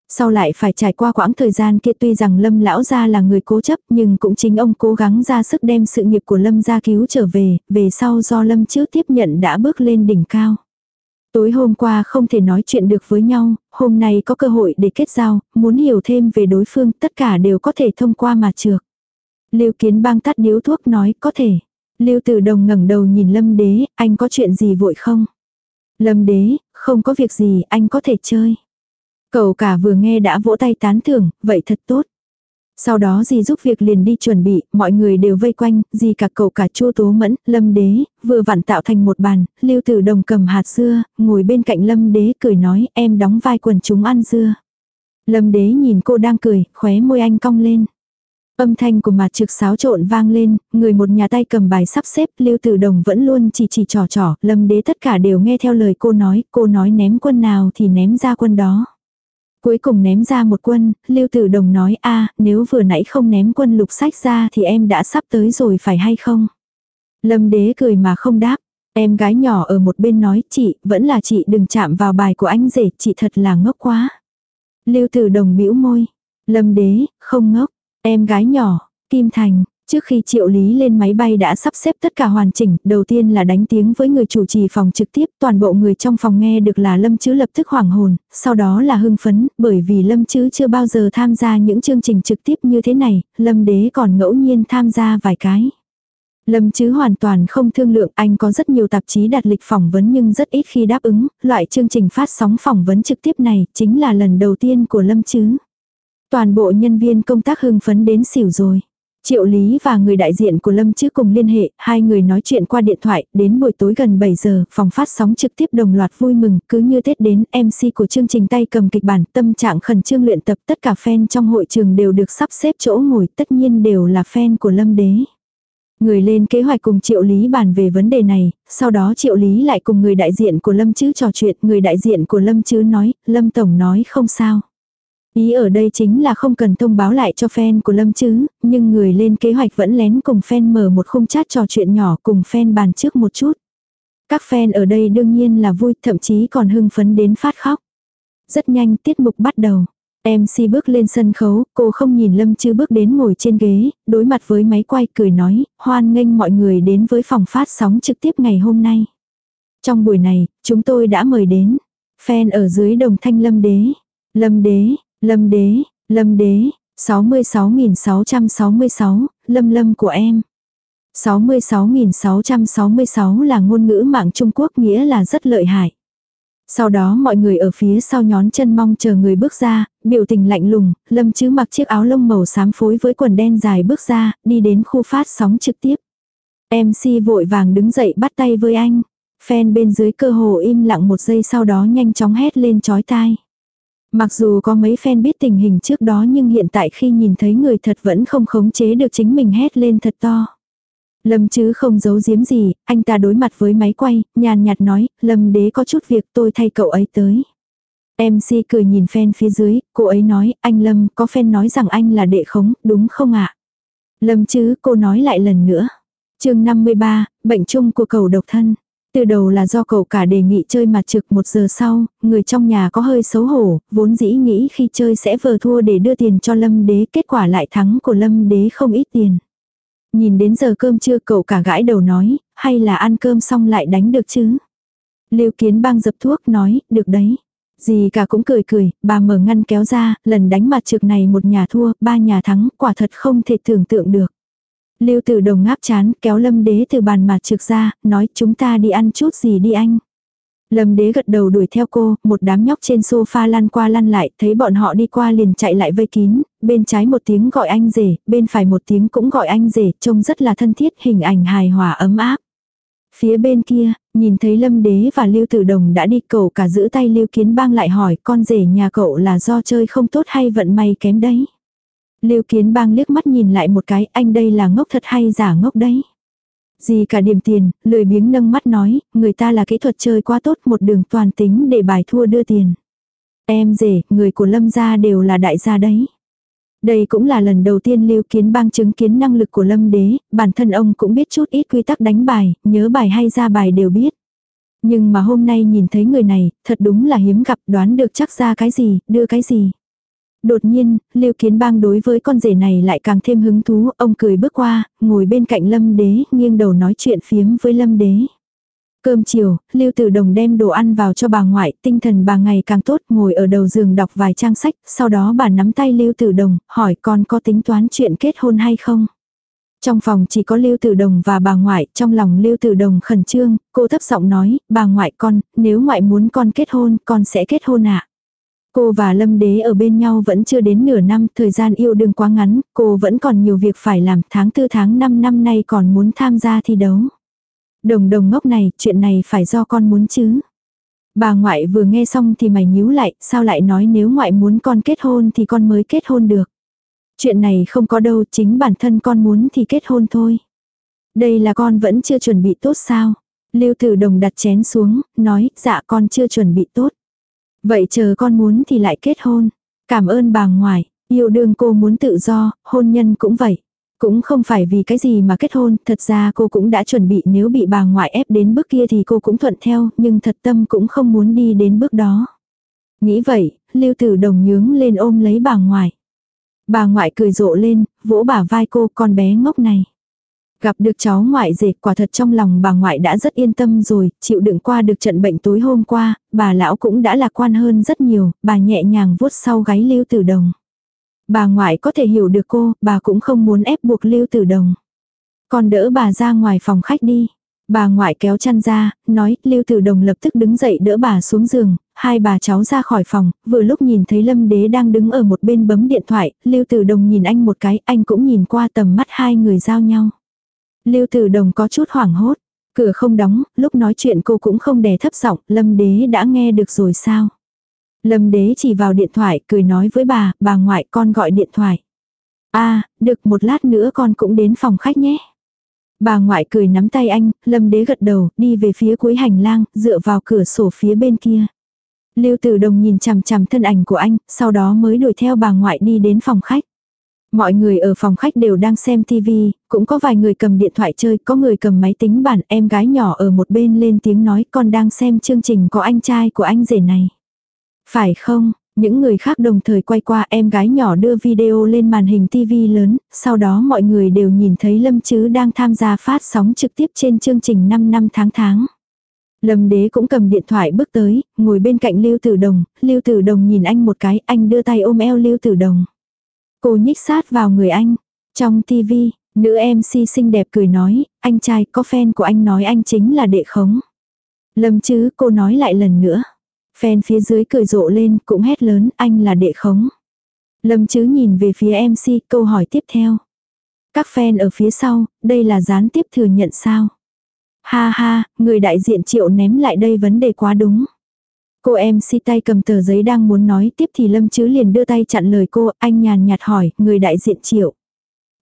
Sau lại phải trải qua quãng thời gian kia tuy rằng Lâm lão gia là người cố chấp nhưng cũng chính ông cố gắng ra sức đem sự nghiệp của Lâm gia cứu trở về, về sau do Lâm trước tiếp nhận đã bước lên đỉnh cao. Tối hôm qua không thể nói chuyện được với nhau, hôm nay có cơ hội để kết giao, muốn hiểu thêm về đối phương tất cả đều có thể thông qua mà trược. Lưu Kiến bang tắt điếu thuốc nói có thể. Lưu Tử Đồng ngẩng đầu nhìn Lâm Đế, anh có chuyện gì vội không? Lâm Đế, không có việc gì, anh có thể chơi. Cậu cả vừa nghe đã vỗ tay tán thưởng, vậy thật tốt. Sau đó dì giúp việc liền đi chuẩn bị, mọi người đều vây quanh, dì cả cậu cả chua tố mẫn, lâm đế, vừa vặn tạo thành một bàn, lưu tử đồng cầm hạt dưa, ngồi bên cạnh lâm đế cười nói em đóng vai quần chúng ăn dưa. Lâm đế nhìn cô đang cười, khóe môi anh cong lên. Âm thanh của mặt trực xáo trộn vang lên, người một nhà tay cầm bài sắp xếp, Lưu Tử Đồng vẫn luôn chỉ chỉ trò trò, Lâm Đế tất cả đều nghe theo lời cô nói, cô nói ném quân nào thì ném ra quân đó. Cuối cùng ném ra một quân, Lưu Tử Đồng nói a nếu vừa nãy không ném quân lục sách ra thì em đã sắp tới rồi phải hay không? Lâm Đế cười mà không đáp. Em gái nhỏ ở một bên nói chị, vẫn là chị đừng chạm vào bài của anh rể, chị thật là ngốc quá. Lưu Tử Đồng bĩu môi. Lâm Đế, không ngốc. Em gái nhỏ, Kim Thành, Trước khi triệu lý lên máy bay đã sắp xếp tất cả hoàn chỉnh, đầu tiên là đánh tiếng với người chủ trì phòng trực tiếp, toàn bộ người trong phòng nghe được là Lâm Chứ lập tức hoảng hồn, sau đó là hưng phấn, bởi vì Lâm Chứ chưa bao giờ tham gia những chương trình trực tiếp như thế này, Lâm Đế còn ngẫu nhiên tham gia vài cái. Lâm Chứ hoàn toàn không thương lượng, anh có rất nhiều tạp chí đặt lịch phỏng vấn nhưng rất ít khi đáp ứng, loại chương trình phát sóng phỏng vấn trực tiếp này chính là lần đầu tiên của Lâm Chứ. Toàn bộ nhân viên công tác hưng phấn đến xỉu rồi. Triệu Lý và người đại diện của Lâm Chứ cùng liên hệ, hai người nói chuyện qua điện thoại, đến buổi tối gần 7 giờ, phòng phát sóng trực tiếp đồng loạt vui mừng, cứ như Tết đến, MC của chương trình tay cầm kịch bản, tâm trạng khẩn trương luyện tập, tất cả fan trong hội trường đều được sắp xếp chỗ ngồi, tất nhiên đều là fan của Lâm Đế. Người lên kế hoạch cùng Triệu Lý bàn về vấn đề này, sau đó Triệu Lý lại cùng người đại diện của Lâm Chứ trò chuyện, người đại diện của Lâm Chứ nói, Lâm Tổng nói không sao. Ý ở đây chính là không cần thông báo lại cho fan của Lâm chứ, nhưng người lên kế hoạch vẫn lén cùng fan mở một khung chat trò chuyện nhỏ cùng fan bàn trước một chút. Các fan ở đây đương nhiên là vui, thậm chí còn hưng phấn đến phát khóc. Rất nhanh tiết mục bắt đầu. MC bước lên sân khấu, cô không nhìn Lâm Chư bước đến ngồi trên ghế, đối mặt với máy quay cười nói, hoan nghênh mọi người đến với phòng phát sóng trực tiếp ngày hôm nay. Trong buổi này, chúng tôi đã mời đến, fan ở dưới đồng thanh Lâm Đế. Lâm Đế, Lâm đế, lâm đế, 66.666, lâm lâm của em. 66.666 là ngôn ngữ mạng Trung Quốc nghĩa là rất lợi hại. Sau đó mọi người ở phía sau nhón chân mong chờ người bước ra, biểu tình lạnh lùng, lâm chứ mặc chiếc áo lông màu xám phối với quần đen dài bước ra, đi đến khu phát sóng trực tiếp. MC vội vàng đứng dậy bắt tay với anh. Fan bên dưới cơ hồ im lặng một giây sau đó nhanh chóng hét lên chói tai. Mặc dù có mấy fan biết tình hình trước đó nhưng hiện tại khi nhìn thấy người thật vẫn không khống chế được chính mình hét lên thật to. Lâm chứ không giấu giếm gì, anh ta đối mặt với máy quay, nhàn nhạt nói, Lâm đế có chút việc tôi thay cậu ấy tới. MC cười nhìn fan phía dưới, cô ấy nói, anh Lâm, có fan nói rằng anh là đệ khống, đúng không ạ? Lâm chứ, cô nói lại lần nữa. chương 53, bệnh chung của cầu độc thân. Từ đầu là do cậu cả đề nghị chơi mặt trực một giờ sau, người trong nhà có hơi xấu hổ, vốn dĩ nghĩ khi chơi sẽ vờ thua để đưa tiền cho lâm đế, kết quả lại thắng của lâm đế không ít tiền. Nhìn đến giờ cơm trưa cậu cả gãi đầu nói, hay là ăn cơm xong lại đánh được chứ? Lưu kiến bang dập thuốc nói, được đấy. Dì cả cũng cười cười, bà mở ngăn kéo ra, lần đánh mặt trực này một nhà thua, ba nhà thắng, quả thật không thể tưởng tượng được. Lưu Tử Đồng ngáp chán, kéo Lâm Đế từ bàn mặt trực ra, nói chúng ta đi ăn chút gì đi anh. Lâm Đế gật đầu đuổi theo cô, một đám nhóc trên sofa lăn qua lăn lại, thấy bọn họ đi qua liền chạy lại vây kín, bên trái một tiếng gọi anh rể, bên phải một tiếng cũng gọi anh rể, trông rất là thân thiết, hình ảnh hài hòa ấm áp. Phía bên kia, nhìn thấy Lâm Đế và Lưu Tử Đồng đã đi cậu cả giữ tay Lưu Kiến Bang lại hỏi con rể nhà cậu là do chơi không tốt hay vận may kém đấy. Lưu Kiến Bang liếc mắt nhìn lại một cái, anh đây là ngốc thật hay giả ngốc đấy. Gì cả điểm tiền, lười biếng nâng mắt nói, người ta là kỹ thuật chơi quá tốt một đường toàn tính để bài thua đưa tiền. Em rể, người của Lâm gia đều là đại gia đấy. Đây cũng là lần đầu tiên Lưu Kiến Bang chứng kiến năng lực của Lâm Đế, bản thân ông cũng biết chút ít quy tắc đánh bài, nhớ bài hay ra bài đều biết. Nhưng mà hôm nay nhìn thấy người này, thật đúng là hiếm gặp đoán được chắc ra cái gì, đưa cái gì. Đột nhiên, Lưu Kiến Bang đối với con rể này lại càng thêm hứng thú, ông cười bước qua, ngồi bên cạnh Lâm Đế, nghiêng đầu nói chuyện phiếm với Lâm Đế. Cơm chiều, Lưu Tử Đồng đem đồ ăn vào cho bà ngoại, tinh thần bà ngày càng tốt, ngồi ở đầu giường đọc vài trang sách, sau đó bà nắm tay Lưu Tử Đồng, hỏi con có tính toán chuyện kết hôn hay không. Trong phòng chỉ có Lưu Tử Đồng và bà ngoại, trong lòng Lưu Tử Đồng khẩn trương, cô thấp giọng nói, bà ngoại con, nếu ngoại muốn con kết hôn, con sẽ kết hôn ạ. À? Cô và Lâm Đế ở bên nhau vẫn chưa đến nửa năm, thời gian yêu đương quá ngắn, cô vẫn còn nhiều việc phải làm, tháng tư tháng 5 năm nay còn muốn tham gia thi đấu. Đồng đồng ngốc này, chuyện này phải do con muốn chứ. Bà ngoại vừa nghe xong thì mày nhíu lại, sao lại nói nếu ngoại muốn con kết hôn thì con mới kết hôn được. Chuyện này không có đâu, chính bản thân con muốn thì kết hôn thôi. Đây là con vẫn chưa chuẩn bị tốt sao? Lưu Tử Đồng đặt chén xuống, nói, dạ con chưa chuẩn bị tốt. Vậy chờ con muốn thì lại kết hôn. Cảm ơn bà ngoại, yêu đương cô muốn tự do, hôn nhân cũng vậy. Cũng không phải vì cái gì mà kết hôn, thật ra cô cũng đã chuẩn bị nếu bị bà ngoại ép đến bước kia thì cô cũng thuận theo, nhưng thật tâm cũng không muốn đi đến bước đó. Nghĩ vậy, Lưu Tử Đồng nhướng lên ôm lấy bà ngoại. Bà ngoại cười rộ lên, vỗ bả vai cô con bé ngốc này. Gặp được cháu ngoại rể quả thật trong lòng bà ngoại đã rất yên tâm rồi, chịu đựng qua được trận bệnh tối hôm qua, bà lão cũng đã lạc quan hơn rất nhiều, bà nhẹ nhàng vuốt sau gáy Lưu Tử Đồng. Bà ngoại có thể hiểu được cô, bà cũng không muốn ép buộc Lưu Tử Đồng. Còn đỡ bà ra ngoài phòng khách đi. Bà ngoại kéo chăn ra, nói, Lưu Tử Đồng lập tức đứng dậy đỡ bà xuống giường, hai bà cháu ra khỏi phòng, vừa lúc nhìn thấy Lâm Đế đang đứng ở một bên bấm điện thoại, Lưu Tử Đồng nhìn anh một cái, anh cũng nhìn qua tầm mắt hai người giao nhau. Lưu Tử Đồng có chút hoảng hốt, cửa không đóng, lúc nói chuyện cô cũng không đè thấp giọng, Lâm Đế đã nghe được rồi sao? Lâm Đế chỉ vào điện thoại, cười nói với bà, bà ngoại con gọi điện thoại. a à, được một lát nữa con cũng đến phòng khách nhé. Bà ngoại cười nắm tay anh, Lâm Đế gật đầu, đi về phía cuối hành lang, dựa vào cửa sổ phía bên kia. Lưu Tử Đồng nhìn chằm chằm thân ảnh của anh, sau đó mới đuổi theo bà ngoại đi đến phòng khách. Mọi người ở phòng khách đều đang xem TV, cũng có vài người cầm điện thoại chơi, có người cầm máy tính bản, em gái nhỏ ở một bên lên tiếng nói con đang xem chương trình có anh trai của anh rể này. Phải không? Những người khác đồng thời quay qua em gái nhỏ đưa video lên màn hình TV lớn, sau đó mọi người đều nhìn thấy Lâm Chứ đang tham gia phát sóng trực tiếp trên chương trình 5 năm tháng tháng. Lâm đế cũng cầm điện thoại bước tới, ngồi bên cạnh Lưu Tử Đồng, Lưu Tử Đồng nhìn anh một cái, anh đưa tay ôm eo Lưu Tử Đồng. Cô nhích sát vào người anh. Trong TV, nữ MC xinh đẹp cười nói, anh trai có fan của anh nói anh chính là đệ khống. Lâm chứ cô nói lại lần nữa. Fan phía dưới cười rộ lên cũng hét lớn anh là đệ khống. Lâm chứ nhìn về phía MC câu hỏi tiếp theo. Các fan ở phía sau, đây là gián tiếp thừa nhận sao? Ha ha, người đại diện triệu ném lại đây vấn đề quá đúng. Cô em si tay cầm tờ giấy đang muốn nói tiếp thì Lâm Chứ liền đưa tay chặn lời cô, anh nhàn nhạt hỏi, người đại diện triệu.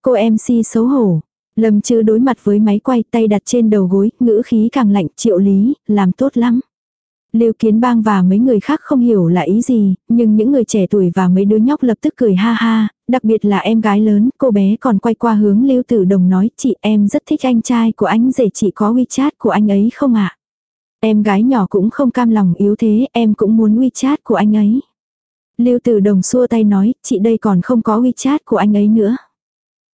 Cô em si xấu hổ. Lâm Chứ đối mặt với máy quay tay đặt trên đầu gối, ngữ khí càng lạnh, triệu lý, làm tốt lắm. Lưu Kiến Bang và mấy người khác không hiểu là ý gì, nhưng những người trẻ tuổi và mấy đứa nhóc lập tức cười ha ha, đặc biệt là em gái lớn, cô bé còn quay qua hướng Lưu Tử Đồng nói, chị em rất thích anh trai của anh rể chị có WeChat của anh ấy không ạ? Em gái nhỏ cũng không cam lòng yếu thế, em cũng muốn WeChat của anh ấy. Lưu Tử Đồng xua tay nói, chị đây còn không có WeChat của anh ấy nữa.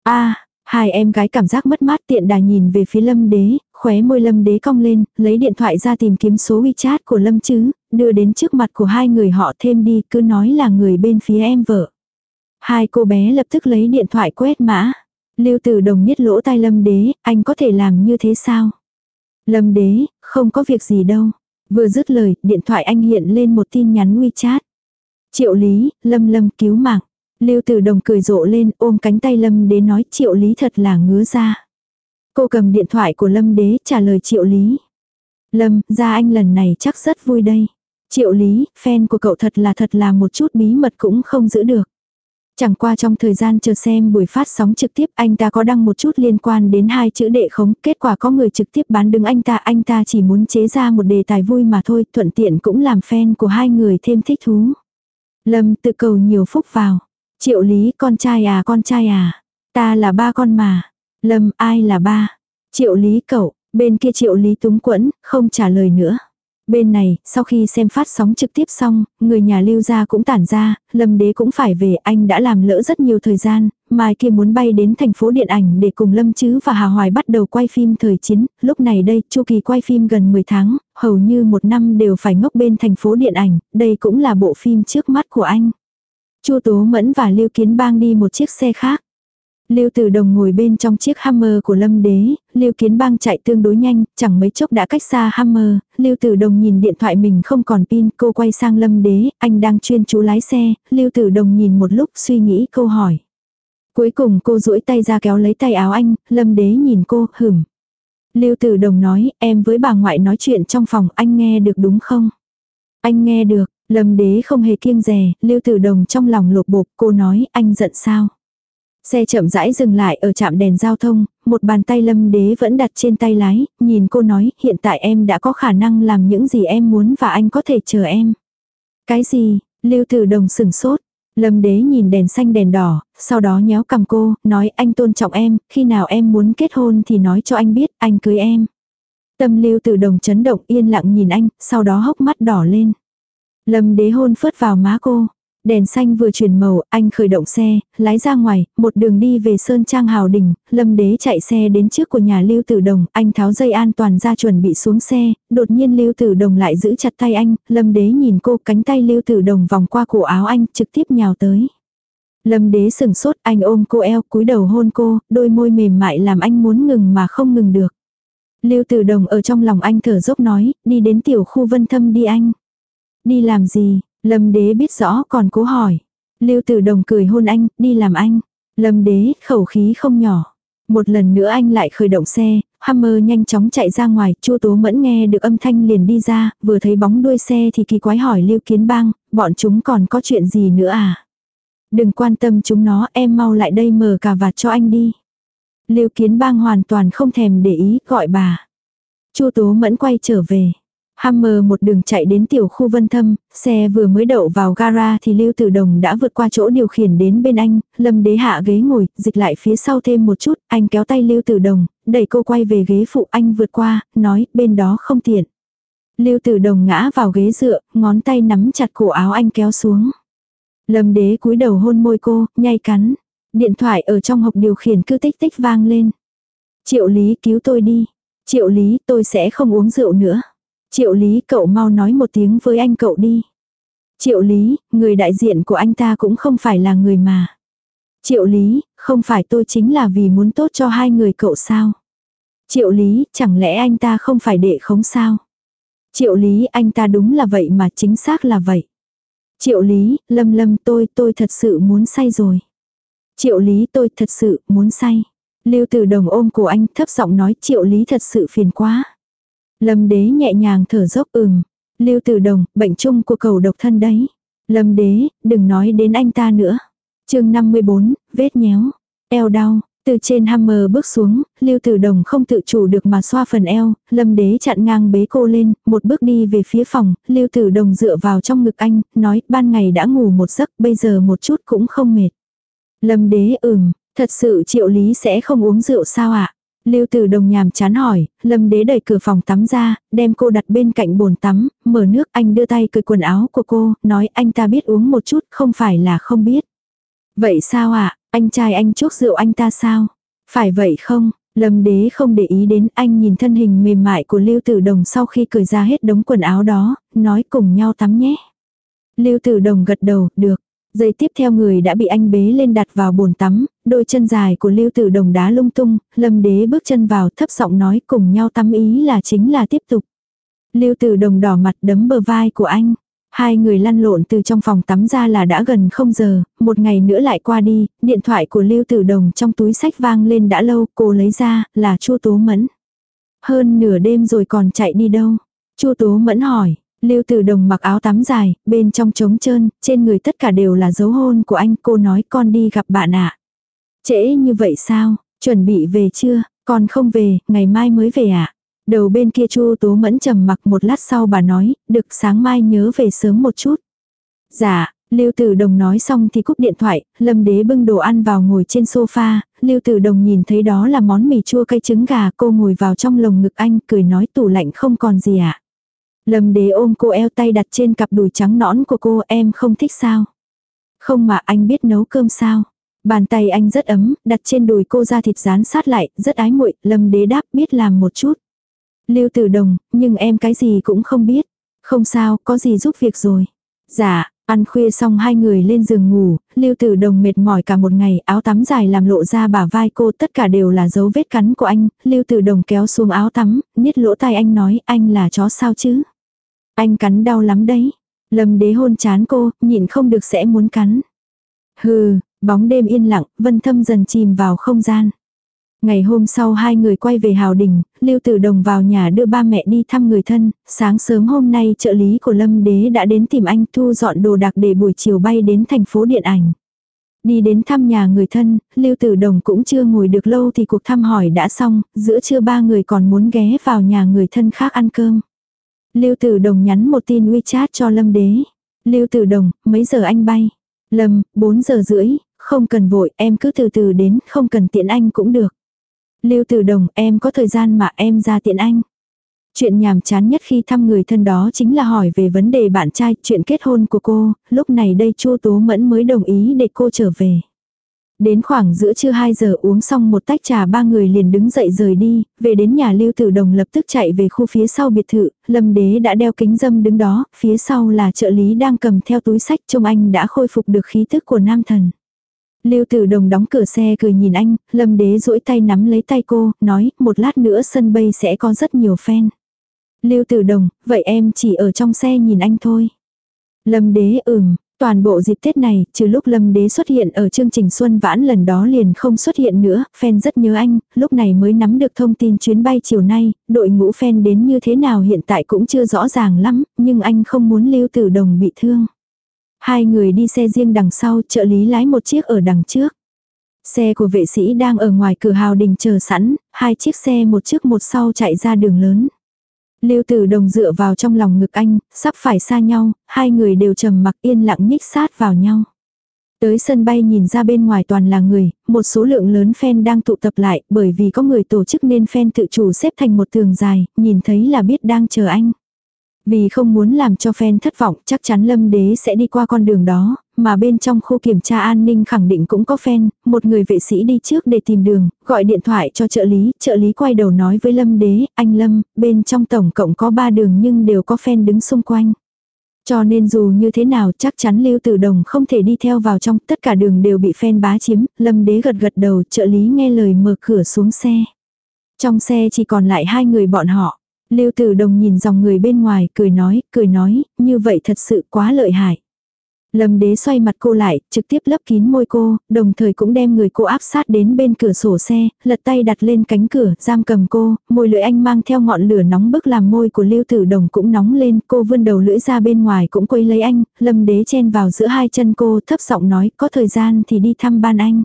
a hai em gái cảm giác mất mát tiện đà nhìn về phía Lâm Đế, khóe môi Lâm Đế cong lên, lấy điện thoại ra tìm kiếm số WeChat của Lâm chứ, đưa đến trước mặt của hai người họ thêm đi, cứ nói là người bên phía em vợ. Hai cô bé lập tức lấy điện thoại quét mã. Lưu Tử Đồng niết lỗ tai Lâm Đế, anh có thể làm như thế sao? Lâm đế, không có việc gì đâu. Vừa dứt lời, điện thoại anh hiện lên một tin nhắn WeChat. Triệu Lý, Lâm Lâm cứu mạng. Lưu Tử Đồng cười rộ lên, ôm cánh tay Lâm đế nói Triệu Lý thật là ngứa ra. Cô cầm điện thoại của Lâm đế trả lời Triệu Lý. Lâm, ra anh lần này chắc rất vui đây. Triệu Lý, fan của cậu thật là thật là một chút bí mật cũng không giữ được. Chẳng qua trong thời gian chờ xem buổi phát sóng trực tiếp anh ta có đăng một chút liên quan đến hai chữ đệ khống, kết quả có người trực tiếp bán đứng anh ta, anh ta chỉ muốn chế ra một đề tài vui mà thôi, thuận tiện cũng làm fan của hai người thêm thích thú. Lâm tự cầu nhiều phúc vào. Triệu lý con trai à con trai à, ta là ba con mà. Lâm ai là ba? Triệu lý cậu, bên kia triệu lý túng quẫn, không trả lời nữa. Bên này, sau khi xem phát sóng trực tiếp xong, người nhà lưu gia cũng tản ra, lâm đế cũng phải về, anh đã làm lỡ rất nhiều thời gian, mai kia muốn bay đến thành phố điện ảnh để cùng lâm chứ và Hà Hoài bắt đầu quay phim thời chiến, lúc này đây, chu kỳ quay phim gần 10 tháng, hầu như một năm đều phải ngốc bên thành phố điện ảnh, đây cũng là bộ phim trước mắt của anh. chu Tố Mẫn và Lưu Kiến Bang đi một chiếc xe khác. Lưu Tử Đồng ngồi bên trong chiếc Hammer của Lâm Đế, Lưu Kiến Bang chạy tương đối nhanh, chẳng mấy chốc đã cách xa Hammer, Lưu Tử Đồng nhìn điện thoại mình không còn pin, cô quay sang Lâm Đế, anh đang chuyên chú lái xe, Lưu Tử Đồng nhìn một lúc suy nghĩ câu hỏi. Cuối cùng cô duỗi tay ra kéo lấy tay áo anh, Lâm Đế nhìn cô, hửm. Lưu Tử Đồng nói, em với bà ngoại nói chuyện trong phòng, anh nghe được đúng không? Anh nghe được, Lâm Đế không hề kiêng rè, Lưu Tử Đồng trong lòng lột bột, cô nói, anh giận sao? Xe chậm rãi dừng lại ở trạm đèn giao thông, một bàn tay lâm đế vẫn đặt trên tay lái, nhìn cô nói hiện tại em đã có khả năng làm những gì em muốn và anh có thể chờ em. Cái gì, lưu tử đồng sừng sốt. Lâm đế nhìn đèn xanh đèn đỏ, sau đó nhéo cầm cô, nói anh tôn trọng em, khi nào em muốn kết hôn thì nói cho anh biết, anh cưới em. Tâm lưu tử đồng chấn động yên lặng nhìn anh, sau đó hốc mắt đỏ lên. Lâm đế hôn phớt vào má cô. Đèn xanh vừa chuyển màu, anh khởi động xe, lái ra ngoài, một đường đi về Sơn Trang Hào Đình, Lâm Đế chạy xe đến trước của nhà Lưu Tử Đồng, anh tháo dây an toàn ra chuẩn bị xuống xe, đột nhiên Lưu Tử Đồng lại giữ chặt tay anh, Lâm Đế nhìn cô, cánh tay Lưu Tử Đồng vòng qua cổ áo anh, trực tiếp nhào tới. Lâm Đế sừng sốt, anh ôm cô eo, cúi đầu hôn cô, đôi môi mềm mại làm anh muốn ngừng mà không ngừng được. Lưu Tử Đồng ở trong lòng anh thở dốc nói, đi đến tiểu khu vân thâm đi anh. Đi làm gì, Lâm đế biết rõ còn cố hỏi. Lưu tử đồng cười hôn anh, đi làm anh. Lâm đế, khẩu khí không nhỏ. Một lần nữa anh lại khởi động xe, Hammer nhanh chóng chạy ra ngoài, Chu Tố Mẫn nghe được âm thanh liền đi ra, vừa thấy bóng đuôi xe thì kỳ quái hỏi Lưu Kiến Bang, bọn chúng còn có chuyện gì nữa à? Đừng quan tâm chúng nó, em mau lại đây mở cà vạt cho anh đi. Lưu Kiến Bang hoàn toàn không thèm để ý, gọi bà. Chu Tố Mẫn quay trở về. Hammer một đường chạy đến tiểu khu vân thâm, xe vừa mới đậu vào gara thì Lưu Tử Đồng đã vượt qua chỗ điều khiển đến bên anh, lâm đế hạ ghế ngồi, dịch lại phía sau thêm một chút, anh kéo tay Lưu Tử Đồng, đẩy cô quay về ghế phụ anh vượt qua, nói bên đó không tiện. Lưu Tử Đồng ngã vào ghế dựa, ngón tay nắm chặt cổ áo anh kéo xuống. Lâm đế cúi đầu hôn môi cô, nhai cắn. Điện thoại ở trong hộp điều khiển cứ tích tích vang lên. Triệu lý cứu tôi đi. Triệu lý tôi sẽ không uống rượu nữa. Triệu Lý cậu mau nói một tiếng với anh cậu đi. Triệu Lý, người đại diện của anh ta cũng không phải là người mà. Triệu Lý, không phải tôi chính là vì muốn tốt cho hai người cậu sao. Triệu Lý, chẳng lẽ anh ta không phải đệ khống sao? Triệu Lý, anh ta đúng là vậy mà chính xác là vậy. Triệu Lý, lâm lâm tôi, tôi thật sự muốn say rồi. Triệu Lý tôi thật sự muốn say. Lưu Tử Đồng ôm cổ anh thấp giọng nói Triệu Lý thật sự phiền quá. Lâm đế nhẹ nhàng thở dốc ừm. Lưu tử đồng, bệnh chung của cầu độc thân đấy. Lâm đế, đừng nói đến anh ta nữa. chương 54, vết nhéo. Eo đau, từ trên hammer bước xuống, Lưu Tử Đồng không tự chủ được mà xoa phần eo, Lâm Đế chặn ngang bế cô lên, một bước đi về phía phòng, Lưu Tử Đồng dựa vào trong ngực anh, nói ban ngày đã ngủ một giấc, bây giờ một chút cũng không mệt. Lâm Đế ừm, thật sự triệu lý sẽ không uống rượu sao ạ? Lưu Tử Đồng nhàm chán hỏi, Lâm Đế đẩy cửa phòng tắm ra, đem cô đặt bên cạnh bồn tắm, mở nước anh đưa tay cởi quần áo của cô, nói anh ta biết uống một chút, không phải là không biết. Vậy sao ạ, anh trai anh chúc rượu anh ta sao? Phải vậy không? Lâm Đế không để ý đến anh nhìn thân hình mềm mại của Lưu Tử Đồng sau khi cởi ra hết đống quần áo đó, nói cùng nhau tắm nhé. Lưu Tử Đồng gật đầu, được. Giây tiếp theo người đã bị anh bế lên đặt vào bồn tắm, đôi chân dài của lưu tử đồng đá lung tung, lâm đế bước chân vào thấp giọng nói cùng nhau tắm ý là chính là tiếp tục. Lưu tử đồng đỏ mặt đấm bờ vai của anh. Hai người lăn lộn từ trong phòng tắm ra là đã gần không giờ, một ngày nữa lại qua đi, điện thoại của Lưu Tử Đồng trong túi sách vang lên đã lâu, cô lấy ra, là Chu Tố Mẫn. Hơn nửa đêm rồi còn chạy đi đâu? Chu Tố Mẫn hỏi, Lưu Tử Đồng mặc áo tắm dài, bên trong trống trơn, trên người tất cả đều là dấu hôn của anh, cô nói con đi gặp bạn ạ. À. Trễ như vậy sao, chuẩn bị về chưa, con không về, ngày mai mới về ạ. À? Đầu bên kia Chu Tố Mẫn trầm mặc một lát sau bà nói, được sáng mai nhớ về sớm một chút. Dạ, Lưu Tử Đồng nói xong thì cúp điện thoại, Lâm Đế bưng đồ ăn vào ngồi trên sofa, Lưu Tử Đồng nhìn thấy đó là món mì chua cay trứng gà, cô ngồi vào trong lồng ngực anh, cười nói tủ lạnh không còn gì ạ. À? Lâm đế ôm cô eo tay đặt trên cặp đùi trắng nõn của cô em không thích sao. Không mà anh biết nấu cơm sao. Bàn tay anh rất ấm, đặt trên đùi cô ra thịt rán sát lại, rất ái muội lâm đế đáp biết làm một chút. Lưu tử đồng, nhưng em cái gì cũng không biết. Không sao, có gì giúp việc rồi. Dạ, ăn khuya xong hai người lên giường ngủ, Lưu Tử Đồng mệt mỏi cả một ngày, áo tắm dài làm lộ ra bả vai cô, tất cả đều là dấu vết cắn của anh, Lưu Tử Đồng kéo xuống áo tắm, niết lỗ tai anh nói, anh là chó sao chứ? Anh cắn đau lắm đấy. Lâm đế hôn chán cô, nhịn không được sẽ muốn cắn. Hừ, bóng đêm yên lặng, vân thâm dần chìm vào không gian. Ngày hôm sau hai người quay về Hào Đình, Lưu Tử Đồng vào nhà đưa ba mẹ đi thăm người thân, sáng sớm hôm nay trợ lý của Lâm Đế đã đến tìm anh thu dọn đồ đạc để buổi chiều bay đến thành phố điện ảnh. Đi đến thăm nhà người thân, Lưu Tử Đồng cũng chưa ngồi được lâu thì cuộc thăm hỏi đã xong, giữa trưa ba người còn muốn ghé vào nhà người thân khác ăn cơm. Lưu Tử Đồng nhắn một tin WeChat cho Lâm Đế. Lưu Tử Đồng, mấy giờ anh bay? Lâm, 4 giờ rưỡi, không cần vội, em cứ từ từ đến, không cần tiện anh cũng được. Lưu Tử Đồng, em có thời gian mà em ra tiện anh. Chuyện nhàm chán nhất khi thăm người thân đó chính là hỏi về vấn đề bạn trai, chuyện kết hôn của cô, lúc này đây Chu Tố Mẫn mới đồng ý để cô trở về. Đến khoảng giữa trưa 2 giờ uống xong một tách trà ba người liền đứng dậy rời đi, về đến nhà Lưu Tử Đồng lập tức chạy về khu phía sau biệt thự, Lâm Đế đã đeo kính dâm đứng đó, phía sau là trợ lý đang cầm theo túi sách trông anh đã khôi phục được khí tức của nam thần. Lưu Tử Đồng đóng cửa xe cười nhìn anh, Lâm Đế duỗi tay nắm lấy tay cô, nói, một lát nữa sân bay sẽ có rất nhiều fan. Lưu Tử Đồng, vậy em chỉ ở trong xe nhìn anh thôi. Lâm Đế ừm, toàn bộ dịp Tết này, trừ lúc Lâm Đế xuất hiện ở chương trình Xuân Vãn lần đó liền không xuất hiện nữa, fan rất nhớ anh, lúc này mới nắm được thông tin chuyến bay chiều nay, đội ngũ fan đến như thế nào hiện tại cũng chưa rõ ràng lắm, nhưng anh không muốn Lưu Tử Đồng bị thương. Hai người đi xe riêng đằng sau, trợ lý lái một chiếc ở đằng trước. Xe của vệ sĩ đang ở ngoài cửa hào đình chờ sẵn, hai chiếc xe một trước một sau chạy ra đường lớn. Lưu Tử Đồng dựa vào trong lòng ngực anh, sắp phải xa nhau, hai người đều trầm mặc yên lặng nhích sát vào nhau. Tới sân bay nhìn ra bên ngoài toàn là người, một số lượng lớn fan đang tụ tập lại, bởi vì có người tổ chức nên fan tự chủ xếp thành một tường dài, nhìn thấy là biết đang chờ anh. Vì không muốn làm cho fan thất vọng, chắc chắn Lâm Đế sẽ đi qua con đường đó, mà bên trong khu kiểm tra an ninh khẳng định cũng có fan, một người vệ sĩ đi trước để tìm đường, gọi điện thoại cho trợ lý, trợ lý quay đầu nói với Lâm Đế, anh Lâm, bên trong tổng cộng có ba đường nhưng đều có fan đứng xung quanh. Cho nên dù như thế nào chắc chắn Lưu Tử Đồng không thể đi theo vào trong, tất cả đường đều bị fan bá chiếm, Lâm Đế gật gật đầu, trợ lý nghe lời mở cửa xuống xe. Trong xe chỉ còn lại hai người bọn họ. Lưu Tử Đồng nhìn dòng người bên ngoài, cười nói, cười nói, như vậy thật sự quá lợi hại. Lâm đế xoay mặt cô lại, trực tiếp lấp kín môi cô, đồng thời cũng đem người cô áp sát đến bên cửa sổ xe, lật tay đặt lên cánh cửa, giam cầm cô, môi lưỡi anh mang theo ngọn lửa nóng bức làm môi của Lưu Tử Đồng cũng nóng lên, cô vươn đầu lưỡi ra bên ngoài cũng quấy lấy anh, lâm đế chen vào giữa hai chân cô, thấp giọng nói, có thời gian thì đi thăm ban anh.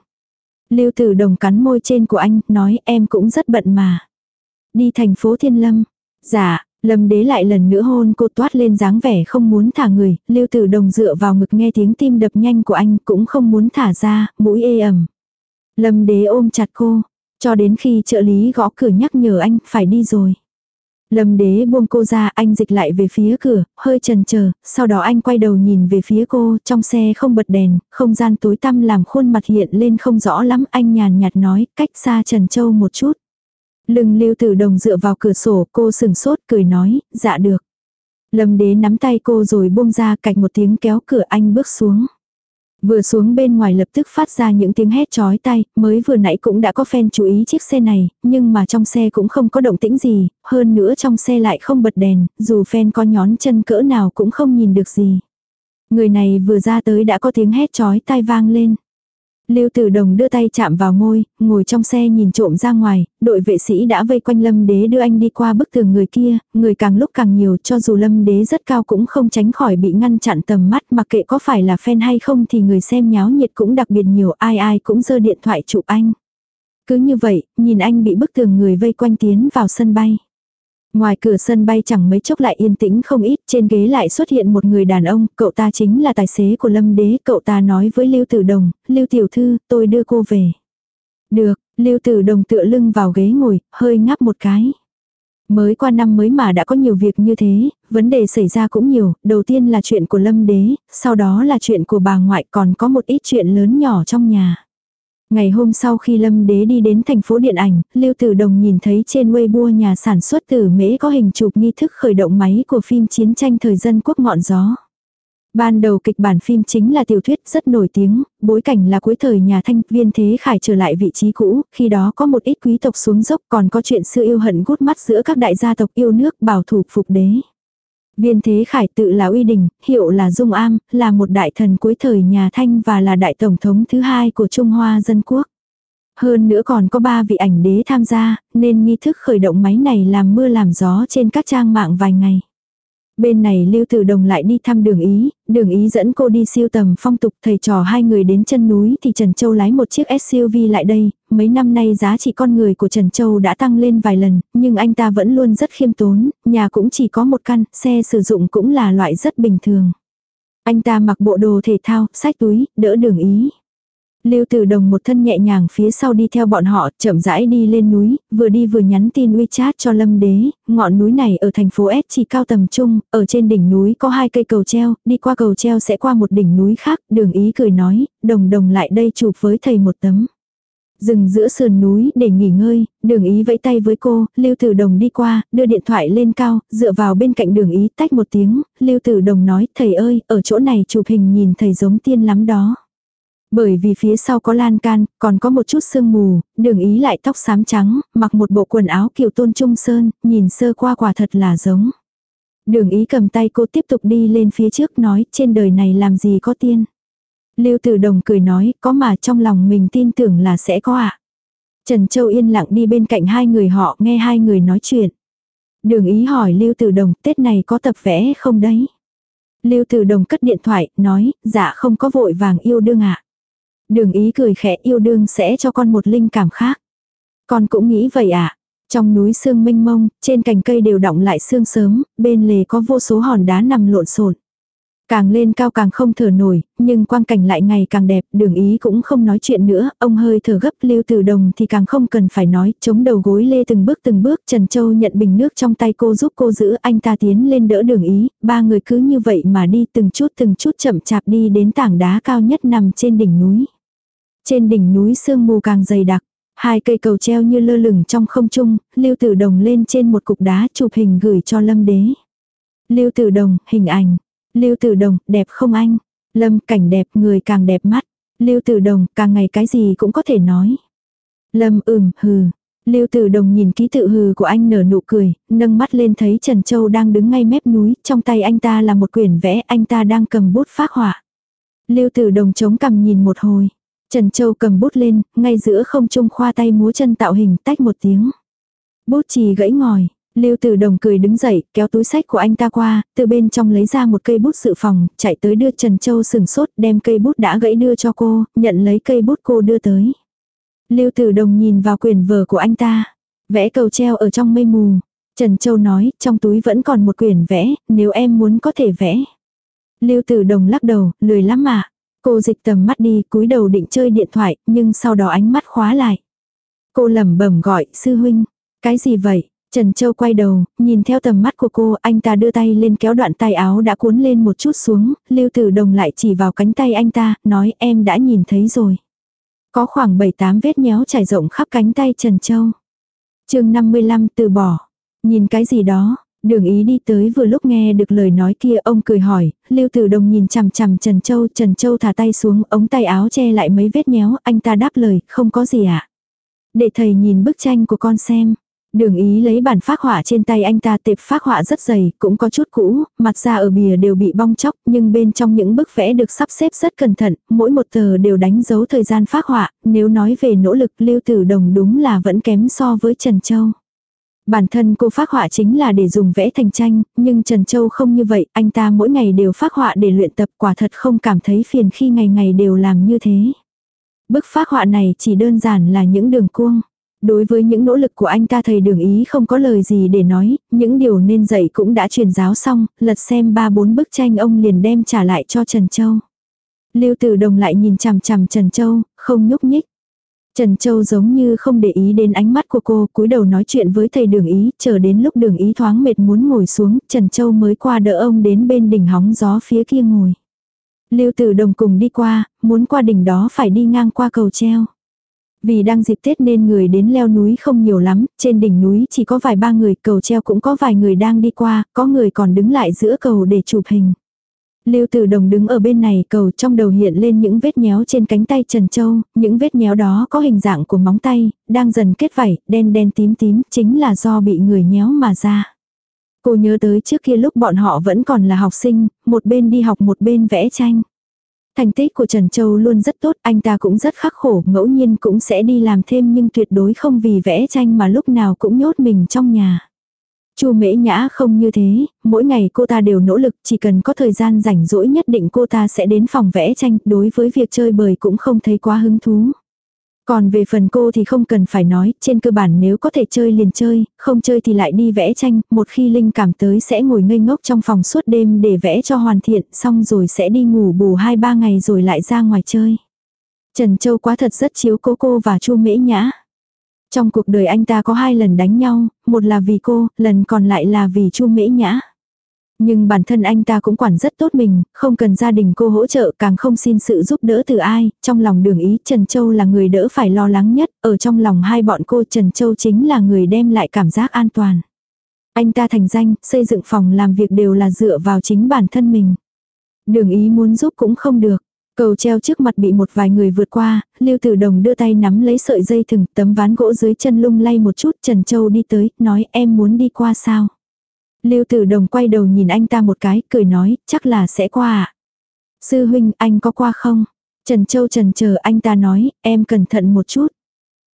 Lưu Tử Đồng cắn môi trên của anh, nói em cũng rất bận mà. Đi thành phố Thiên Lâm. Dạ, Lâm đế lại lần nữa hôn cô toát lên dáng vẻ không muốn thả người, lưu tử đồng dựa vào ngực nghe tiếng tim đập nhanh của anh cũng không muốn thả ra, mũi ê ẩm. Lâm đế ôm chặt cô, cho đến khi trợ lý gõ cửa nhắc nhở anh phải đi rồi. Lâm đế buông cô ra anh dịch lại về phía cửa, hơi chần chờ, sau đó anh quay đầu nhìn về phía cô, trong xe không bật đèn, không gian tối tăm làm khuôn mặt hiện lên không rõ lắm, anh nhàn nhạt nói, cách xa Trần Châu một chút. Lưng lưu tử đồng dựa vào cửa sổ, cô sừng sốt cười nói, dạ được. Lâm đế nắm tay cô rồi buông ra cạch một tiếng kéo cửa anh bước xuống. Vừa xuống bên ngoài lập tức phát ra những tiếng hét chói tay, mới vừa nãy cũng đã có fan chú ý chiếc xe này, nhưng mà trong xe cũng không có động tĩnh gì, hơn nữa trong xe lại không bật đèn, dù fan có nhón chân cỡ nào cũng không nhìn được gì. Người này vừa ra tới đã có tiếng hét chói tai vang lên. Lưu Tử Đồng đưa tay chạm vào môi, ngồi trong xe nhìn trộm ra ngoài, đội vệ sĩ đã vây quanh Lâm Đế đưa anh đi qua bức tường người kia, người càng lúc càng nhiều cho dù Lâm Đế rất cao cũng không tránh khỏi bị ngăn chặn tầm mắt mặc kệ có phải là fan hay không thì người xem nháo nhiệt cũng đặc biệt nhiều ai ai cũng giơ điện thoại chụp anh. Cứ như vậy, nhìn anh bị bức tường người vây quanh tiến vào sân bay. Ngoài cửa sân bay chẳng mấy chốc lại yên tĩnh không ít, trên ghế lại xuất hiện một người đàn ông, cậu ta chính là tài xế của Lâm Đế, cậu ta nói với Lưu Tử Đồng, Lưu Tiểu Thư, tôi đưa cô về. Được, Lưu Tử Đồng tựa lưng vào ghế ngồi, hơi ngáp một cái. Mới qua năm mới mà đã có nhiều việc như thế, vấn đề xảy ra cũng nhiều, đầu tiên là chuyện của Lâm Đế, sau đó là chuyện của bà ngoại còn có một ít chuyện lớn nhỏ trong nhà. Ngày hôm sau khi Lâm Đế đi đến thành phố điện ảnh, Lưu Tử Đồng nhìn thấy trên Weibo nhà sản xuất tử mễ có hình chụp nghi thức khởi động máy của phim chiến tranh thời dân quốc ngọn gió. Ban đầu kịch bản phim chính là tiểu thuyết rất nổi tiếng, bối cảnh là cuối thời nhà thanh viên thế khải trở lại vị trí cũ, khi đó có một ít quý tộc xuống dốc còn có chuyện xưa yêu hận gút mắt giữa các đại gia tộc yêu nước bảo thủ phục đế. Viên Thế Khải tự là uy đình, hiệu là Dung Am, là một đại thần cuối thời nhà Thanh và là đại tổng thống thứ hai của Trung Hoa Dân Quốc. Hơn nữa còn có ba vị ảnh đế tham gia, nên nghi thức khởi động máy này làm mưa làm gió trên các trang mạng vài ngày. Bên này Lưu Tử Đồng lại đi thăm đường ý, đường ý dẫn cô đi siêu tầm phong tục thầy trò hai người đến chân núi thì Trần Châu lái một chiếc SUV lại đây, mấy năm nay giá trị con người của Trần Châu đã tăng lên vài lần, nhưng anh ta vẫn luôn rất khiêm tốn, nhà cũng chỉ có một căn, xe sử dụng cũng là loại rất bình thường. Anh ta mặc bộ đồ thể thao, sách túi, đỡ đường ý. Lưu Tử Đồng một thân nhẹ nhàng phía sau đi theo bọn họ, chậm rãi đi lên núi, vừa đi vừa nhắn tin WeChat cho Lâm Đế, ngọn núi này ở thành phố S chỉ cao tầm trung, ở trên đỉnh núi có hai cây cầu treo, đi qua cầu treo sẽ qua một đỉnh núi khác, đường ý cười nói, đồng đồng lại đây chụp với thầy một tấm. Dừng giữa sườn núi để nghỉ ngơi, đường ý vẫy tay với cô, Lưu Tử Đồng đi qua, đưa điện thoại lên cao, dựa vào bên cạnh đường ý tách một tiếng, Lưu Tử Đồng nói, thầy ơi, ở chỗ này chụp hình nhìn thầy giống tiên lắm đó. Bởi vì phía sau có lan can, còn có một chút sương mù, đường ý lại tóc xám trắng, mặc một bộ quần áo kiểu tôn trung sơn, nhìn sơ qua quả thật là giống. Đường ý cầm tay cô tiếp tục đi lên phía trước nói trên đời này làm gì có tiên. Lưu Tử Đồng cười nói có mà trong lòng mình tin tưởng là sẽ có ạ. À. Trần Châu yên lặng đi bên cạnh hai người họ nghe hai người nói chuyện. Đường ý hỏi Lưu Tử Đồng Tết này có tập vẽ không đấy? Lưu Tử Đồng cất điện thoại, nói, dạ không có vội vàng yêu đương ạ. À. Đường ý cười khẽ yêu đương sẽ cho con một linh cảm khác. Con cũng nghĩ vậy à. Trong núi sương mênh mông, trên cành cây đều động lại sương sớm, bên lề có vô số hòn đá nằm lộn xộn. Càng lên cao càng không thở nổi, nhưng quang cảnh lại ngày càng đẹp, đường ý cũng không nói chuyện nữa, ông hơi thở gấp lưu từ đồng thì càng không cần phải nói, chống đầu gối lê từng bước từng bước, Trần Châu nhận bình nước trong tay cô giúp cô giữ anh ta tiến lên đỡ đường ý, ba người cứ như vậy mà đi từng chút từng chút chậm chạp đi đến tảng đá cao nhất nằm trên đỉnh núi. Trên đỉnh núi sương mù càng dày đặc, hai cây cầu treo như lơ lửng trong không trung, Lưu Tử Đồng lên trên một cục đá chụp hình gửi cho Lâm Đế. Lưu Tử Đồng, hình ảnh. Lưu Tử Đồng, đẹp không anh? Lâm, cảnh đẹp, người càng đẹp mắt. Lưu Tử Đồng, càng ngày cái gì cũng có thể nói. Lâm ừm, hừ. Lưu Tử Đồng nhìn ký tự hừ của anh nở nụ cười, nâng mắt lên thấy Trần Châu đang đứng ngay mép núi, trong tay anh ta là một quyển vẽ, anh ta đang cầm bút phác họa. Lưu Tử Đồng chống cằm nhìn một hồi. Trần Châu cầm bút lên, ngay giữa không trung khoa tay múa chân tạo hình tách một tiếng. Bút chì gãy ngòi, Lưu Tử Đồng cười đứng dậy, kéo túi sách của anh ta qua, từ bên trong lấy ra một cây bút dự phòng, chạy tới đưa Trần Châu sừng sốt, đem cây bút đã gãy đưa cho cô, nhận lấy cây bút cô đưa tới. Lưu Tử Đồng nhìn vào quyển vở của anh ta, vẽ cầu treo ở trong mây mù. Trần Châu nói, trong túi vẫn còn một quyển vẽ, nếu em muốn có thể vẽ. Lưu Tử Đồng lắc đầu, lười lắm mà. Cô dịch tầm mắt đi, cúi đầu định chơi điện thoại, nhưng sau đó ánh mắt khóa lại. Cô lẩm bẩm gọi, sư huynh. Cái gì vậy? Trần Châu quay đầu, nhìn theo tầm mắt của cô, anh ta đưa tay lên kéo đoạn tay áo đã cuốn lên một chút xuống, Lưu Tử Đồng lại chỉ vào cánh tay anh ta, nói em đã nhìn thấy rồi. Có khoảng 7-8 vết nhéo trải rộng khắp cánh tay Trần Châu. chương 55 từ bỏ. Nhìn cái gì đó, Đường ý đi tới vừa lúc nghe được lời nói kia ông cười hỏi, Lưu Tử Đồng nhìn chằm chằm Trần Châu, Trần Châu thả tay xuống, ống tay áo che lại mấy vết nhéo, anh ta đáp lời, không có gì ạ. À? Để thầy nhìn bức tranh của con xem. Đường ý lấy bản phác họa trên tay anh ta tệp phác họa rất dày, cũng có chút cũ, mặt da ở bìa đều bị bong chóc, nhưng bên trong những bức vẽ được sắp xếp rất cẩn thận, mỗi một tờ đều đánh dấu thời gian phác họa, nếu nói về nỗ lực Lưu Tử Đồng đúng là vẫn kém so với Trần Châu. Bản thân cô phác họa chính là để dùng vẽ thành tranh, nhưng Trần Châu không như vậy, anh ta mỗi ngày đều phác họa để luyện tập quả thật không cảm thấy phiền khi ngày ngày đều làm như thế. Bức phác họa này chỉ đơn giản là những đường cuông. Đối với những nỗ lực của anh ta thầy đường ý không có lời gì để nói, những điều nên dạy cũng đã truyền giáo xong, lật xem ba bốn bức tranh ông liền đem trả lại cho Trần Châu. Lưu Tử Đồng lại nhìn chằm chằm Trần Châu, không nhúc nhích. Trần Châu giống như không để ý đến ánh mắt của cô, cúi đầu nói chuyện với thầy đường ý, chờ đến lúc đường ý thoáng mệt muốn ngồi xuống, Trần Châu mới qua đỡ ông đến bên đỉnh hóng gió phía kia ngồi. Lưu Tử Đồng cùng đi qua, muốn qua đỉnh đó phải đi ngang qua cầu treo. Vì đang dịp Tết nên người đến leo núi không nhiều lắm, trên đỉnh núi chỉ có vài ba người, cầu treo cũng có vài người đang đi qua, có người còn đứng lại giữa cầu để chụp hình. Lưu Tử Đồng đứng ở bên này cầu trong đầu hiện lên những vết nhéo trên cánh tay Trần Châu, những vết nhéo đó có hình dạng của móng tay, đang dần kết vảy, đen đen tím tím, chính là do bị người nhéo mà ra. Cô nhớ tới trước kia lúc bọn họ vẫn còn là học sinh, một bên đi học một bên vẽ tranh. Thành tích của Trần Châu luôn rất tốt, anh ta cũng rất khắc khổ, ngẫu nhiên cũng sẽ đi làm thêm nhưng tuyệt đối không vì vẽ tranh mà lúc nào cũng nhốt mình trong nhà. Chu Mễ Nhã không như thế, mỗi ngày cô ta đều nỗ lực, chỉ cần có thời gian rảnh rỗi nhất định cô ta sẽ đến phòng vẽ tranh, đối với việc chơi bời cũng không thấy quá hứng thú. Còn về phần cô thì không cần phải nói, trên cơ bản nếu có thể chơi liền chơi, không chơi thì lại đi vẽ tranh, một khi linh cảm tới sẽ ngồi ngây ngốc trong phòng suốt đêm để vẽ cho hoàn thiện, xong rồi sẽ đi ngủ bù 2-3 ngày rồi lại ra ngoài chơi. Trần Châu quá thật rất chiếu cố cô và Chu Mễ Nhã. Trong cuộc đời anh ta có hai lần đánh nhau, một là vì cô, lần còn lại là vì Chu Mễ Nhã. Nhưng bản thân anh ta cũng quản rất tốt mình, không cần gia đình cô hỗ trợ càng không xin sự giúp đỡ từ ai, trong lòng đường ý Trần Châu là người đỡ phải lo lắng nhất, ở trong lòng hai bọn cô Trần Châu chính là người đem lại cảm giác an toàn. Anh ta thành danh, xây dựng phòng làm việc đều là dựa vào chính bản thân mình. Đường ý muốn giúp cũng không được. Cầu treo trước mặt bị một vài người vượt qua, Lưu Tử Đồng đưa tay nắm lấy sợi dây thừng, tấm ván gỗ dưới chân lung lay một chút, Trần Châu đi tới, nói em muốn đi qua sao. Lưu Tử Đồng quay đầu nhìn anh ta một cái, cười nói, chắc là sẽ qua ạ. À? Sư huynh, anh có qua không? Trần Châu trần chờ anh ta nói, em cẩn thận một chút.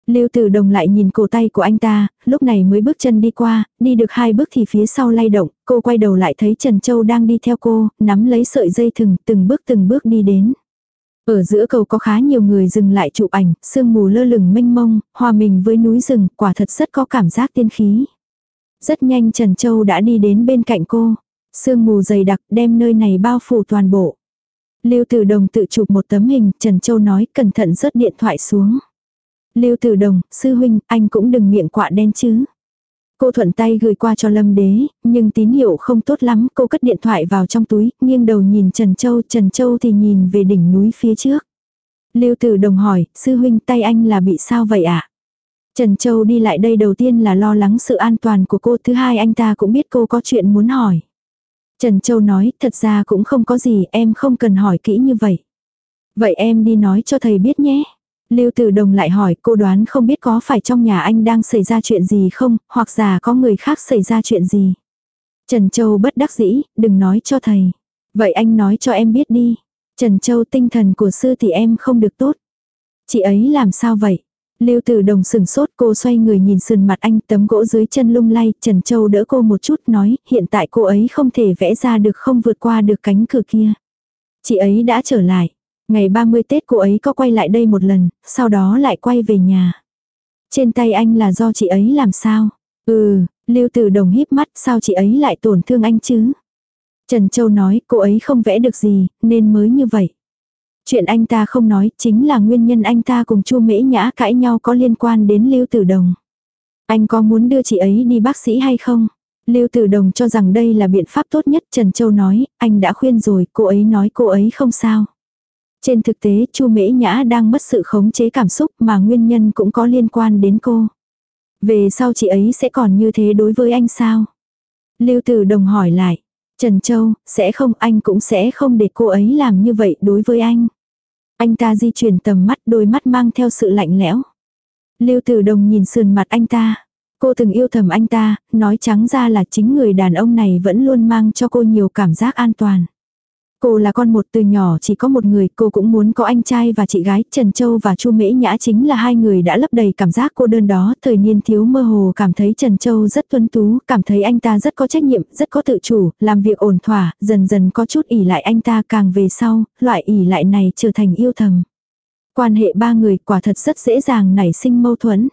Lưu Tử Đồng lại nhìn cổ tay của anh ta, lúc này mới bước chân đi qua, đi được hai bước thì phía sau lay động, cô quay đầu lại thấy Trần Châu đang đi theo cô, nắm lấy sợi dây thừng, từng bước từng bước đi đến. Ở giữa cầu có khá nhiều người dừng lại chụp ảnh, sương mù lơ lửng mênh mông, hòa mình với núi rừng, quả thật rất có cảm giác tiên khí. Rất nhanh Trần Châu đã đi đến bên cạnh cô. Sương mù dày đặc đem nơi này bao phủ toàn bộ. Lưu Tử Đồng tự chụp một tấm hình, Trần Châu nói cẩn thận rớt điện thoại xuống. Lưu Tử Đồng, sư huynh, anh cũng đừng miệng quạ đen chứ. Cô thuận tay gửi qua cho Lâm Đế, nhưng tín hiệu không tốt lắm, cô cất điện thoại vào trong túi, nghiêng đầu nhìn Trần Châu, Trần Châu thì nhìn về đỉnh núi phía trước. Lưu Tử Đồng hỏi, sư huynh tay anh là bị sao vậy ạ? À? Trần Châu đi lại đây đầu tiên là lo lắng sự an toàn của cô, thứ hai anh ta cũng biết cô có chuyện muốn hỏi. Trần Châu nói, thật ra cũng không có gì, em không cần hỏi kỹ như vậy. Vậy em đi nói cho thầy biết nhé. Lưu Tử Đồng lại hỏi, cô đoán không biết có phải trong nhà anh đang xảy ra chuyện gì không, hoặc giả có người khác xảy ra chuyện gì. Trần Châu bất đắc dĩ, đừng nói cho thầy. Vậy anh nói cho em biết đi. Trần Châu tinh thần của sư thì em không được tốt. Chị ấy làm sao vậy? Lưu Tử Đồng sừng sốt cô xoay người nhìn sườn mặt anh tấm gỗ dưới chân lung lay, Trần Châu đỡ cô một chút nói hiện tại cô ấy không thể vẽ ra được không vượt qua được cánh cửa kia. Chị ấy đã trở lại. Ngày 30 Tết cô ấy có quay lại đây một lần, sau đó lại quay về nhà. Trên tay anh là do chị ấy làm sao? Ừ, Lưu Tử Đồng híp mắt sao chị ấy lại tổn thương anh chứ? Trần Châu nói cô ấy không vẽ được gì, nên mới như vậy. Chuyện anh ta không nói chính là nguyên nhân anh ta cùng Chu Mễ Nhã cãi nhau có liên quan đến Lưu Tử Đồng. Anh có muốn đưa chị ấy đi bác sĩ hay không? Lưu Tử Đồng cho rằng đây là biện pháp tốt nhất Trần Châu nói, anh đã khuyên rồi, cô ấy nói cô ấy không sao. Trên thực tế Chu Mễ Nhã đang mất sự khống chế cảm xúc mà nguyên nhân cũng có liên quan đến cô. Về sau chị ấy sẽ còn như thế đối với anh sao? Lưu Tử Đồng hỏi lại. Trần Châu, sẽ không anh cũng sẽ không để cô ấy làm như vậy đối với anh. Anh ta di chuyển tầm mắt đôi mắt mang theo sự lạnh lẽo. Lưu Tử Đồng nhìn sườn mặt anh ta. Cô từng yêu thầm anh ta, nói trắng ra là chính người đàn ông này vẫn luôn mang cho cô nhiều cảm giác an toàn. Cô là con một từ nhỏ chỉ có một người, cô cũng muốn có anh trai và chị gái, Trần Châu và Chu Mễ Nhã chính là hai người đã lấp đầy cảm giác cô đơn đó, thời niên thiếu mơ hồ cảm thấy Trần Châu rất tuấn tú, cảm thấy anh ta rất có trách nhiệm, rất có tự chủ, làm việc ổn thỏa, dần dần có chút ỉ lại anh ta càng về sau, loại ỉ lại này trở thành yêu thầm. Quan hệ ba người quả thật rất dễ dàng nảy sinh mâu thuẫn.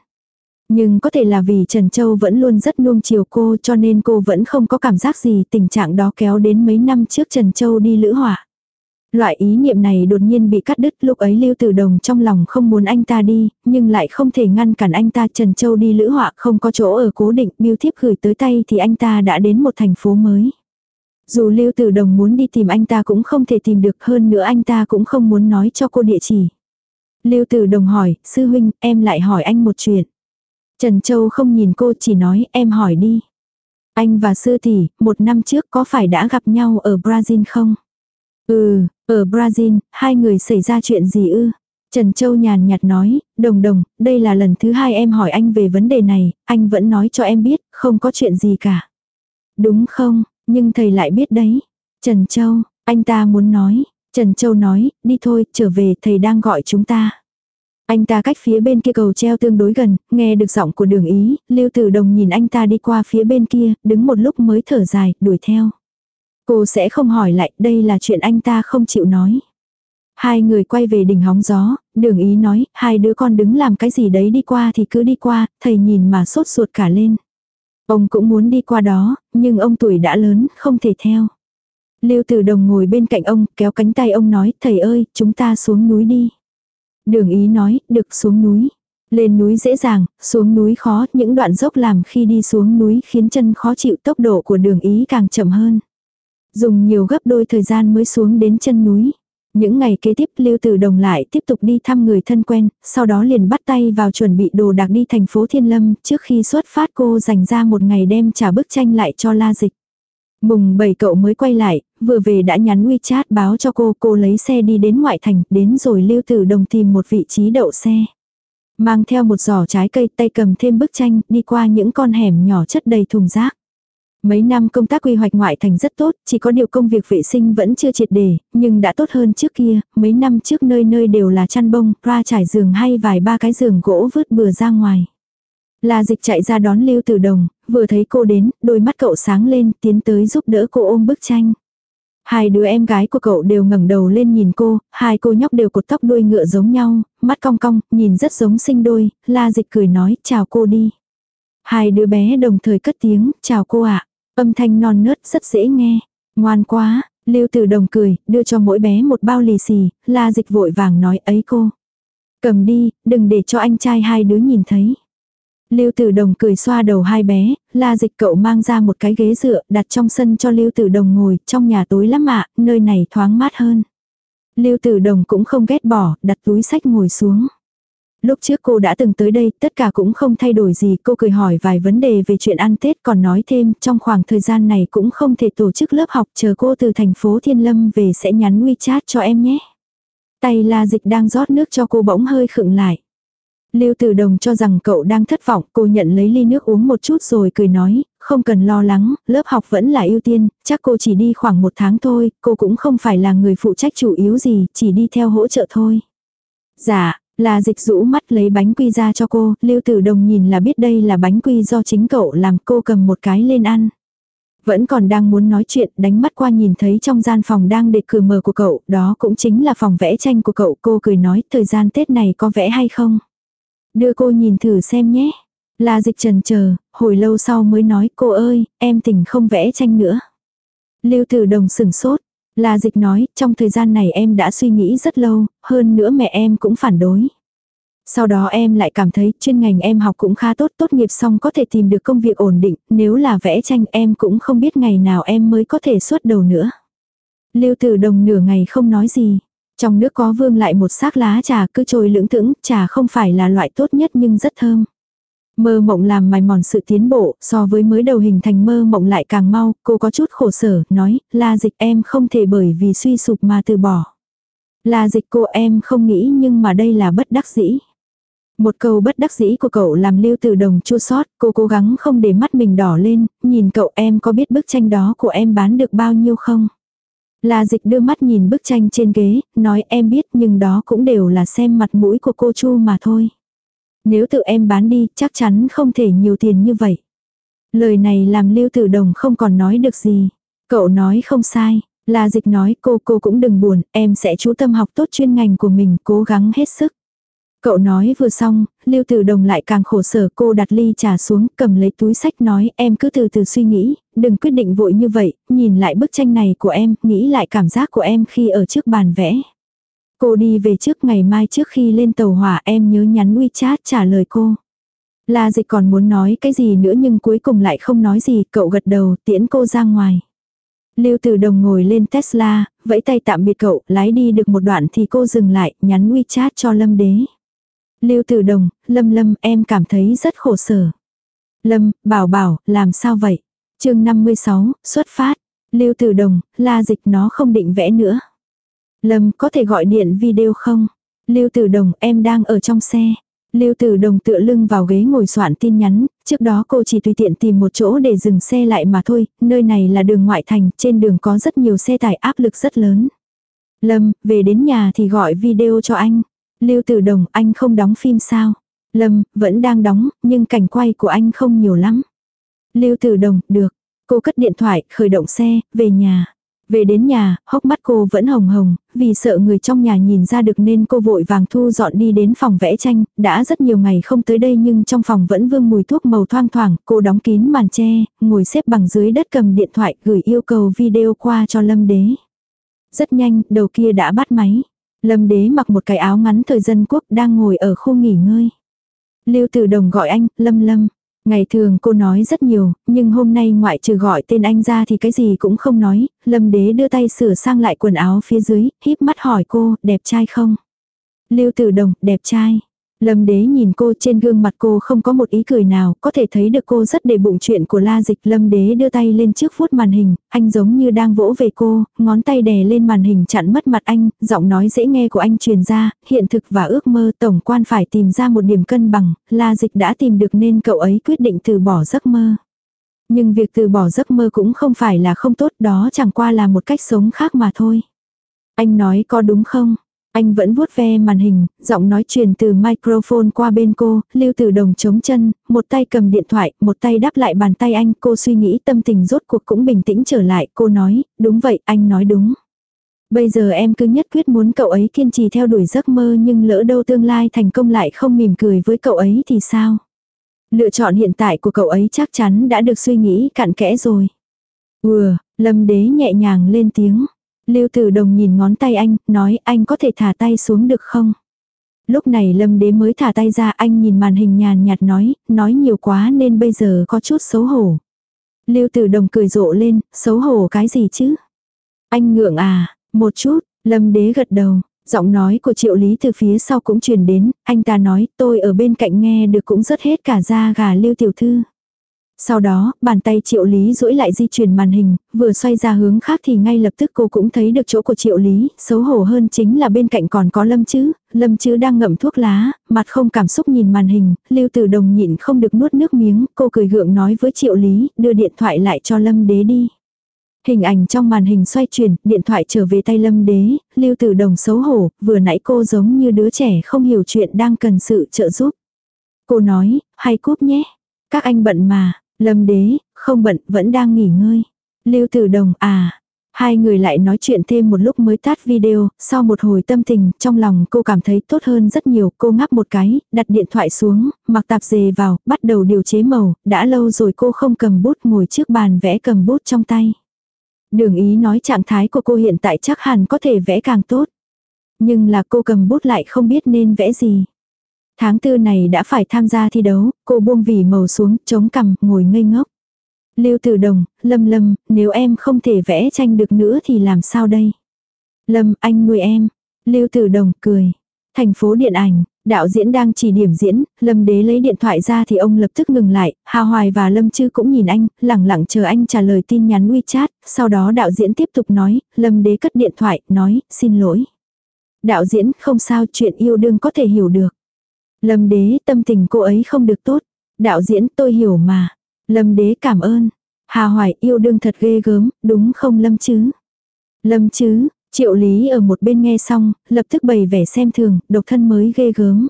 Nhưng có thể là vì Trần Châu vẫn luôn rất nuông chiều cô cho nên cô vẫn không có cảm giác gì tình trạng đó kéo đến mấy năm trước Trần Châu đi lữ hỏa. Loại ý niệm này đột nhiên bị cắt đứt lúc ấy Lưu Tử Đồng trong lòng không muốn anh ta đi, nhưng lại không thể ngăn cản anh ta Trần Châu đi lữ họa không có chỗ ở cố định, biêu thiếp gửi tới tay thì anh ta đã đến một thành phố mới. Dù Lưu Tử Đồng muốn đi tìm anh ta cũng không thể tìm được hơn nữa anh ta cũng không muốn nói cho cô địa chỉ. Lưu Tử Đồng hỏi, sư huynh, em lại hỏi anh một chuyện. Trần Châu không nhìn cô chỉ nói em hỏi đi. Anh và sư tỷ, một năm trước có phải đã gặp nhau ở Brazil không? Ừ, ở Brazil, hai người xảy ra chuyện gì ư? Trần Châu nhàn nhạt nói, đồng đồng, đây là lần thứ hai em hỏi anh về vấn đề này, anh vẫn nói cho em biết, không có chuyện gì cả. Đúng không, nhưng thầy lại biết đấy. Trần Châu, anh ta muốn nói. Trần Châu nói, đi thôi, trở về, thầy đang gọi chúng ta. Anh ta cách phía bên kia cầu treo tương đối gần, nghe được giọng của đường ý, Lưu Tử Đồng nhìn anh ta đi qua phía bên kia, đứng một lúc mới thở dài, đuổi theo. Cô sẽ không hỏi lại, đây là chuyện anh ta không chịu nói. Hai người quay về đỉnh hóng gió, đường ý nói, hai đứa con đứng làm cái gì đấy đi qua thì cứ đi qua, thầy nhìn mà sốt ruột cả lên. Ông cũng muốn đi qua đó, nhưng ông tuổi đã lớn, không thể theo. Lưu Tử Đồng ngồi bên cạnh ông, kéo cánh tay ông nói, thầy ơi, chúng ta xuống núi đi. Đường ý nói, được xuống núi. Lên núi dễ dàng, xuống núi khó, những đoạn dốc làm khi đi xuống núi khiến chân khó chịu tốc độ của đường ý càng chậm hơn. Dùng nhiều gấp đôi thời gian mới xuống đến chân núi. Những ngày kế tiếp Lưu Tử Đồng lại tiếp tục đi thăm người thân quen, sau đó liền bắt tay vào chuẩn bị đồ đạc đi thành phố Thiên Lâm, trước khi xuất phát cô dành ra một ngày đem trả bức tranh lại cho La Dịch. Mùng 7 cậu mới quay lại, vừa về đã nhắn WeChat báo cho cô, cô lấy xe đi đến ngoại thành, đến rồi Lưu Tử Đồng tìm một vị trí đậu xe. Mang theo một giỏ trái cây tay cầm thêm bức tranh, đi qua những con hẻm nhỏ chất đầy thùng rác. Mấy năm công tác quy hoạch ngoại thành rất tốt, chỉ có điều công việc vệ sinh vẫn chưa triệt đề, nhưng đã tốt hơn trước kia, mấy năm trước nơi nơi đều là chăn bông, ra trải giường hay vài ba cái giường gỗ vứt bừa ra ngoài. La dịch chạy ra đón Lưu Tử Đồng, vừa thấy cô đến, đôi mắt cậu sáng lên, tiến tới giúp đỡ cô ôm bức tranh. Hai đứa em gái của cậu đều ngẩng đầu lên nhìn cô, hai cô nhóc đều cột tóc đuôi ngựa giống nhau, mắt cong cong, nhìn rất giống sinh đôi, la dịch cười nói, chào cô đi. Hai đứa bé đồng thời cất tiếng, chào cô ạ. Âm thanh non nớt rất dễ nghe. Ngoan quá, Lưu Tử Đồng cười, đưa cho mỗi bé một bao lì xì, la dịch vội vàng nói ấy cô. Cầm đi, đừng để cho anh trai hai đứa nhìn thấy. Lưu Tử Đồng cười xoa đầu hai bé, la dịch cậu mang ra một cái ghế dựa đặt trong sân cho Lưu Tử Đồng ngồi, trong nhà tối lắm ạ, nơi này thoáng mát hơn. Lưu Tử Đồng cũng không ghét bỏ, đặt túi sách ngồi xuống. Lúc trước cô đã từng tới đây, tất cả cũng không thay đổi gì, cô cười hỏi vài vấn đề về chuyện ăn Tết còn nói thêm, trong khoảng thời gian này cũng không thể tổ chức lớp học, chờ cô từ thành phố Thiên Lâm về sẽ nhắn WeChat cho em nhé. Tay la dịch đang rót nước cho cô bỗng hơi khựng lại. Lưu Tử Đồng cho rằng cậu đang thất vọng, cô nhận lấy ly nước uống một chút rồi cười nói, không cần lo lắng, lớp học vẫn là ưu tiên, chắc cô chỉ đi khoảng một tháng thôi, cô cũng không phải là người phụ trách chủ yếu gì, chỉ đi theo hỗ trợ thôi. Dạ, là dịch rũ mắt lấy bánh quy ra cho cô, Lưu Tử Đồng nhìn là biết đây là bánh quy do chính cậu làm cô cầm một cái lên ăn. Vẫn còn đang muốn nói chuyện, đánh mắt qua nhìn thấy trong gian phòng đang để cửa mở của cậu, đó cũng chính là phòng vẽ tranh của cậu, cô cười nói, thời gian Tết này có vẽ hay không? Đưa cô nhìn thử xem nhé. Là dịch trần chờ hồi lâu sau mới nói, cô ơi, em tỉnh không vẽ tranh nữa. Lưu Tử Đồng sửng sốt, là dịch nói, trong thời gian này em đã suy nghĩ rất lâu, hơn nữa mẹ em cũng phản đối. Sau đó em lại cảm thấy chuyên ngành em học cũng khá tốt, tốt nghiệp xong có thể tìm được công việc ổn định, nếu là vẽ tranh em cũng không biết ngày nào em mới có thể xuất đầu nữa. Lưu tử đồng nửa ngày không nói gì. Trong nước có vương lại một xác lá trà cứ trôi lưỡng thững, trà không phải là loại tốt nhất nhưng rất thơm. Mơ mộng làm mài mòn sự tiến bộ, so với mới đầu hình thành mơ mộng lại càng mau, cô có chút khổ sở, nói, la dịch em không thể bởi vì suy sụp mà từ bỏ. La dịch cô em không nghĩ nhưng mà đây là bất đắc dĩ. Một câu bất đắc dĩ của cậu làm lưu từ đồng chua sót, cô cố gắng không để mắt mình đỏ lên, nhìn cậu em có biết bức tranh đó của em bán được bao nhiêu không? La dịch đưa mắt nhìn bức tranh trên ghế, nói em biết nhưng đó cũng đều là xem mặt mũi của cô Chu mà thôi. Nếu tự em bán đi, chắc chắn không thể nhiều tiền như vậy. Lời này làm Lưu Tử Đồng không còn nói được gì. Cậu nói không sai. La dịch nói cô cô cũng đừng buồn, em sẽ chú tâm học tốt chuyên ngành của mình, cố gắng hết sức. Cậu nói vừa xong, Lưu Tử Đồng lại càng khổ sở cô đặt ly trà xuống cầm lấy túi sách nói em cứ từ từ suy nghĩ, đừng quyết định vội như vậy, nhìn lại bức tranh này của em, nghĩ lại cảm giác của em khi ở trước bàn vẽ. Cô đi về trước ngày mai trước khi lên tàu hỏa em nhớ nhắn WeChat trả lời cô. La dịch còn muốn nói cái gì nữa nhưng cuối cùng lại không nói gì, cậu gật đầu tiễn cô ra ngoài. Lưu Tử Đồng ngồi lên Tesla, vẫy tay tạm biệt cậu, lái đi được một đoạn thì cô dừng lại, nhắn WeChat cho Lâm Đế. Lưu Tử Đồng, Lâm Lâm, em cảm thấy rất khổ sở. Lâm, bảo bảo, làm sao vậy? chương 56, xuất phát. Lưu Tử Đồng, la dịch nó không định vẽ nữa. Lâm, có thể gọi điện video không? Lưu Tử Đồng, em đang ở trong xe. Lưu Tử Đồng tựa lưng vào ghế ngồi soạn tin nhắn, trước đó cô chỉ tùy tiện tìm một chỗ để dừng xe lại mà thôi, nơi này là đường ngoại thành, trên đường có rất nhiều xe tải áp lực rất lớn. Lâm, về đến nhà thì gọi video cho anh. Lưu Tử Đồng, anh không đóng phim sao? Lâm, vẫn đang đóng, nhưng cảnh quay của anh không nhiều lắm. Lưu Tử Đồng, được. Cô cất điện thoại, khởi động xe, về nhà. Về đến nhà, hốc mắt cô vẫn hồng hồng, vì sợ người trong nhà nhìn ra được nên cô vội vàng thu dọn đi đến phòng vẽ tranh, đã rất nhiều ngày không tới đây nhưng trong phòng vẫn vương mùi thuốc màu thoang thoảng, cô đóng kín màn che, ngồi xếp bằng dưới đất cầm điện thoại gửi yêu cầu video qua cho Lâm Đế. Rất nhanh, đầu kia đã bắt máy. Lâm Đế mặc một cái áo ngắn thời dân quốc đang ngồi ở khu nghỉ ngơi. Lưu Tử Đồng gọi anh, Lâm Lâm. Ngày thường cô nói rất nhiều, nhưng hôm nay ngoại trừ gọi tên anh ra thì cái gì cũng không nói, lâm đế đưa tay sửa sang lại quần áo phía dưới, híp mắt hỏi cô, đẹp trai không? Lưu tử đồng, đẹp trai. Lâm đế nhìn cô trên gương mặt cô không có một ý cười nào, có thể thấy được cô rất để bụng chuyện của la dịch. Lâm đế đưa tay lên trước phút màn hình, anh giống như đang vỗ về cô, ngón tay đè lên màn hình chặn mất mặt anh, giọng nói dễ nghe của anh truyền ra, hiện thực và ước mơ tổng quan phải tìm ra một điểm cân bằng, la dịch đã tìm được nên cậu ấy quyết định từ bỏ giấc mơ. Nhưng việc từ bỏ giấc mơ cũng không phải là không tốt đó chẳng qua là một cách sống khác mà thôi. Anh nói có đúng không? Anh vẫn vuốt ve màn hình, giọng nói truyền từ microphone qua bên cô, lưu tử đồng chống chân, một tay cầm điện thoại, một tay đáp lại bàn tay anh, cô suy nghĩ tâm tình rốt cuộc cũng bình tĩnh trở lại, cô nói, đúng vậy, anh nói đúng. Bây giờ em cứ nhất quyết muốn cậu ấy kiên trì theo đuổi giấc mơ nhưng lỡ đâu tương lai thành công lại không mỉm cười với cậu ấy thì sao? Lựa chọn hiện tại của cậu ấy chắc chắn đã được suy nghĩ cặn kẽ rồi. vừa lâm đế nhẹ nhàng lên tiếng. Lưu Tử Đồng nhìn ngón tay anh, nói anh có thể thả tay xuống được không? Lúc này Lâm Đế mới thả tay ra anh nhìn màn hình nhàn nhạt nói, nói nhiều quá nên bây giờ có chút xấu hổ. Lưu Tử Đồng cười rộ lên, xấu hổ cái gì chứ? Anh ngượng à, một chút, Lâm Đế gật đầu, giọng nói của Triệu Lý từ phía sau cũng truyền đến, anh ta nói tôi ở bên cạnh nghe được cũng rất hết cả da gà Lưu Tiểu Thư. Sau đó, bàn tay triệu lý duỗi lại di chuyển màn hình, vừa xoay ra hướng khác thì ngay lập tức cô cũng thấy được chỗ của triệu lý, xấu hổ hơn chính là bên cạnh còn có lâm chứ, lâm chứ đang ngậm thuốc lá, mặt không cảm xúc nhìn màn hình, lưu tử đồng nhịn không được nuốt nước miếng, cô cười gượng nói với triệu lý, đưa điện thoại lại cho lâm đế đi. Hình ảnh trong màn hình xoay chuyển, điện thoại trở về tay lâm đế, lưu tử đồng xấu hổ, vừa nãy cô giống như đứa trẻ không hiểu chuyện đang cần sự trợ giúp. Cô nói, hay cúp nhé. Các anh bận mà, Lâm đế, không bận, vẫn đang nghỉ ngơi. Lưu tử đồng, à. Hai người lại nói chuyện thêm một lúc mới tắt video, sau một hồi tâm tình, trong lòng cô cảm thấy tốt hơn rất nhiều, cô ngáp một cái, đặt điện thoại xuống, mặc tạp dề vào, bắt đầu điều chế màu, đã lâu rồi cô không cầm bút ngồi trước bàn vẽ cầm bút trong tay. Đường ý nói trạng thái của cô hiện tại chắc hẳn có thể vẽ càng tốt. Nhưng là cô cầm bút lại không biết nên vẽ gì. Tháng tư này đã phải tham gia thi đấu, cô buông vỉ màu xuống, chống cằm, ngồi ngây ngốc. Lưu Tử Đồng, Lâm Lâm, nếu em không thể vẽ tranh được nữa thì làm sao đây? Lâm, anh nuôi em. Lưu Tử Đồng, cười. Thành phố điện ảnh, đạo diễn đang chỉ điểm diễn, Lâm Đế lấy điện thoại ra thì ông lập tức ngừng lại, Hà Hoài và Lâm Chư cũng nhìn anh, lẳng lặng chờ anh trả lời tin nhắn WeChat, sau đó đạo diễn tiếp tục nói, Lâm Đế cất điện thoại, nói, xin lỗi. Đạo diễn, không sao, chuyện yêu đương có thể hiểu được. Lâm đế tâm tình cô ấy không được tốt. Đạo diễn tôi hiểu mà. Lâm đế cảm ơn. Hà Hoài yêu đương thật ghê gớm, đúng không Lâm chứ? Lâm chứ, triệu lý ở một bên nghe xong, lập tức bày vẻ xem thường, độc thân mới ghê gớm.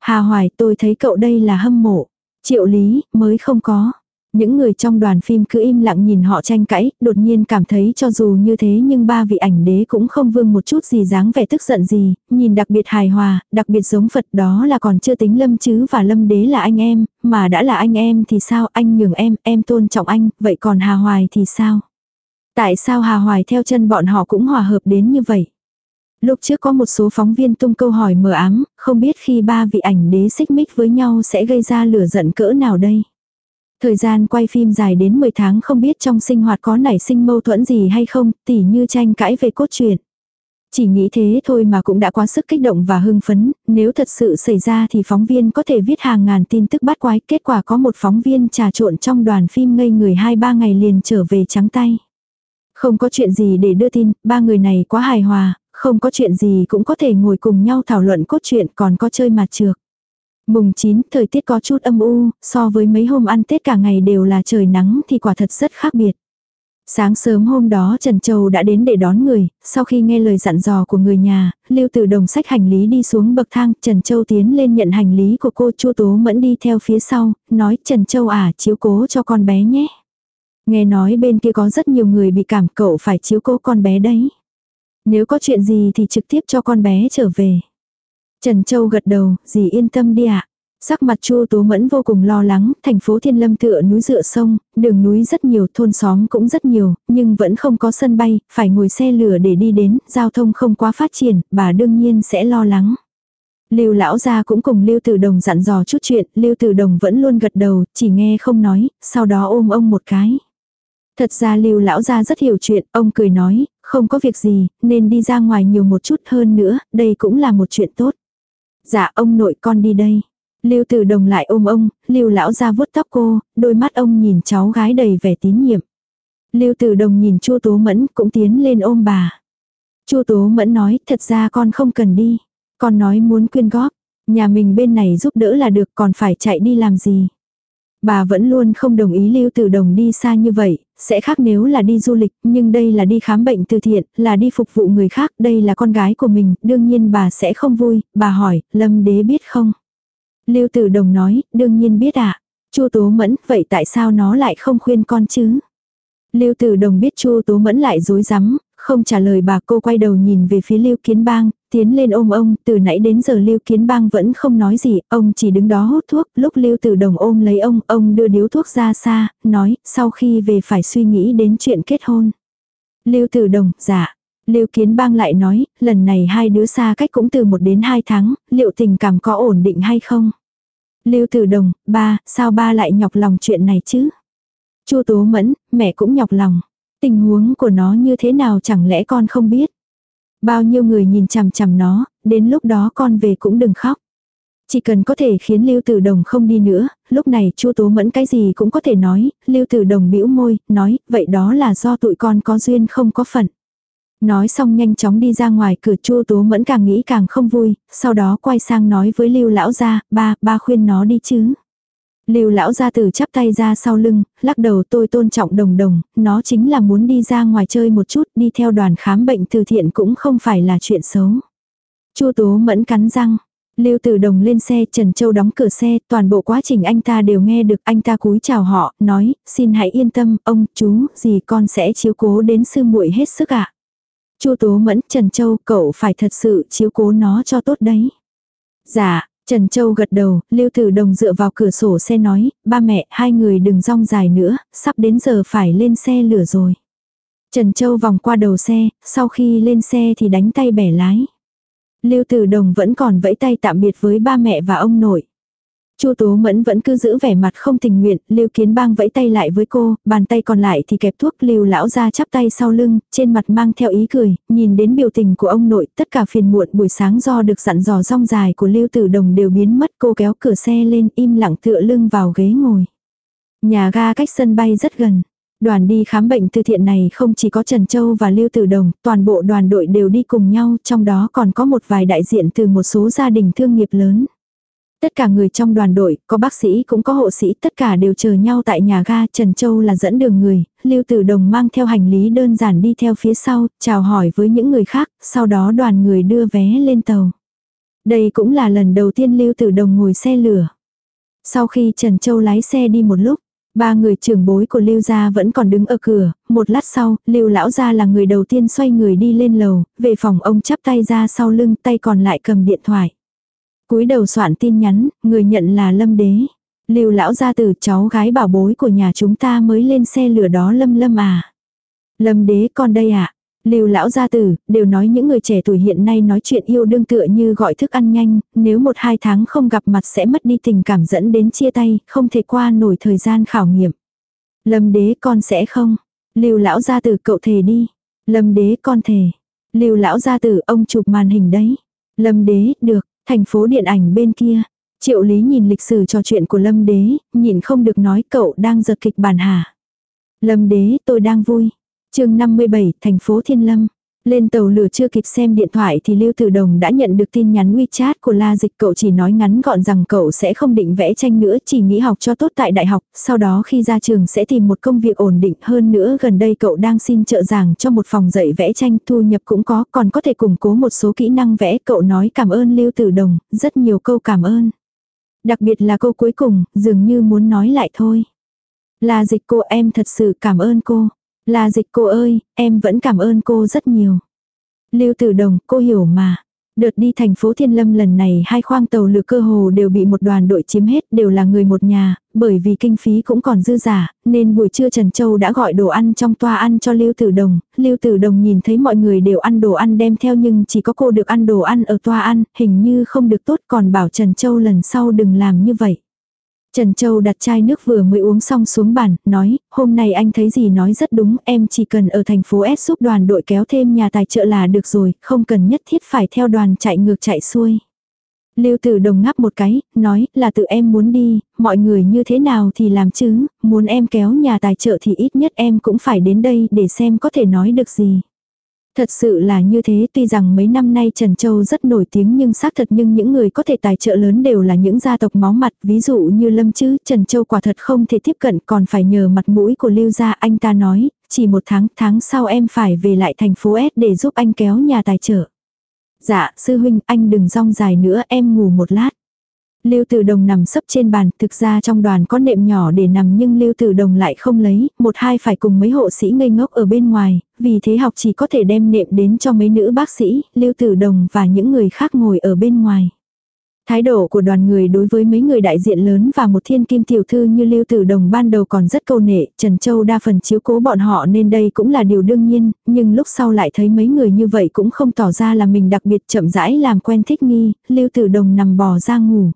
Hà Hoài tôi thấy cậu đây là hâm mộ. Triệu lý, mới không có. Những người trong đoàn phim cứ im lặng nhìn họ tranh cãi, đột nhiên cảm thấy cho dù như thế nhưng ba vị ảnh đế cũng không vương một chút gì dáng vẻ tức giận gì, nhìn đặc biệt hài hòa, đặc biệt giống Phật đó là còn chưa tính lâm chứ và lâm đế là anh em, mà đã là anh em thì sao anh nhường em, em tôn trọng anh, vậy còn Hà Hoài thì sao? Tại sao Hà Hoài theo chân bọn họ cũng hòa hợp đến như vậy? Lúc trước có một số phóng viên tung câu hỏi mờ ám, không biết khi ba vị ảnh đế xích mích với nhau sẽ gây ra lửa giận cỡ nào đây? Thời gian quay phim dài đến 10 tháng không biết trong sinh hoạt có nảy sinh mâu thuẫn gì hay không, tỉ như tranh cãi về cốt truyện. Chỉ nghĩ thế thôi mà cũng đã quá sức kích động và hưng phấn, nếu thật sự xảy ra thì phóng viên có thể viết hàng ngàn tin tức bắt quái, kết quả có một phóng viên trà trộn trong đoàn phim ngây người 2-3 ngày liền trở về trắng tay. Không có chuyện gì để đưa tin, ba người này quá hài hòa, không có chuyện gì cũng có thể ngồi cùng nhau thảo luận cốt truyện còn có chơi mặt trược. Mùng 9, thời tiết có chút âm u, so với mấy hôm ăn Tết cả ngày đều là trời nắng thì quả thật rất khác biệt. Sáng sớm hôm đó Trần Châu đã đến để đón người, sau khi nghe lời dặn dò của người nhà, Lưu Tử Đồng sách hành lý đi xuống bậc thang, Trần Châu tiến lên nhận hành lý của cô Chu Tố Mẫn đi theo phía sau, nói Trần Châu à chiếu cố cho con bé nhé. Nghe nói bên kia có rất nhiều người bị cảm cậu phải chiếu cố con bé đấy. Nếu có chuyện gì thì trực tiếp cho con bé trở về. Trần Châu gật đầu, dì yên tâm đi ạ. Sắc mặt Chu Tố Mẫn vô cùng lo lắng, thành phố Thiên Lâm tựa núi dựa sông, đường núi rất nhiều, thôn xóm cũng rất nhiều, nhưng vẫn không có sân bay, phải ngồi xe lửa để đi đến, giao thông không quá phát triển, bà đương nhiên sẽ lo lắng. Lưu lão gia cũng cùng Lưu Tử Đồng dặn dò chút chuyện, Lưu Tử Đồng vẫn luôn gật đầu, chỉ nghe không nói, sau đó ôm ông một cái. Thật ra Lưu lão gia rất hiểu chuyện, ông cười nói, không có việc gì, nên đi ra ngoài nhiều một chút hơn nữa, đây cũng là một chuyện tốt. Dạ ông nội con đi đây. Lưu Tử Đồng lại ôm ông, Lưu lão ra vuốt tóc cô, đôi mắt ông nhìn cháu gái đầy vẻ tín nhiệm. Lưu Tử Đồng nhìn Chu Tố Mẫn cũng tiến lên ôm bà. Chu Tố Mẫn nói, thật ra con không cần đi. Con nói muốn quyên góp, nhà mình bên này giúp đỡ là được còn phải chạy đi làm gì. Bà vẫn luôn không đồng ý Lưu Tử Đồng đi xa như vậy, sẽ khác nếu là đi du lịch, nhưng đây là đi khám bệnh từ thiện, là đi phục vụ người khác, đây là con gái của mình, đương nhiên bà sẽ không vui, bà hỏi, Lâm Đế biết không? Lưu Tử Đồng nói, đương nhiên biết ạ. À. Chu Tố Mẫn, vậy tại sao nó lại không khuyên con chứ? Lưu Tử Đồng biết Chu Tố Mẫn lại dối rắm, không trả lời bà cô quay đầu nhìn về phía Lưu Kiến Bang, tiến lên ôm ông, từ nãy đến giờ Lưu Kiến Bang vẫn không nói gì, ông chỉ đứng đó hút thuốc, lúc Lưu Tử Đồng ôm lấy ông, ông đưa điếu thuốc ra xa, nói, sau khi về phải suy nghĩ đến chuyện kết hôn. Lưu Tử Đồng, dạ. Lưu Kiến Bang lại nói, lần này hai đứa xa cách cũng từ một đến hai tháng, liệu tình cảm có ổn định hay không? Lưu Tử Đồng, ba, sao ba lại nhọc lòng chuyện này chứ? Chu Tố Mẫn, mẹ cũng nhọc lòng. Tình huống của nó như thế nào chẳng lẽ con không biết? Bao nhiêu người nhìn chằm chằm nó, đến lúc đó con về cũng đừng khóc. Chỉ cần có thể khiến Lưu Tử Đồng không đi nữa, lúc này Chu Tố Mẫn cái gì cũng có thể nói, Lưu Tử Đồng bĩu môi, nói, vậy đó là do tụi con có duyên không có phận. Nói xong nhanh chóng đi ra ngoài cửa Chu Tố Mẫn càng nghĩ càng không vui, sau đó quay sang nói với Lưu lão gia, ba, ba khuyên nó đi chứ. Lưu lão gia tử chắp tay ra sau lưng, lắc đầu tôi tôn trọng đồng đồng, nó chính là muốn đi ra ngoài chơi một chút, đi theo đoàn khám bệnh từ thiện cũng không phải là chuyện xấu. Chu Tố Mẫn cắn răng. Lưu Tử Đồng lên xe, Trần Châu đóng cửa xe, toàn bộ quá trình anh ta đều nghe được, anh ta cúi chào họ, nói, xin hãy yên tâm, ông, chú, gì con sẽ chiếu cố đến sư muội hết sức ạ. Chu Tố Mẫn, Trần Châu, cậu phải thật sự chiếu cố nó cho tốt đấy. Dạ, Trần Châu gật đầu, Lưu Tử Đồng dựa vào cửa sổ xe nói, ba mẹ, hai người đừng rong dài nữa, sắp đến giờ phải lên xe lửa rồi. Trần Châu vòng qua đầu xe, sau khi lên xe thì đánh tay bẻ lái. Lưu Tử Đồng vẫn còn vẫy tay tạm biệt với ba mẹ và ông nội. Chu Tố Mẫn vẫn cứ giữ vẻ mặt không tình nguyện, Lưu Kiến Bang vẫy tay lại với cô, bàn tay còn lại thì kẹp thuốc, Lưu lão ra chắp tay sau lưng, trên mặt mang theo ý cười, nhìn đến biểu tình của ông nội, tất cả phiền muộn buổi sáng do được dặn dò rong dài của Lưu Tử Đồng đều biến mất, cô kéo cửa xe lên, im lặng tựa lưng vào ghế ngồi. Nhà ga cách sân bay rất gần. Đoàn đi khám bệnh từ thiện này không chỉ có Trần Châu và Lưu Tử Đồng, toàn bộ đoàn đội đều đi cùng nhau, trong đó còn có một vài đại diện từ một số gia đình thương nghiệp lớn. Tất cả người trong đoàn đội, có bác sĩ cũng có hộ sĩ, tất cả đều chờ nhau tại nhà ga, Trần Châu là dẫn đường người, Lưu Tử Đồng mang theo hành lý đơn giản đi theo phía sau, chào hỏi với những người khác, sau đó đoàn người đưa vé lên tàu. Đây cũng là lần đầu tiên Lưu Tử Đồng ngồi xe lửa. Sau khi Trần Châu lái xe đi một lúc, ba người trưởng bối của Lưu gia vẫn còn đứng ở cửa, một lát sau, Lưu lão gia là người đầu tiên xoay người đi lên lầu, về phòng ông chắp tay ra sau lưng, tay còn lại cầm điện thoại cúi đầu soạn tin nhắn, người nhận là Lâm Đế. Lưu lão gia tử cháu gái bảo bối của nhà chúng ta mới lên xe lửa đó Lâm Lâm à. Lâm Đế con đây à. Lưu lão gia tử, đều nói những người trẻ tuổi hiện nay nói chuyện yêu đương tựa như gọi thức ăn nhanh, nếu một hai tháng không gặp mặt sẽ mất đi tình cảm dẫn đến chia tay, không thể qua nổi thời gian khảo nghiệm. Lâm đế con sẽ không. Lưu lão gia tử cậu thề đi. Lâm đế con thề. Lưu lão gia tử ông chụp màn hình đấy. Lâm đế, được, Thành phố điện ảnh bên kia. Triệu Lý nhìn lịch sử trò chuyện của Lâm Đế, nhìn không được nói cậu đang giật kịch bản hả. Lâm Đế tôi đang vui. chương 57 thành phố Thiên Lâm. Lên tàu lửa chưa kịp xem điện thoại thì Lưu Tử Đồng đã nhận được tin nhắn WeChat của La Dịch cậu chỉ nói ngắn gọn rằng cậu sẽ không định vẽ tranh nữa chỉ nghĩ học cho tốt tại đại học, sau đó khi ra trường sẽ tìm một công việc ổn định hơn nữa gần đây cậu đang xin trợ giảng cho một phòng dạy vẽ tranh thu nhập cũng có còn có thể củng cố một số kỹ năng vẽ cậu nói cảm ơn Lưu Tử Đồng, rất nhiều câu cảm ơn. Đặc biệt là câu cuối cùng, dường như muốn nói lại thôi. La Dịch cô em thật sự cảm ơn cô. Là dịch cô ơi, em vẫn cảm ơn cô rất nhiều. Lưu Tử Đồng, cô hiểu mà. Đợt đi thành phố Thiên Lâm lần này hai khoang tàu lửa cơ hồ đều bị một đoàn đội chiếm hết, đều là người một nhà, bởi vì kinh phí cũng còn dư giả, nên buổi trưa Trần Châu đã gọi đồ ăn trong toa ăn cho Lưu Tử Đồng. Lưu Tử Đồng nhìn thấy mọi người đều ăn đồ ăn đem theo nhưng chỉ có cô được ăn đồ ăn ở toa ăn, hình như không được tốt còn bảo Trần Châu lần sau đừng làm như vậy. Trần Châu đặt chai nước vừa mới uống xong xuống bàn, nói, hôm nay anh thấy gì nói rất đúng, em chỉ cần ở thành phố S giúp đoàn đội kéo thêm nhà tài trợ là được rồi, không cần nhất thiết phải theo đoàn chạy ngược chạy xuôi. Lưu Tử Đồng ngáp một cái, nói là tự em muốn đi, mọi người như thế nào thì làm chứ, muốn em kéo nhà tài trợ thì ít nhất em cũng phải đến đây để xem có thể nói được gì. Thật sự là như thế, tuy rằng mấy năm nay Trần Châu rất nổi tiếng nhưng xác thật nhưng những người có thể tài trợ lớn đều là những gia tộc máu mặt ví dụ như Lâm chứ Trần Châu quả thật không thể tiếp cận, còn phải nhờ mặt mũi của Lưu gia, anh ta nói, chỉ một tháng tháng sau em phải về lại thành phố S để giúp anh kéo nhà tài trợ. Dạ sư huynh, anh đừng rong dài nữa, em ngủ một lát. Lưu Tử Đồng nằm sấp trên bàn, thực ra trong đoàn có nệm nhỏ để nằm nhưng Lưu Tử Đồng lại không lấy, một hai phải cùng mấy hộ sĩ ngây ngốc ở bên ngoài, vì thế học chỉ có thể đem nệm đến cho mấy nữ bác sĩ, Lưu Tử Đồng và những người khác ngồi ở bên ngoài. Thái độ của đoàn người đối với mấy người đại diện lớn và một thiên kim tiểu thư như Lưu Tử Đồng ban đầu còn rất câu nệ, Trần Châu đa phần chiếu cố bọn họ nên đây cũng là điều đương nhiên, nhưng lúc sau lại thấy mấy người như vậy cũng không tỏ ra là mình đặc biệt chậm rãi làm quen thích nghi, Lưu Tử Đồng nằm bò ra ngủ.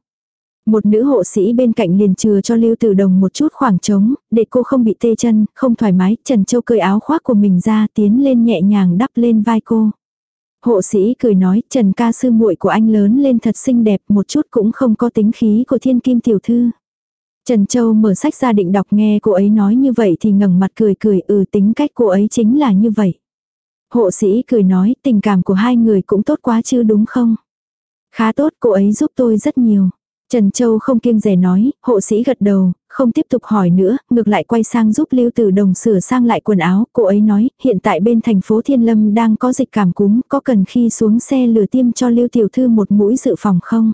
Một nữ hộ sĩ bên cạnh liền chừa cho Lưu Tử Đồng một chút khoảng trống, để cô không bị tê chân, không thoải mái, Trần Châu cởi áo khoác của mình ra tiến lên nhẹ nhàng đắp lên vai cô. Hộ sĩ cười nói, Trần ca sư muội của anh lớn lên thật xinh đẹp, một chút cũng không có tính khí của thiên kim tiểu thư. Trần Châu mở sách ra định đọc nghe cô ấy nói như vậy thì ngẩng mặt cười cười ừ tính cách cô ấy chính là như vậy. Hộ sĩ cười nói tình cảm của hai người cũng tốt quá chứ đúng không? Khá tốt cô ấy giúp tôi rất nhiều. Trần Châu không kiêng rẻ nói, hộ sĩ gật đầu, không tiếp tục hỏi nữa, ngược lại quay sang giúp Lưu Tử Đồng sửa sang lại quần áo, cô ấy nói, hiện tại bên thành phố Thiên Lâm đang có dịch cảm cúm, có cần khi xuống xe lừa tiêm cho Lưu Tiểu Thư một mũi dự phòng không?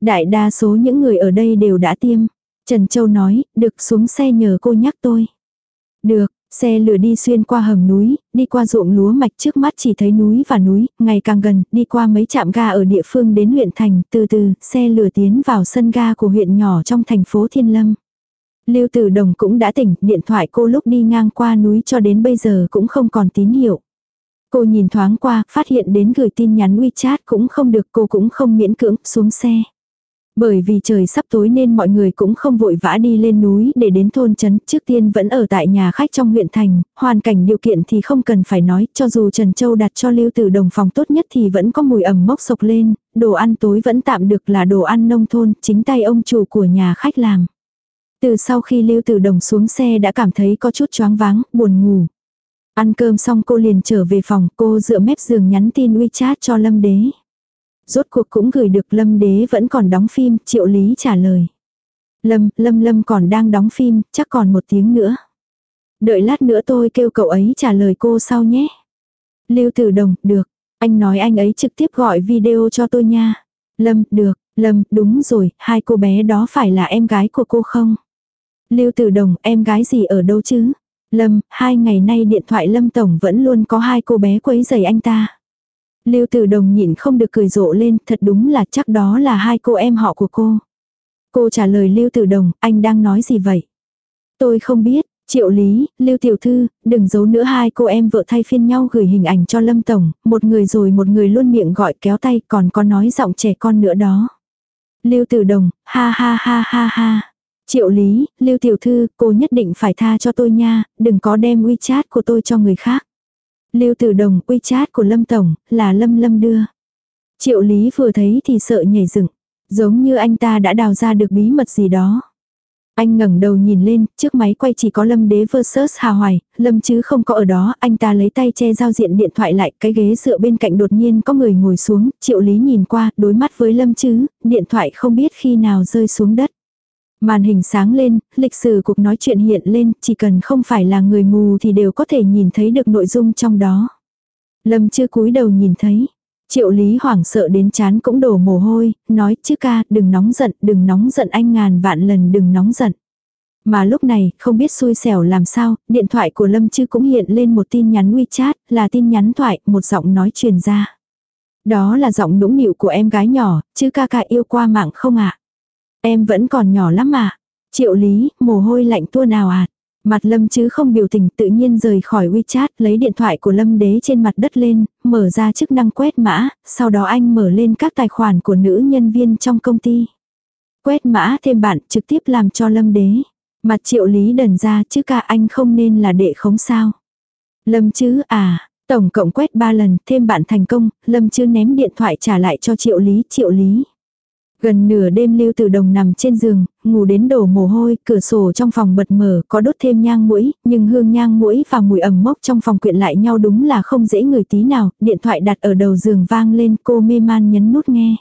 Đại đa số những người ở đây đều đã tiêm. Trần Châu nói, được xuống xe nhờ cô nhắc tôi. Được, Xe lửa đi xuyên qua hầm núi, đi qua ruộng lúa mạch trước mắt chỉ thấy núi và núi, ngày càng gần, đi qua mấy trạm ga ở địa phương đến huyện thành, từ từ, xe lửa tiến vào sân ga của huyện nhỏ trong thành phố Thiên Lâm. Lưu Tử Đồng cũng đã tỉnh, điện thoại cô lúc đi ngang qua núi cho đến bây giờ cũng không còn tín hiệu. Cô nhìn thoáng qua, phát hiện đến gửi tin nhắn WeChat cũng không được, cô cũng không miễn cưỡng, xuống xe. Bởi vì trời sắp tối nên mọi người cũng không vội vã đi lên núi để đến thôn trấn, trước tiên vẫn ở tại nhà khách trong huyện thành, hoàn cảnh điều kiện thì không cần phải nói, cho dù Trần Châu đặt cho Lưu Tử Đồng phòng tốt nhất thì vẫn có mùi ẩm mốc sộc lên, đồ ăn tối vẫn tạm được là đồ ăn nông thôn, chính tay ông chủ của nhà khách làm. Từ sau khi Lưu Tử Đồng xuống xe đã cảm thấy có chút choáng váng, buồn ngủ. Ăn cơm xong cô liền trở về phòng, cô dựa mép giường nhắn tin WeChat cho Lâm Đế. Rốt cuộc cũng gửi được Lâm Đế vẫn còn đóng phim, Triệu Lý trả lời. Lâm, Lâm Lâm còn đang đóng phim, chắc còn một tiếng nữa. Đợi lát nữa tôi kêu cậu ấy trả lời cô sau nhé. Lưu Tử Đồng, được. Anh nói anh ấy trực tiếp gọi video cho tôi nha. Lâm, được. Lâm, đúng rồi, hai cô bé đó phải là em gái của cô không? Lưu Tử Đồng, em gái gì ở đâu chứ? Lâm, hai ngày nay điện thoại Lâm Tổng vẫn luôn có hai cô bé quấy giày anh ta. Lưu Tử Đồng nhịn không được cười rộ lên, thật đúng là chắc đó là hai cô em họ của cô. Cô trả lời Lưu Tử Đồng, anh đang nói gì vậy? Tôi không biết, Triệu Lý, Lưu Tiểu Thư, đừng giấu nữa hai cô em vợ thay phiên nhau gửi hình ảnh cho Lâm Tổng, một người rồi một người luôn miệng gọi kéo tay còn có nói giọng trẻ con nữa đó. Lưu Tử Đồng, ha ha ha ha ha. Triệu Lý, Lưu Tiểu Thư, cô nhất định phải tha cho tôi nha, đừng có đem WeChat của tôi cho người khác. Lưu Tử Đồng, WeChat của Lâm Tổng, là Lâm Lâm đưa. Triệu Lý vừa thấy thì sợ nhảy dựng, giống như anh ta đã đào ra được bí mật gì đó. Anh ngẩng đầu nhìn lên, trước máy quay chỉ có Lâm Đế versus Hà Hoài, Lâm chứ không có ở đó, anh ta lấy tay che giao diện điện thoại lại, cái ghế dựa bên cạnh đột nhiên có người ngồi xuống, Triệu Lý nhìn qua, đối mắt với Lâm chứ, điện thoại không biết khi nào rơi xuống đất. Màn hình sáng lên, lịch sử cuộc nói chuyện hiện lên, chỉ cần không phải là người mù thì đều có thể nhìn thấy được nội dung trong đó. Lâm chưa cúi đầu nhìn thấy. Triệu Lý hoảng sợ đến chán cũng đổ mồ hôi, nói chứ ca, đừng nóng giận, đừng nóng giận anh ngàn vạn lần đừng nóng giận. Mà lúc này, không biết xui xẻo làm sao, điện thoại của Lâm Chư cũng hiện lên một tin nhắn WeChat, là tin nhắn thoại, một giọng nói truyền ra. Đó là giọng nũng nịu của em gái nhỏ, chứ ca ca yêu qua mạng không ạ? Em vẫn còn nhỏ lắm mà. Triệu lý, mồ hôi lạnh tua nào ạt. Mặt lâm chứ không biểu tình tự nhiên rời khỏi WeChat lấy điện thoại của lâm đế trên mặt đất lên, mở ra chức năng quét mã, sau đó anh mở lên các tài khoản của nữ nhân viên trong công ty. Quét mã thêm bạn trực tiếp làm cho lâm đế. Mặt triệu lý đần ra chứ cả anh không nên là đệ khống sao. Lâm chứ à, tổng cộng quét 3 lần thêm bạn thành công, lâm chứ ném điện thoại trả lại cho triệu lý triệu lý. Gần nửa đêm Lưu Tử Đồng nằm trên giường, ngủ đến đổ mồ hôi, cửa sổ trong phòng bật mở, có đốt thêm nhang mũi, nhưng hương nhang mũi và mùi ẩm mốc trong phòng quyện lại nhau đúng là không dễ người tí nào, điện thoại đặt ở đầu giường vang lên, cô mê man nhấn nút nghe.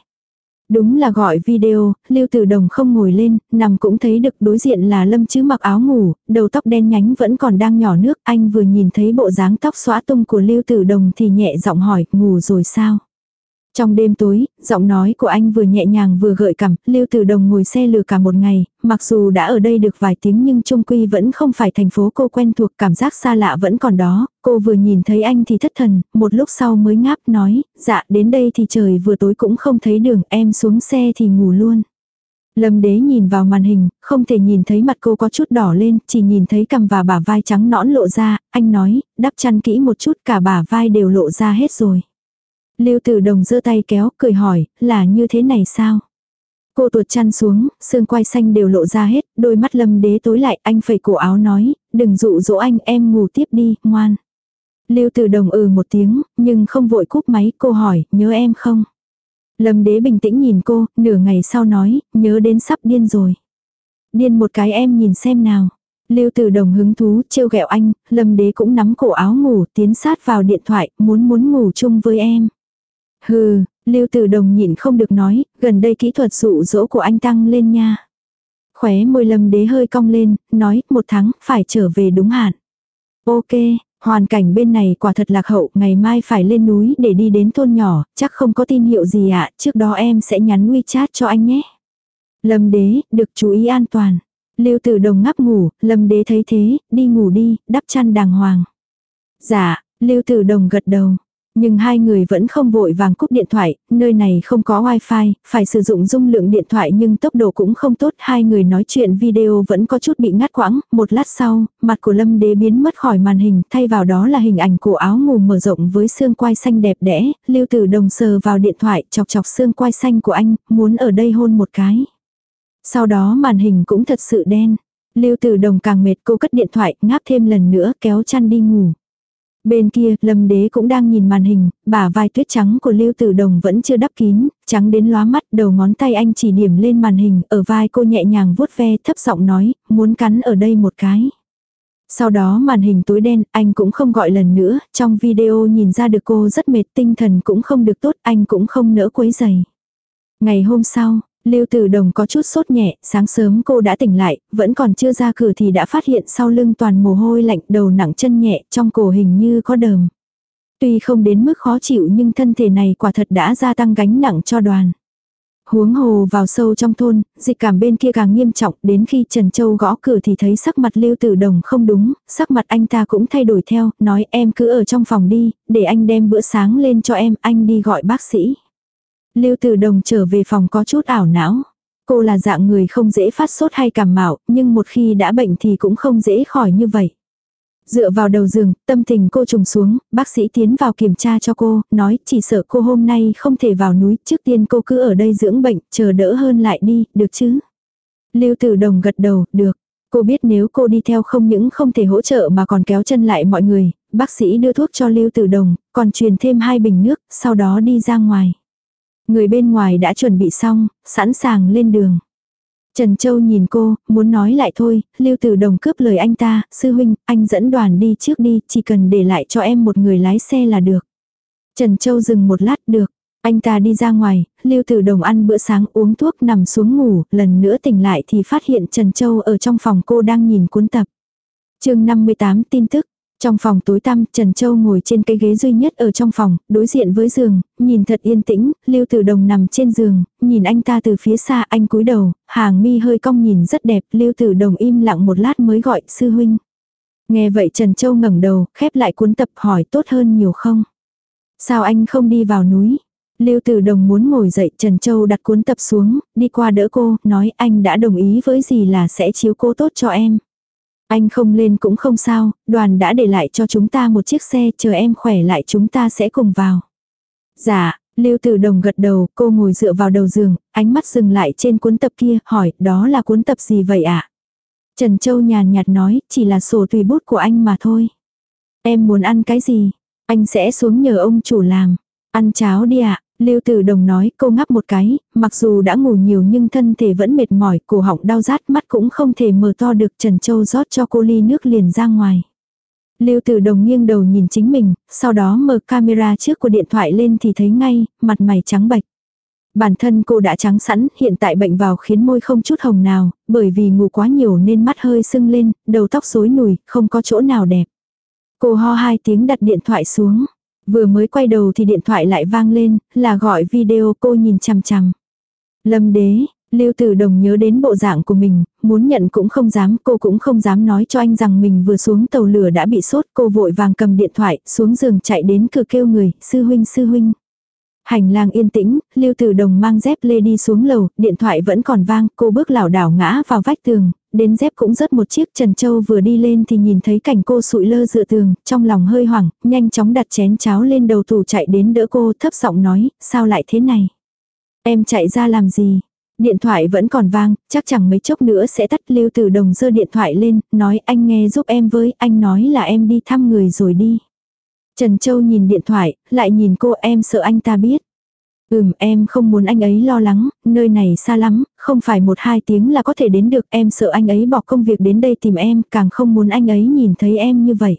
Đúng là gọi video, Lưu Tử Đồng không ngồi lên, nằm cũng thấy được đối diện là Lâm Chứ mặc áo ngủ, đầu tóc đen nhánh vẫn còn đang nhỏ nước, anh vừa nhìn thấy bộ dáng tóc xóa tung của Lưu Tử Đồng thì nhẹ giọng hỏi, ngủ rồi sao? Trong đêm tối, giọng nói của anh vừa nhẹ nhàng vừa gợi cảm, Lưu Tử Đồng ngồi xe lừa cả một ngày, mặc dù đã ở đây được vài tiếng nhưng trung quy vẫn không phải thành phố cô quen thuộc, cảm giác xa lạ vẫn còn đó, cô vừa nhìn thấy anh thì thất thần, một lúc sau mới ngáp nói, dạ đến đây thì trời vừa tối cũng không thấy đường, em xuống xe thì ngủ luôn. Lâm đế nhìn vào màn hình, không thể nhìn thấy mặt cô có chút đỏ lên, chỉ nhìn thấy cằm và bả vai trắng nõn lộ ra, anh nói, đắp chăn kỹ một chút cả bả vai đều lộ ra hết rồi. Lưu Tử Đồng giơ tay kéo, cười hỏi, là như thế này sao? Cô tuột chăn xuống, xương quai xanh đều lộ ra hết, đôi mắt lâm đế tối lại, anh phẩy cổ áo nói, đừng dụ dỗ anh, em ngủ tiếp đi, ngoan. Lưu Tử Đồng ừ một tiếng, nhưng không vội cúp máy, cô hỏi, nhớ em không? Lâm đế bình tĩnh nhìn cô, nửa ngày sau nói, nhớ đến sắp điên rồi. Điên một cái em nhìn xem nào. Lưu Tử Đồng hứng thú, trêu ghẹo anh, Lâm Đế cũng nắm cổ áo ngủ, tiến sát vào điện thoại, muốn muốn ngủ chung với em. Hừ, Lưu Tử Đồng nhịn không được nói, gần đây kỹ thuật dụ dỗ của anh tăng lên nha. Khóe môi lâm đế hơi cong lên, nói, một tháng, phải trở về đúng hạn. Ok, hoàn cảnh bên này quả thật lạc hậu, ngày mai phải lên núi để đi đến thôn nhỏ, chắc không có tin hiệu gì ạ, trước đó em sẽ nhắn WeChat cho anh nhé. Lâm đế, được chú ý an toàn. Lưu Tử Đồng ngáp ngủ, Lâm đế thấy thế, đi ngủ đi, đắp chăn đàng hoàng. Dạ, Lưu Tử Đồng gật đầu. Nhưng hai người vẫn không vội vàng cúp điện thoại, nơi này không có wifi, phải sử dụng dung lượng điện thoại nhưng tốc độ cũng không tốt. Hai người nói chuyện video vẫn có chút bị ngắt quãng, một lát sau, mặt của Lâm Đế biến mất khỏi màn hình, thay vào đó là hình ảnh của áo ngủ mở rộng với xương quai xanh đẹp đẽ, lưu tử đồng sờ vào điện thoại chọc chọc xương quai xanh của anh, muốn ở đây hôn một cái. Sau đó màn hình cũng thật sự đen. Lưu tử đồng càng mệt cô cất điện thoại, ngáp thêm lần nữa kéo chăn đi ngủ. Bên kia, Lâm Đế cũng đang nhìn màn hình, bả vai tuyết trắng của Lưu Tử Đồng vẫn chưa đắp kín, trắng đến lóa mắt, đầu ngón tay anh chỉ điểm lên màn hình, ở vai cô nhẹ nhàng vuốt ve, thấp giọng nói, muốn cắn ở đây một cái. Sau đó màn hình tối đen, anh cũng không gọi lần nữa, trong video nhìn ra được cô rất mệt, tinh thần cũng không được tốt, anh cũng không nỡ quấy giày. Ngày hôm sau, Lưu Tử Đồng có chút sốt nhẹ, sáng sớm cô đã tỉnh lại, vẫn còn chưa ra cửa thì đã phát hiện sau lưng toàn mồ hôi lạnh, đầu nặng chân nhẹ, trong cổ hình như có đờm. Tuy không đến mức khó chịu nhưng thân thể này quả thật đã gia tăng gánh nặng cho đoàn. Huống hồ vào sâu trong thôn, dịch cảm bên kia càng nghiêm trọng, đến khi Trần Châu gõ cửa thì thấy sắc mặt Lưu Tử Đồng không đúng, sắc mặt anh ta cũng thay đổi theo, nói em cứ ở trong phòng đi, để anh đem bữa sáng lên cho em, anh đi gọi bác sĩ. Lưu từ Đồng trở về phòng có chút ảo não. Cô là dạng người không dễ phát sốt hay cảm mạo, nhưng một khi đã bệnh thì cũng không dễ khỏi như vậy. Dựa vào đầu giường, tâm tình cô trùng xuống, bác sĩ tiến vào kiểm tra cho cô, nói chỉ sợ cô hôm nay không thể vào núi, trước tiên cô cứ ở đây dưỡng bệnh, chờ đỡ hơn lại đi, được chứ? Lưu Tử Đồng gật đầu, được. Cô biết nếu cô đi theo không những không thể hỗ trợ mà còn kéo chân lại mọi người, bác sĩ đưa thuốc cho Lưu Tử Đồng, còn truyền thêm hai bình nước, sau đó đi ra ngoài. Người bên ngoài đã chuẩn bị xong, sẵn sàng lên đường. Trần Châu nhìn cô, muốn nói lại thôi, Lưu Tử Đồng cướp lời anh ta, sư huynh, anh dẫn đoàn đi trước đi, chỉ cần để lại cho em một người lái xe là được. Trần Châu dừng một lát được. Anh ta đi ra ngoài, Lưu Tử Đồng ăn bữa sáng uống thuốc nằm xuống ngủ, lần nữa tỉnh lại thì phát hiện Trần Châu ở trong phòng cô đang nhìn cuốn tập. chương 58 tin tức. Trong phòng tối tăm, Trần Châu ngồi trên cái ghế duy nhất ở trong phòng, đối diện với giường, nhìn thật yên tĩnh, Lưu Tử Đồng nằm trên giường, nhìn anh ta từ phía xa, anh cúi đầu, hàng mi hơi cong nhìn rất đẹp, Lưu Tử Đồng im lặng một lát mới gọi sư huynh. Nghe vậy Trần Châu ngẩng đầu, khép lại cuốn tập hỏi tốt hơn nhiều không? Sao anh không đi vào núi? Lưu Tử Đồng muốn ngồi dậy, Trần Châu đặt cuốn tập xuống, đi qua đỡ cô, nói anh đã đồng ý với gì là sẽ chiếu cô tốt cho em. Anh không lên cũng không sao, đoàn đã để lại cho chúng ta một chiếc xe, chờ em khỏe lại chúng ta sẽ cùng vào. Dạ, Lưu Tử Đồng gật đầu, cô ngồi dựa vào đầu giường, ánh mắt dừng lại trên cuốn tập kia, hỏi, đó là cuốn tập gì vậy ạ? Trần Châu nhàn nhạt nói, chỉ là sổ tùy bút của anh mà thôi. Em muốn ăn cái gì? Anh sẽ xuống nhờ ông chủ làm. Ăn cháo đi ạ. Lưu Tử Đồng nói, cô ngáp một cái, mặc dù đã ngủ nhiều nhưng thân thể vẫn mệt mỏi, cổ họng đau rát, mắt cũng không thể mở to được, Trần Châu rót cho cô ly nước liền ra ngoài. Lưu Tử Đồng nghiêng đầu nhìn chính mình, sau đó mở camera trước của điện thoại lên thì thấy ngay, mặt mày trắng bệch. Bản thân cô đã trắng sẵn, hiện tại bệnh vào khiến môi không chút hồng nào, bởi vì ngủ quá nhiều nên mắt hơi sưng lên, đầu tóc rối nùi, không có chỗ nào đẹp. Cô ho hai tiếng đặt điện thoại xuống. Vừa mới quay đầu thì điện thoại lại vang lên, là gọi video cô nhìn chằm chằm. Lâm đế, Lưu Tử Đồng nhớ đến bộ dạng của mình, muốn nhận cũng không dám, cô cũng không dám nói cho anh rằng mình vừa xuống tàu lửa đã bị sốt, cô vội vàng cầm điện thoại, xuống giường chạy đến cửa kêu người, sư huynh sư huynh. Hành lang yên tĩnh, Lưu Tử Đồng mang dép lê đi xuống lầu, điện thoại vẫn còn vang, cô bước lảo đảo ngã vào vách tường, đến dép cũng rớt một chiếc Trần Châu vừa đi lên thì nhìn thấy cảnh cô sụi lơ dựa tường, trong lòng hơi hoảng, nhanh chóng đặt chén cháo lên đầu tủ chạy đến đỡ cô thấp giọng nói, sao lại thế này? Em chạy ra làm gì? Điện thoại vẫn còn vang, chắc chẳng mấy chốc nữa sẽ tắt lưu từ đồng dơ điện thoại lên, nói anh nghe giúp em với, anh nói là em đi thăm người rồi đi. Trần Châu nhìn điện thoại, lại nhìn cô em sợ anh ta biết. Ừm em không muốn anh ấy lo lắng, nơi này xa lắm, không phải một hai tiếng là có thể đến được em sợ anh ấy bỏ công việc đến đây tìm em, càng không muốn anh ấy nhìn thấy em như vậy.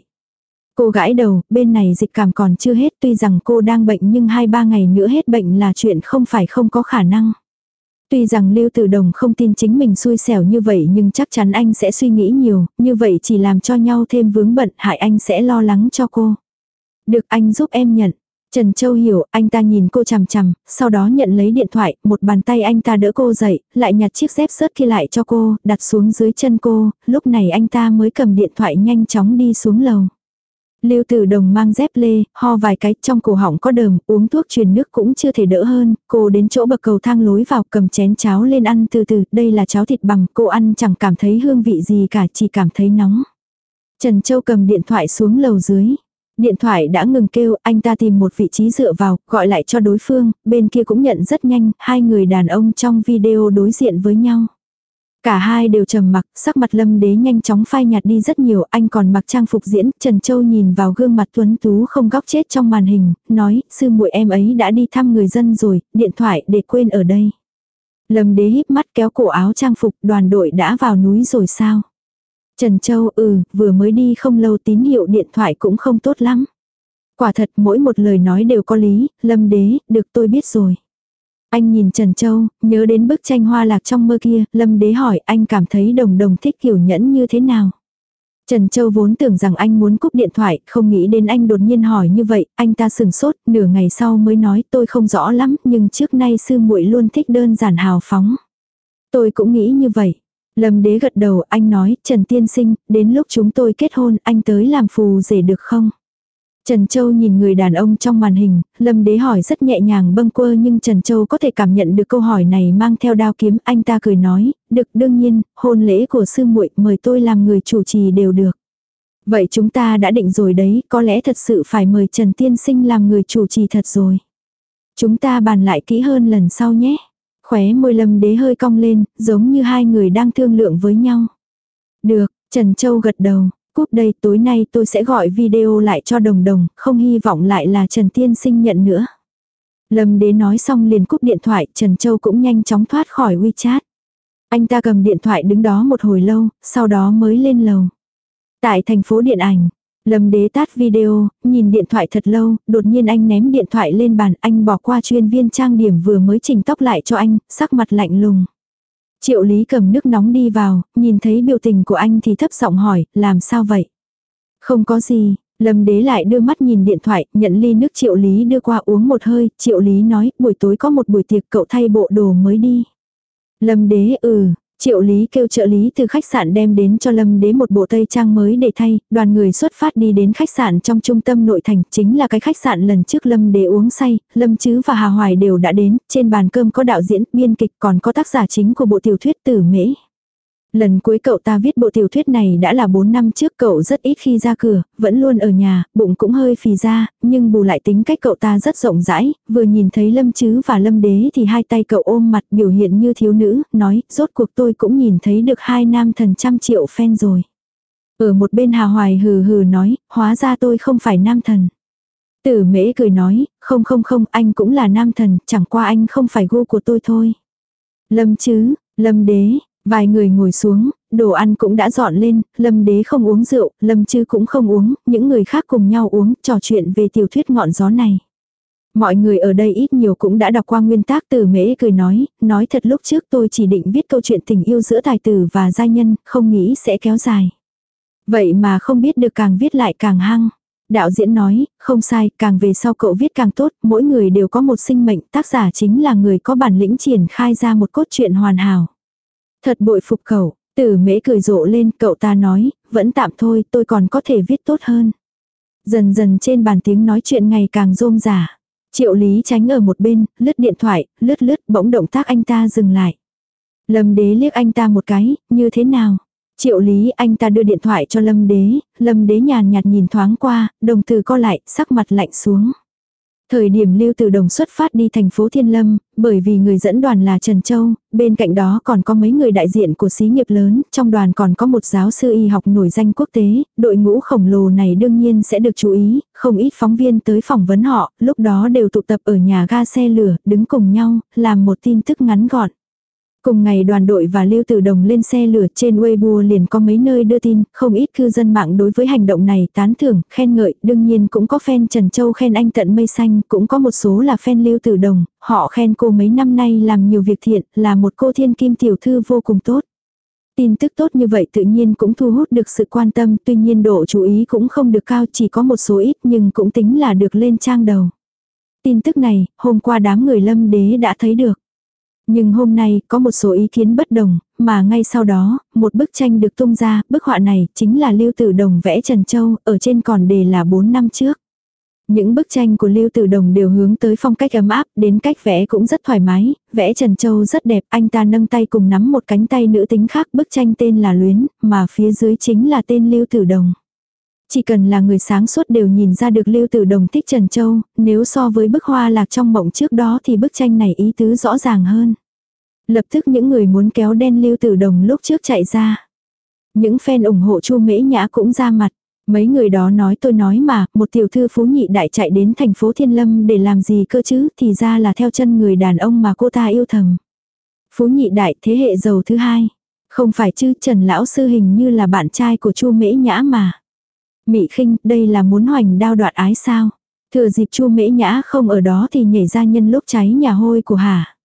Cô gãi đầu, bên này dịch cảm còn chưa hết tuy rằng cô đang bệnh nhưng hai ba ngày nữa hết bệnh là chuyện không phải không có khả năng. Tuy rằng Lưu Tử Đồng không tin chính mình xui xẻo như vậy nhưng chắc chắn anh sẽ suy nghĩ nhiều, như vậy chỉ làm cho nhau thêm vướng bận hại anh sẽ lo lắng cho cô. Được anh giúp em nhận. Trần Châu hiểu, anh ta nhìn cô chằm chằm, sau đó nhận lấy điện thoại, một bàn tay anh ta đỡ cô dậy, lại nhặt chiếc dép sớt kia lại cho cô, đặt xuống dưới chân cô, lúc này anh ta mới cầm điện thoại nhanh chóng đi xuống lầu. Lưu Tử Đồng mang dép lê, ho vài cái, trong cổ họng có đờm, uống thuốc truyền nước cũng chưa thể đỡ hơn, cô đến chỗ bậc cầu thang lối vào, cầm chén cháo lên ăn từ từ, đây là cháo thịt bằng, cô ăn chẳng cảm thấy hương vị gì cả, chỉ cảm thấy nóng. Trần Châu cầm điện thoại xuống lầu dưới. Điện thoại đã ngừng kêu, anh ta tìm một vị trí dựa vào, gọi lại cho đối phương, bên kia cũng nhận rất nhanh, hai người đàn ông trong video đối diện với nhau. Cả hai đều trầm mặc, sắc mặt lâm đế nhanh chóng phai nhạt đi rất nhiều, anh còn mặc trang phục diễn, Trần Châu nhìn vào gương mặt tuấn tú không góc chết trong màn hình, nói, sư muội em ấy đã đi thăm người dân rồi, điện thoại để quên ở đây. Lâm đế híp mắt kéo cổ áo trang phục, đoàn đội đã vào núi rồi sao? Trần Châu ừ, vừa mới đi không lâu tín hiệu điện thoại cũng không tốt lắm. Quả thật mỗi một lời nói đều có lý, lâm đế, được tôi biết rồi. Anh nhìn Trần Châu, nhớ đến bức tranh hoa lạc trong mơ kia, lâm đế hỏi anh cảm thấy đồng đồng thích kiểu nhẫn như thế nào. Trần Châu vốn tưởng rằng anh muốn cúp điện thoại, không nghĩ đến anh đột nhiên hỏi như vậy, anh ta sừng sốt, nửa ngày sau mới nói tôi không rõ lắm, nhưng trước nay sư muội luôn thích đơn giản hào phóng. Tôi cũng nghĩ như vậy. Lâm đế gật đầu, anh nói, Trần Tiên Sinh, đến lúc chúng tôi kết hôn, anh tới làm phù rể được không? Trần Châu nhìn người đàn ông trong màn hình, Lâm Đế hỏi rất nhẹ nhàng bâng quơ nhưng Trần Châu có thể cảm nhận được câu hỏi này mang theo đao kiếm, anh ta cười nói, được đương nhiên, hôn lễ của sư muội mời tôi làm người chủ trì đều được. Vậy chúng ta đã định rồi đấy, có lẽ thật sự phải mời Trần Tiên Sinh làm người chủ trì thật rồi. Chúng ta bàn lại kỹ hơn lần sau nhé. Khóe môi lâm đế hơi cong lên, giống như hai người đang thương lượng với nhau. Được, Trần Châu gật đầu. Cúp đây tối nay tôi sẽ gọi video lại cho đồng đồng, không hy vọng lại là Trần Tiên Sinh nhận nữa. Lâm đế nói xong liền cúp điện thoại, Trần Châu cũng nhanh chóng thoát khỏi WeChat. Anh ta cầm điện thoại đứng đó một hồi lâu, sau đó mới lên lầu. Tại thành phố điện ảnh, Lâm đế tát video, nhìn điện thoại thật lâu, đột nhiên anh ném điện thoại lên bàn, anh bỏ qua chuyên viên trang điểm vừa mới chỉnh tóc lại cho anh, sắc mặt lạnh lùng. Triệu Lý cầm nước nóng đi vào, nhìn thấy biểu tình của anh thì thấp giọng hỏi, làm sao vậy? Không có gì, Lâm đế lại đưa mắt nhìn điện thoại, nhận ly nước triệu lý đưa qua uống một hơi, triệu lý nói, buổi tối có một buổi tiệc cậu thay bộ đồ mới đi. Lâm đế ừ, Triệu Lý kêu trợ lý từ khách sạn đem đến cho Lâm Đế một bộ tây trang mới để thay, đoàn người xuất phát đi đến khách sạn trong trung tâm nội thành, chính là cái khách sạn lần trước Lâm Đế uống say, Lâm Chứ và Hà Hoài đều đã đến, trên bàn cơm có đạo diễn, biên kịch còn có tác giả chính của bộ tiểu thuyết Tử Mễ. Lần cuối cậu ta viết bộ tiểu thuyết này đã là 4 năm trước cậu rất ít khi ra cửa, vẫn luôn ở nhà, bụng cũng hơi phì ra, nhưng bù lại tính cách cậu ta rất rộng rãi, vừa nhìn thấy Lâm Chứ và Lâm Đế thì hai tay cậu ôm mặt biểu hiện như thiếu nữ, nói, rốt cuộc tôi cũng nhìn thấy được hai nam thần trăm triệu fan rồi. Ở một bên Hà Hoài hừ hừ nói, hóa ra tôi không phải nam thần. Tử mễ cười nói, không không không, anh cũng là nam thần, chẳng qua anh không phải gu của tôi thôi. Lâm Chứ, Lâm Đế, Vài người ngồi xuống, đồ ăn cũng đã dọn lên, lâm đế không uống rượu, lâm chư cũng không uống, những người khác cùng nhau uống, trò chuyện về tiểu thuyết ngọn gió này. Mọi người ở đây ít nhiều cũng đã đọc qua nguyên tác từ mễ cười nói, nói thật lúc trước tôi chỉ định viết câu chuyện tình yêu giữa tài tử và gia nhân, không nghĩ sẽ kéo dài. Vậy mà không biết được càng viết lại càng hăng. Đạo diễn nói, không sai, càng về sau cậu viết càng tốt, mỗi người đều có một sinh mệnh, tác giả chính là người có bản lĩnh triển khai ra một cốt truyện hoàn hảo. Thật bội phục cậu, tử mễ cười rộ lên, cậu ta nói, vẫn tạm thôi, tôi còn có thể viết tốt hơn. Dần dần trên bàn tiếng nói chuyện ngày càng rôm rả. Triệu lý tránh ở một bên, lướt điện thoại, lướt lướt, bỗng động tác anh ta dừng lại. Lâm đế liếc anh ta một cái, như thế nào? Triệu lý anh ta đưa điện thoại cho lâm đế, lâm đế nhàn nhạt nhìn thoáng qua, đồng từ co lại, sắc mặt lạnh xuống. Thời điểm Lưu Tử Đồng xuất phát đi thành phố Thiên Lâm, bởi vì người dẫn đoàn là Trần Châu, bên cạnh đó còn có mấy người đại diện của xí nghiệp lớn, trong đoàn còn có một giáo sư y học nổi danh quốc tế, đội ngũ khổng lồ này đương nhiên sẽ được chú ý, không ít phóng viên tới phỏng vấn họ, lúc đó đều tụ tập ở nhà ga xe lửa, đứng cùng nhau, làm một tin tức ngắn gọn. Cùng ngày đoàn đội và Lưu Tử Đồng lên xe lửa trên Weibo liền có mấy nơi đưa tin, không ít cư dân mạng đối với hành động này tán thưởng, khen ngợi, đương nhiên cũng có fan Trần Châu khen anh tận mây xanh, cũng có một số là fan Lưu Tử Đồng, họ khen cô mấy năm nay làm nhiều việc thiện, là một cô thiên kim tiểu thư vô cùng tốt. Tin tức tốt như vậy tự nhiên cũng thu hút được sự quan tâm, tuy nhiên độ chú ý cũng không được cao, chỉ có một số ít nhưng cũng tính là được lên trang đầu. Tin tức này, hôm qua đám người lâm đế đã thấy được. Nhưng hôm nay có một số ý kiến bất đồng, mà ngay sau đó, một bức tranh được tung ra, bức họa này chính là Lưu Tử Đồng vẽ Trần Châu, ở trên còn đề là 4 năm trước. Những bức tranh của Lưu Tử Đồng đều hướng tới phong cách ấm áp, đến cách vẽ cũng rất thoải mái, vẽ Trần Châu rất đẹp, anh ta nâng tay cùng nắm một cánh tay nữ tính khác, bức tranh tên là Luyến, mà phía dưới chính là tên Lưu Tử Đồng. Chỉ cần là người sáng suốt đều nhìn ra được Lưu Tử Đồng thích Trần Châu, nếu so với bức hoa lạc trong mộng trước đó thì bức tranh này ý tứ rõ ràng hơn. Lập tức những người muốn kéo đen Lưu Tử Đồng lúc trước chạy ra. Những fan ủng hộ Chu Mễ Nhã cũng ra mặt. Mấy người đó nói tôi nói mà, một tiểu thư phú nhị đại chạy đến thành phố Thiên Lâm để làm gì cơ chứ, thì ra là theo chân người đàn ông mà cô ta yêu thầm. Phú nhị đại thế hệ giàu thứ hai. Không phải chứ Trần Lão Sư hình như là bạn trai của Chu Mễ Nhã mà. Mị khinh, đây là muốn hoành đao đoạt ái sao? Thừa dịp Chu Mễ Nhã không ở đó thì nhảy ra nhân lúc cháy nhà hôi của Hà.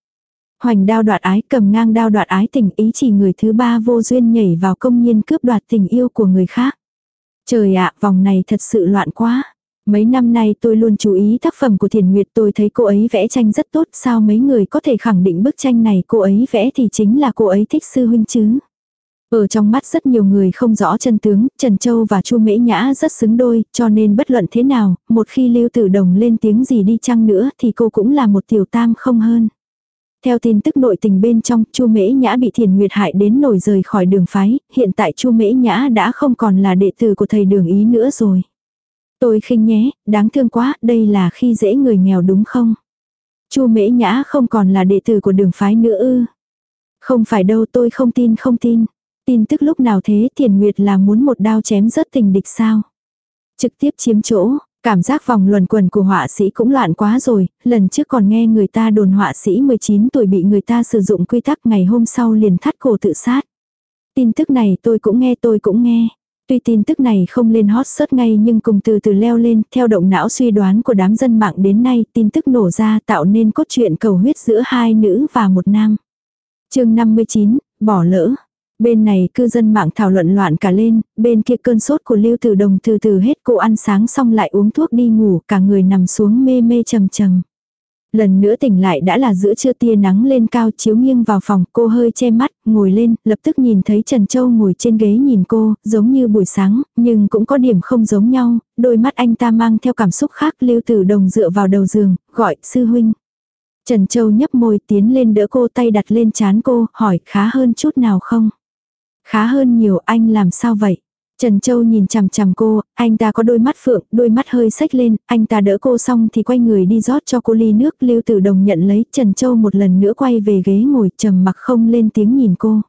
Hoành đao đoạt ái cầm ngang đao đoạt ái tình ý chỉ người thứ ba vô duyên nhảy vào công nhiên cướp đoạt tình yêu của người khác. Trời ạ, vòng này thật sự loạn quá. Mấy năm nay tôi luôn chú ý tác phẩm của Thiền Nguyệt tôi thấy cô ấy vẽ tranh rất tốt sao mấy người có thể khẳng định bức tranh này cô ấy vẽ thì chính là cô ấy thích sư huynh chứ. Ở trong mắt rất nhiều người không rõ chân tướng, Trần Châu và Chu Mễ Nhã rất xứng đôi, cho nên bất luận thế nào, một khi Lưu Tử Đồng lên tiếng gì đi chăng nữa thì cô cũng là một tiểu tam không hơn. Theo tin tức nội tình bên trong, Chu Mễ Nhã bị Thiền Nguyệt hại đến nổi rời khỏi đường phái, hiện tại Chu Mễ Nhã đã không còn là đệ tử của thầy Đường Ý nữa rồi. Tôi khinh nhé, đáng thương quá, đây là khi dễ người nghèo đúng không? Chu Mễ Nhã không còn là đệ tử của đường phái nữa ư? Không phải đâu, tôi không tin không tin. Tin tức lúc nào thế Thiền Nguyệt là muốn một đao chém rớt tình địch sao? Trực tiếp chiếm chỗ, Cảm giác vòng luẩn quần của họa sĩ cũng loạn quá rồi, lần trước còn nghe người ta đồn họa sĩ 19 tuổi bị người ta sử dụng quy tắc ngày hôm sau liền thắt cổ tự sát. Tin tức này tôi cũng nghe tôi cũng nghe. Tuy tin tức này không lên hot search ngay nhưng cùng từ từ leo lên, theo động não suy đoán của đám dân mạng đến nay, tin tức nổ ra tạo nên cốt truyện cầu huyết giữa hai nữ và một nam. chương 59, bỏ lỡ. Bên này cư dân mạng thảo luận loạn cả lên, bên kia cơn sốt của Lưu Tử Đồng từ từ hết cô ăn sáng xong lại uống thuốc đi ngủ, cả người nằm xuống mê mê trầm trầm. Lần nữa tỉnh lại đã là giữa trưa tia nắng lên cao chiếu nghiêng vào phòng, cô hơi che mắt, ngồi lên, lập tức nhìn thấy Trần Châu ngồi trên ghế nhìn cô, giống như buổi sáng, nhưng cũng có điểm không giống nhau, đôi mắt anh ta mang theo cảm xúc khác, Lưu Tử Đồng dựa vào đầu giường, gọi, sư huynh. Trần Châu nhấp môi tiến lên đỡ cô tay đặt lên chán cô, hỏi khá hơn chút nào không? Khá hơn nhiều anh làm sao vậy? Trần Châu nhìn chằm chằm cô, anh ta có đôi mắt phượng, đôi mắt hơi sách lên, anh ta đỡ cô xong thì quay người đi rót cho cô ly nước, Lưu Tử Đồng nhận lấy, Trần Châu một lần nữa quay về ghế ngồi trầm mặc không lên tiếng nhìn cô.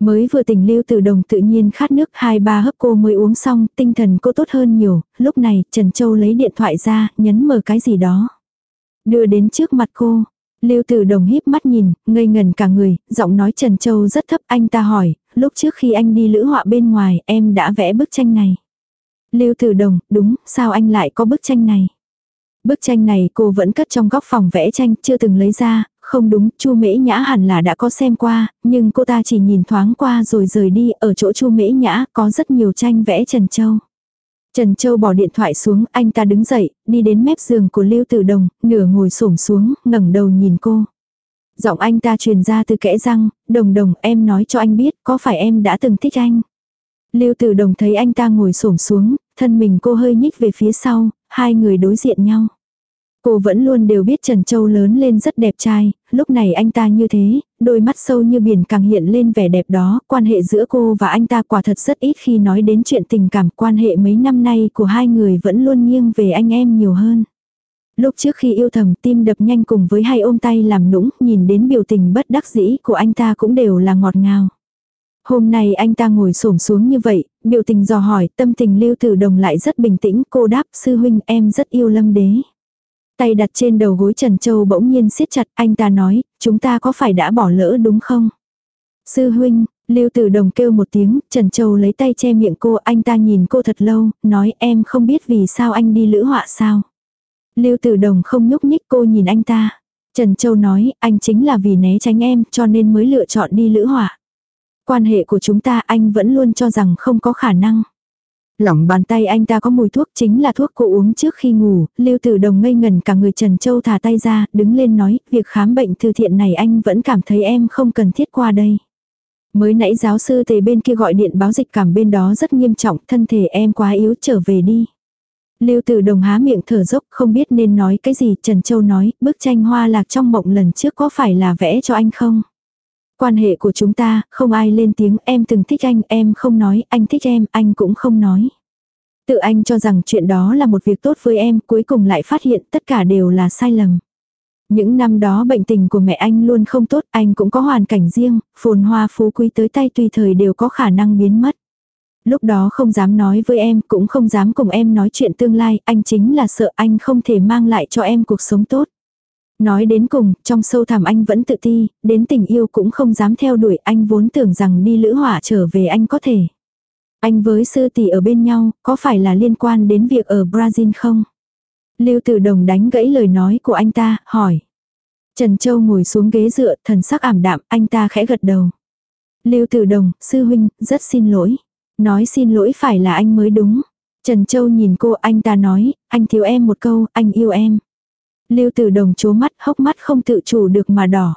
Mới vừa tỉnh Lưu Tử Đồng tự nhiên khát nước hai ba hấp cô mới uống xong, tinh thần cô tốt hơn nhiều, lúc này Trần Châu lấy điện thoại ra, nhấn mở cái gì đó. Đưa đến trước mặt cô, Lưu Tử Đồng híp mắt nhìn, ngây ngần cả người, giọng nói Trần Châu rất thấp, anh ta hỏi, lúc trước khi anh đi lữ họa bên ngoài, em đã vẽ bức tranh này. Lưu Tử Đồng, đúng, sao anh lại có bức tranh này? Bức tranh này cô vẫn cất trong góc phòng vẽ tranh, chưa từng lấy ra, không đúng, Chu Mễ Nhã hẳn là đã có xem qua, nhưng cô ta chỉ nhìn thoáng qua rồi rời đi, ở chỗ Chu Mễ Nhã có rất nhiều tranh vẽ Trần Châu. Trần Châu bỏ điện thoại xuống, anh ta đứng dậy, đi đến mép giường của Lưu Tử Đồng, nửa ngồi xổm xuống, ngẩng đầu nhìn cô. Giọng anh ta truyền ra từ kẽ răng, đồng đồng em nói cho anh biết có phải em đã từng thích anh. Lưu Tử Đồng thấy anh ta ngồi xổm xuống, thân mình cô hơi nhích về phía sau, hai người đối diện nhau. Cô vẫn luôn đều biết Trần Châu lớn lên rất đẹp trai, lúc này anh ta như thế, đôi mắt sâu như biển càng hiện lên vẻ đẹp đó, quan hệ giữa cô và anh ta quả thật rất ít khi nói đến chuyện tình cảm, quan hệ mấy năm nay của hai người vẫn luôn nghiêng về anh em nhiều hơn. Lúc trước khi yêu thầm tim đập nhanh cùng với hai ôm tay làm nũng, nhìn đến biểu tình bất đắc dĩ của anh ta cũng đều là ngọt ngào. Hôm nay anh ta ngồi xổm xuống như vậy, biểu tình dò hỏi, tâm tình lưu tử đồng lại rất bình tĩnh, cô đáp sư huynh em rất yêu lâm đế. Tay đặt trên đầu gối Trần Châu bỗng nhiên siết chặt, anh ta nói, chúng ta có phải đã bỏ lỡ đúng không? Sư huynh, Lưu Tử Đồng kêu một tiếng, Trần Châu lấy tay che miệng cô, anh ta nhìn cô thật lâu, nói em không biết vì sao anh đi lữ họa sao. Lưu Tử Đồng không nhúc nhích cô nhìn anh ta. Trần Châu nói, anh chính là vì né tránh em cho nên mới lựa chọn đi lữ hỏa. Quan hệ của chúng ta anh vẫn luôn cho rằng không có khả năng. Lỏng bàn tay anh ta có mùi thuốc chính là thuốc cô uống trước khi ngủ, Lưu Tử Đồng ngây ngần cả người Trần Châu thả tay ra, đứng lên nói, việc khám bệnh thư thiện này anh vẫn cảm thấy em không cần thiết qua đây. Mới nãy giáo sư tề bên kia gọi điện báo dịch cảm bên đó rất nghiêm trọng, thân thể em quá yếu trở về đi. Lưu Tử Đồng há miệng thở dốc không biết nên nói cái gì, Trần Châu nói, bức tranh hoa lạc trong mộng lần trước có phải là vẽ cho anh không? Quan hệ của chúng ta, không ai lên tiếng em từng thích anh, em không nói, anh thích em, anh cũng không nói. Tự anh cho rằng chuyện đó là một việc tốt với em, cuối cùng lại phát hiện tất cả đều là sai lầm. Những năm đó bệnh tình của mẹ anh luôn không tốt, anh cũng có hoàn cảnh riêng, phồn hoa phú quý tới tay tùy thời đều có khả năng biến mất. Lúc đó không dám nói với em, cũng không dám cùng em nói chuyện tương lai, anh chính là sợ anh không thể mang lại cho em cuộc sống tốt. Nói đến cùng, trong sâu thẳm anh vẫn tự ti, đến tình yêu cũng không dám theo đuổi, anh vốn tưởng rằng đi lữ hỏa trở về anh có thể. Anh với sư tỷ ở bên nhau, có phải là liên quan đến việc ở Brazil không? Lưu Tử Đồng đánh gãy lời nói của anh ta, hỏi. Trần Châu ngồi xuống ghế dựa, thần sắc ảm đạm, anh ta khẽ gật đầu. Lưu Tử Đồng, sư huynh, rất xin lỗi. Nói xin lỗi phải là anh mới đúng. Trần Châu nhìn cô anh ta nói, anh thiếu em một câu, anh yêu em. Lưu Tử Đồng chố mắt, hốc mắt không tự chủ được mà đỏ.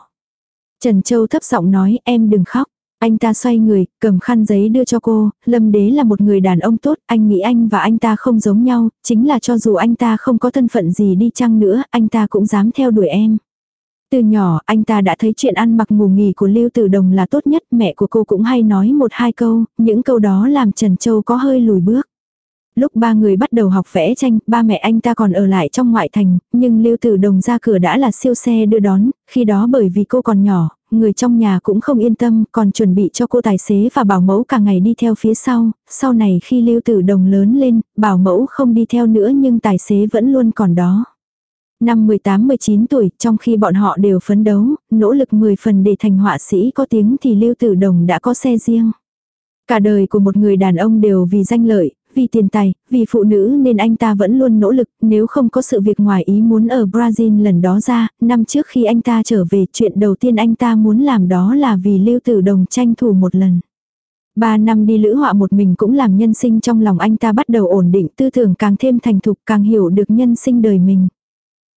Trần Châu thấp giọng nói, em đừng khóc. Anh ta xoay người, cầm khăn giấy đưa cho cô, Lâm Đế là một người đàn ông tốt, anh nghĩ anh và anh ta không giống nhau, chính là cho dù anh ta không có thân phận gì đi chăng nữa, anh ta cũng dám theo đuổi em. Từ nhỏ, anh ta đã thấy chuyện ăn mặc ngủ nghỉ của Lưu Tử Đồng là tốt nhất, mẹ của cô cũng hay nói một hai câu, những câu đó làm Trần Châu có hơi lùi bước. Lúc ba người bắt đầu học vẽ tranh, ba mẹ anh ta còn ở lại trong ngoại thành, nhưng Lưu Tử Đồng ra cửa đã là siêu xe đưa đón, khi đó bởi vì cô còn nhỏ, người trong nhà cũng không yên tâm, còn chuẩn bị cho cô tài xế và bảo mẫu cả ngày đi theo phía sau, sau này khi lưu tử đồng lớn lên, bảo mẫu không đi theo nữa nhưng tài xế vẫn luôn còn đó. Năm 18-19 tuổi, trong khi bọn họ đều phấn đấu, nỗ lực 10 phần để thành họa sĩ có tiếng thì lưu tử đồng đã có xe riêng. Cả đời của một người đàn ông đều vì danh lợi, vì tiền tài, vì phụ nữ nên anh ta vẫn luôn nỗ lực, nếu không có sự việc ngoài ý muốn ở Brazil lần đó ra, năm trước khi anh ta trở về, chuyện đầu tiên anh ta muốn làm đó là vì Lưu Tử Đồng tranh thủ một lần. Ba năm đi lữ họa một mình cũng làm nhân sinh trong lòng anh ta bắt đầu ổn định tư tưởng càng thêm thành thục càng hiểu được nhân sinh đời mình.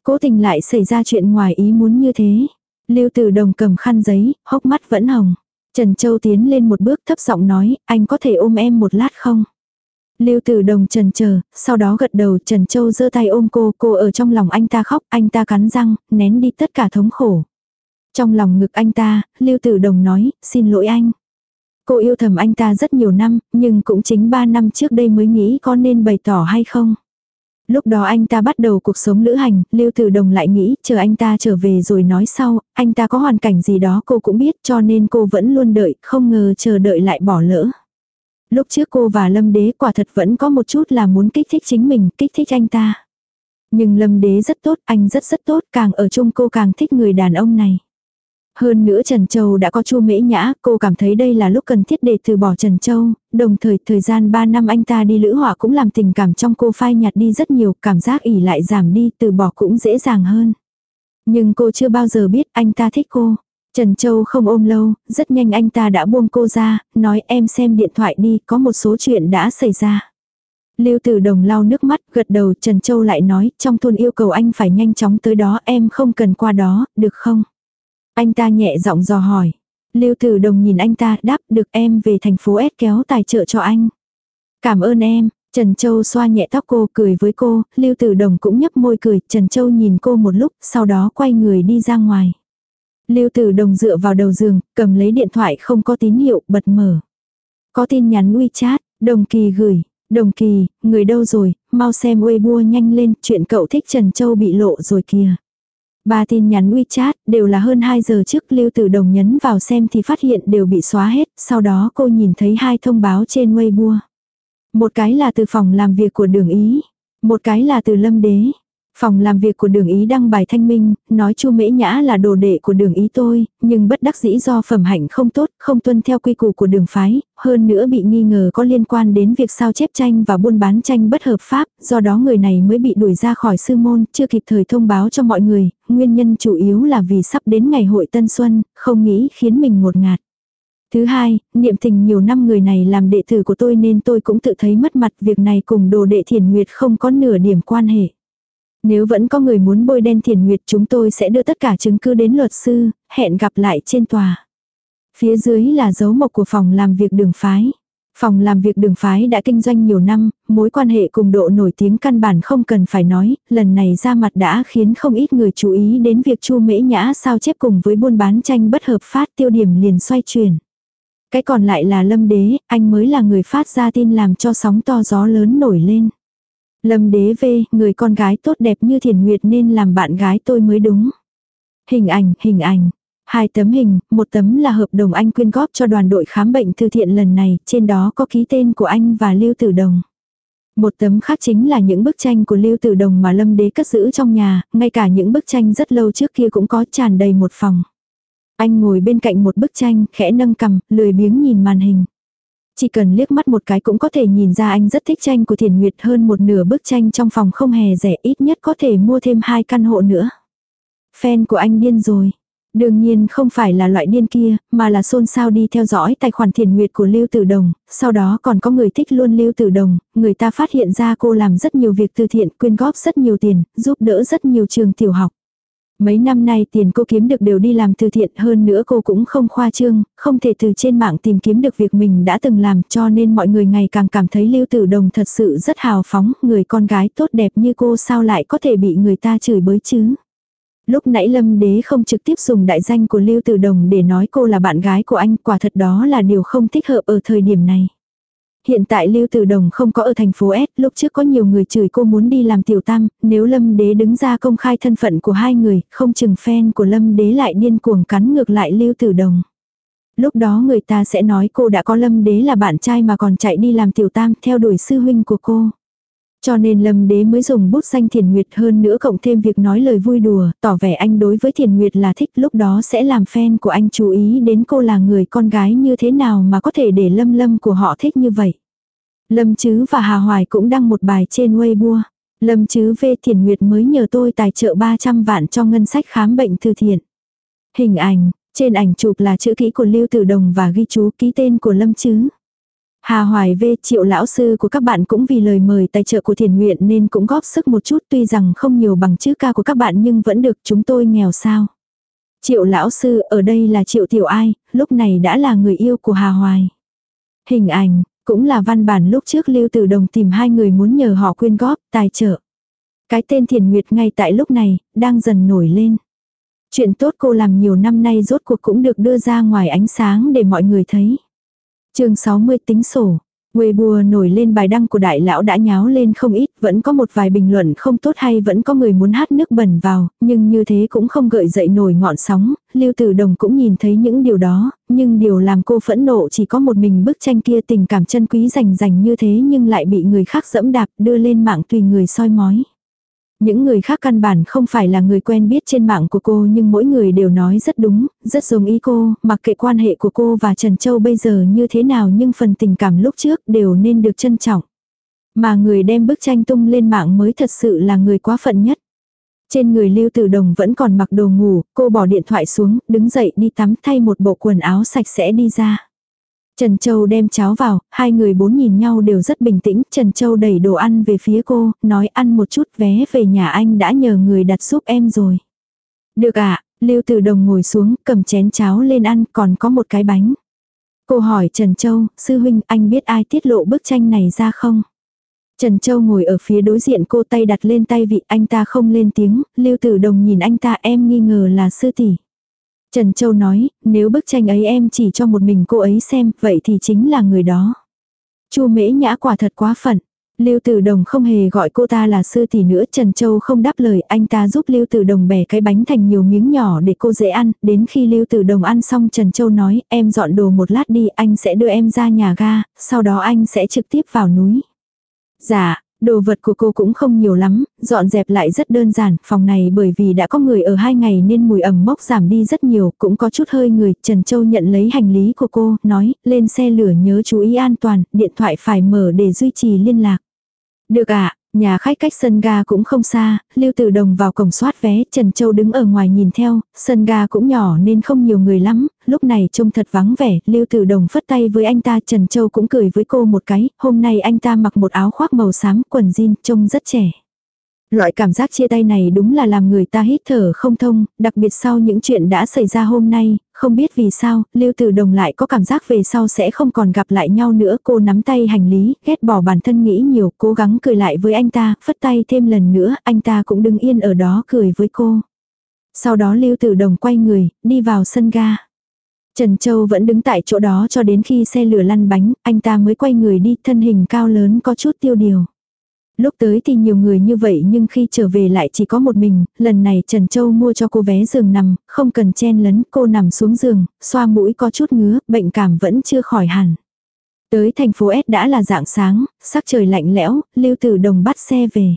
Cố tình lại xảy ra chuyện ngoài ý muốn như thế. Lưu Tử Đồng cầm khăn giấy, hốc mắt vẫn hồng. Trần Châu tiến lên một bước thấp giọng nói, anh có thể ôm em một lát không? Lưu Tử Đồng trần chờ, sau đó gật đầu Trần Châu giơ tay ôm cô, cô ở trong lòng anh ta khóc, anh ta cắn răng, nén đi tất cả thống khổ. Trong lòng ngực anh ta, Lưu Tử Đồng nói, xin lỗi anh. Cô yêu thầm anh ta rất nhiều năm, nhưng cũng chính 3 năm trước đây mới nghĩ có nên bày tỏ hay không. Lúc đó anh ta bắt đầu cuộc sống lữ hành, Lưu Tử Đồng lại nghĩ chờ anh ta trở về rồi nói sau, anh ta có hoàn cảnh gì đó cô cũng biết cho nên cô vẫn luôn đợi, không ngờ chờ đợi lại bỏ lỡ. Lúc trước cô và Lâm Đế quả thật vẫn có một chút là muốn kích thích chính mình, kích thích anh ta. Nhưng Lâm Đế rất tốt, anh rất rất tốt, càng ở chung cô càng thích người đàn ông này. Hơn nữa Trần Châu đã có chu mễ nhã, cô cảm thấy đây là lúc cần thiết để từ bỏ Trần Châu, đồng thời thời gian 3 năm anh ta đi lữ họa cũng làm tình cảm trong cô phai nhạt đi rất nhiều, cảm giác ỉ lại giảm đi, từ bỏ cũng dễ dàng hơn. Nhưng cô chưa bao giờ biết anh ta thích cô. Trần Châu không ôm lâu, rất nhanh anh ta đã buông cô ra, nói em xem điện thoại đi, có một số chuyện đã xảy ra. Lưu Tử Đồng lau nước mắt, gật đầu Trần Châu lại nói, trong thôn yêu cầu anh phải nhanh chóng tới đó, em không cần qua đó, được không? Anh ta nhẹ giọng dò hỏi. Lưu Tử Đồng nhìn anh ta, đáp, được em về thành phố S kéo tài trợ cho anh. Cảm ơn em, Trần Châu xoa nhẹ tóc cô, cười với cô, Lưu Tử Đồng cũng nhấp môi cười, Trần Châu nhìn cô một lúc, sau đó quay người đi ra ngoài. Lưu Tử Đồng dựa vào đầu giường, cầm lấy điện thoại không có tín hiệu, bật mở. Có tin nhắn WeChat, Đồng Kỳ gửi, Đồng Kỳ, người đâu rồi, mau xem Weibo nhanh lên, chuyện cậu thích Trần Châu bị lộ rồi kìa. Ba tin nhắn WeChat đều là hơn 2 giờ trước Lưu Tử Đồng nhấn vào xem thì phát hiện đều bị xóa hết, sau đó cô nhìn thấy hai thông báo trên Weibo. Một cái là từ phòng làm việc của đường ý, một cái là từ lâm đế. Phòng làm việc của đường ý đăng bài thanh minh, nói chu mễ nhã là đồ đệ của đường ý tôi, nhưng bất đắc dĩ do phẩm hạnh không tốt, không tuân theo quy củ của đường phái, hơn nữa bị nghi ngờ có liên quan đến việc sao chép tranh và buôn bán tranh bất hợp pháp, do đó người này mới bị đuổi ra khỏi sư môn, chưa kịp thời thông báo cho mọi người, nguyên nhân chủ yếu là vì sắp đến ngày hội Tân Xuân, không nghĩ khiến mình ngột ngạt. Thứ hai, niệm tình nhiều năm người này làm đệ tử của tôi nên tôi cũng tự thấy mất mặt việc này cùng đồ đệ thiền nguyệt không có nửa điểm quan hệ. Nếu vẫn có người muốn bôi đen thiền nguyệt chúng tôi sẽ đưa tất cả chứng cứ đến luật sư, hẹn gặp lại trên tòa. Phía dưới là dấu mộc của phòng làm việc đường phái. Phòng làm việc đường phái đã kinh doanh nhiều năm, mối quan hệ cùng độ nổi tiếng căn bản không cần phải nói, lần này ra mặt đã khiến không ít người chú ý đến việc chu mễ nhã sao chép cùng với buôn bán tranh bất hợp phát tiêu điểm liền xoay chuyển. Cái còn lại là lâm đế, anh mới là người phát ra tin làm cho sóng to gió lớn nổi lên. Lâm đế vê người con gái tốt đẹp như thiền nguyệt nên làm bạn gái tôi mới đúng. Hình ảnh, hình ảnh. Hai tấm hình, một tấm là hợp đồng anh quyên góp cho đoàn đội khám bệnh từ thiện lần này, trên đó có ký tên của anh và Lưu Tử Đồng. Một tấm khác chính là những bức tranh của Lưu Tử Đồng mà Lâm Đế cất giữ trong nhà, ngay cả những bức tranh rất lâu trước kia cũng có tràn đầy một phòng. Anh ngồi bên cạnh một bức tranh, khẽ nâng cầm, lười biếng nhìn màn hình. Chỉ cần liếc mắt một cái cũng có thể nhìn ra anh rất thích tranh của Thiền Nguyệt hơn một nửa bức tranh trong phòng không hề rẻ ít nhất có thể mua thêm hai căn hộ nữa. Fan của anh điên rồi. Đương nhiên không phải là loại điên kia, mà là xôn xao đi theo dõi tài khoản thiền nguyệt của Lưu Tử Đồng, sau đó còn có người thích luôn Lưu Tử Đồng, người ta phát hiện ra cô làm rất nhiều việc từ thiện, quyên góp rất nhiều tiền, giúp đỡ rất nhiều trường tiểu học. Mấy năm nay tiền cô kiếm được đều đi làm từ thiện hơn nữa cô cũng không khoa trương, không thể từ trên mạng tìm kiếm được việc mình đã từng làm cho nên mọi người ngày càng cảm thấy Lưu Tử Đồng thật sự rất hào phóng, người con gái tốt đẹp như cô sao lại có thể bị người ta chửi bới chứ. Lúc nãy Lâm Đế không trực tiếp dùng đại danh của Lưu Tử Đồng để nói cô là bạn gái của anh, quả thật đó là điều không thích hợp ở thời điểm này. Hiện tại Lưu Tử Đồng không có ở thành phố S, lúc trước có nhiều người chửi cô muốn đi làm tiểu tam, nếu Lâm Đế đứng ra công khai thân phận của hai người, không chừng fan của Lâm Đế lại điên cuồng cắn ngược lại Lưu Tử Đồng. Lúc đó người ta sẽ nói cô đã có Lâm Đế là bạn trai mà còn chạy đi làm tiểu tam theo đuổi sư huynh của cô. Cho nên Lâm Đế mới dùng bút danh Thiền Nguyệt hơn nữa cộng thêm việc nói lời vui đùa, tỏ vẻ anh đối với Thiền Nguyệt là thích lúc đó sẽ làm fan của anh chú ý đến cô là người con gái như thế nào mà có thể để Lâm Lâm của họ thích như vậy. Lâm Chứ và Hà Hoài cũng đăng một bài trên Weibo. Lâm Chứ về Thiền Nguyệt mới nhờ tôi tài trợ 300 vạn cho ngân sách khám bệnh từ thiện. Hình ảnh, trên ảnh chụp là chữ ký của Lưu Tử Đồng và ghi chú ký tên của Lâm Chứ. Hà Hoài V triệu lão sư của các bạn cũng vì lời mời tài trợ của thiền nguyện nên cũng góp sức một chút tuy rằng không nhiều bằng chữ ca của các bạn nhưng vẫn được chúng tôi nghèo sao. Triệu lão sư ở đây là triệu tiểu ai, lúc này đã là người yêu của Hà Hoài. Hình ảnh, cũng là văn bản lúc trước Lưu Tử Đồng tìm hai người muốn nhờ họ quyên góp, tài trợ. Cái tên thiền nguyệt ngay tại lúc này, đang dần nổi lên. Chuyện tốt cô làm nhiều năm nay rốt cuộc cũng được đưa ra ngoài ánh sáng để mọi người thấy chương 60 tính sổ. Weibo nổi lên bài đăng của đại lão đã nháo lên không ít, vẫn có một vài bình luận không tốt hay vẫn có người muốn hát nước bẩn vào, nhưng như thế cũng không gợi dậy nổi ngọn sóng, Lưu Tử Đồng cũng nhìn thấy những điều đó, nhưng điều làm cô phẫn nộ chỉ có một mình bức tranh kia tình cảm chân quý rành rành như thế nhưng lại bị người khác dẫm đạp đưa lên mạng tùy người soi mói. Những người khác căn bản không phải là người quen biết trên mạng của cô nhưng mỗi người đều nói rất đúng, rất giống ý cô, mặc kệ quan hệ của cô và Trần Châu bây giờ như thế nào nhưng phần tình cảm lúc trước đều nên được trân trọng. Mà người đem bức tranh tung lên mạng mới thật sự là người quá phận nhất. Trên người Lưu Tử Đồng vẫn còn mặc đồ ngủ, cô bỏ điện thoại xuống, đứng dậy đi tắm thay một bộ quần áo sạch sẽ đi ra. Trần Châu đem cháo vào, hai người bốn nhìn nhau đều rất bình tĩnh, Trần Châu đẩy đồ ăn về phía cô, nói ăn một chút vé về nhà anh đã nhờ người đặt giúp em rồi. Được ạ, à, Lưu Tử Đồng ngồi xuống, cầm chén cháo lên ăn, còn có một cái bánh. Cô hỏi Trần Châu, sư huynh anh biết ai tiết lộ bức tranh này ra không? Trần Châu ngồi ở phía đối diện cô tay đặt lên tay vị anh ta không lên tiếng, Lưu Tử Đồng nhìn anh ta em nghi ngờ là sư tỷ. Trần Châu nói, nếu bức tranh ấy em chỉ cho một mình cô ấy xem, vậy thì chính là người đó. Chu Mễ Nhã quả thật quá phận. Lưu Tử Đồng không hề gọi cô ta là sư tỷ nữa, Trần Châu không đáp lời, anh ta giúp Lưu Tử Đồng bẻ cái bánh thành nhiều miếng nhỏ để cô dễ ăn, đến khi Lưu Tử Đồng ăn xong Trần Châu nói, em dọn đồ một lát đi, anh sẽ đưa em ra nhà ga, sau đó anh sẽ trực tiếp vào núi. Dạ, Đồ vật của cô cũng không nhiều lắm, dọn dẹp lại rất đơn giản, phòng này bởi vì đã có người ở hai ngày nên mùi ẩm mốc giảm đi rất nhiều, cũng có chút hơi người, Trần Châu nhận lấy hành lý của cô, nói, lên xe lửa nhớ chú ý an toàn, điện thoại phải mở để duy trì liên lạc. Được ạ, Nhà khách cách sân ga cũng không xa, Lưu Tử Đồng vào cổng soát vé, Trần Châu đứng ở ngoài nhìn theo, sân ga cũng nhỏ nên không nhiều người lắm, lúc này trông thật vắng vẻ, Lưu Tử Đồng phất tay với anh ta, Trần Châu cũng cười với cô một cái, hôm nay anh ta mặc một áo khoác màu xám, quần jean, trông rất trẻ. Loại cảm giác chia tay này đúng là làm người ta hít thở không thông, đặc biệt sau những chuyện đã xảy ra hôm nay, không biết vì sao, Lưu Tử Đồng lại có cảm giác về sau sẽ không còn gặp lại nhau nữa. Cô nắm tay hành lý, ghét bỏ bản thân nghĩ nhiều, cố gắng cười lại với anh ta, phất tay thêm lần nữa, anh ta cũng đứng yên ở đó cười với cô. Sau đó Lưu Tử Đồng quay người, đi vào sân ga. Trần Châu vẫn đứng tại chỗ đó cho đến khi xe lửa lăn bánh, anh ta mới quay người đi, thân hình cao lớn có chút tiêu điều. Lúc tới thì nhiều người như vậy nhưng khi trở về lại chỉ có một mình, lần này Trần Châu mua cho cô vé giường nằm, không cần chen lấn, cô nằm xuống giường, xoa mũi có chút ngứa, bệnh cảm vẫn chưa khỏi hẳn. Tới thành phố S đã là dạng sáng, sắc trời lạnh lẽo, Lưu Tử Đồng bắt xe về.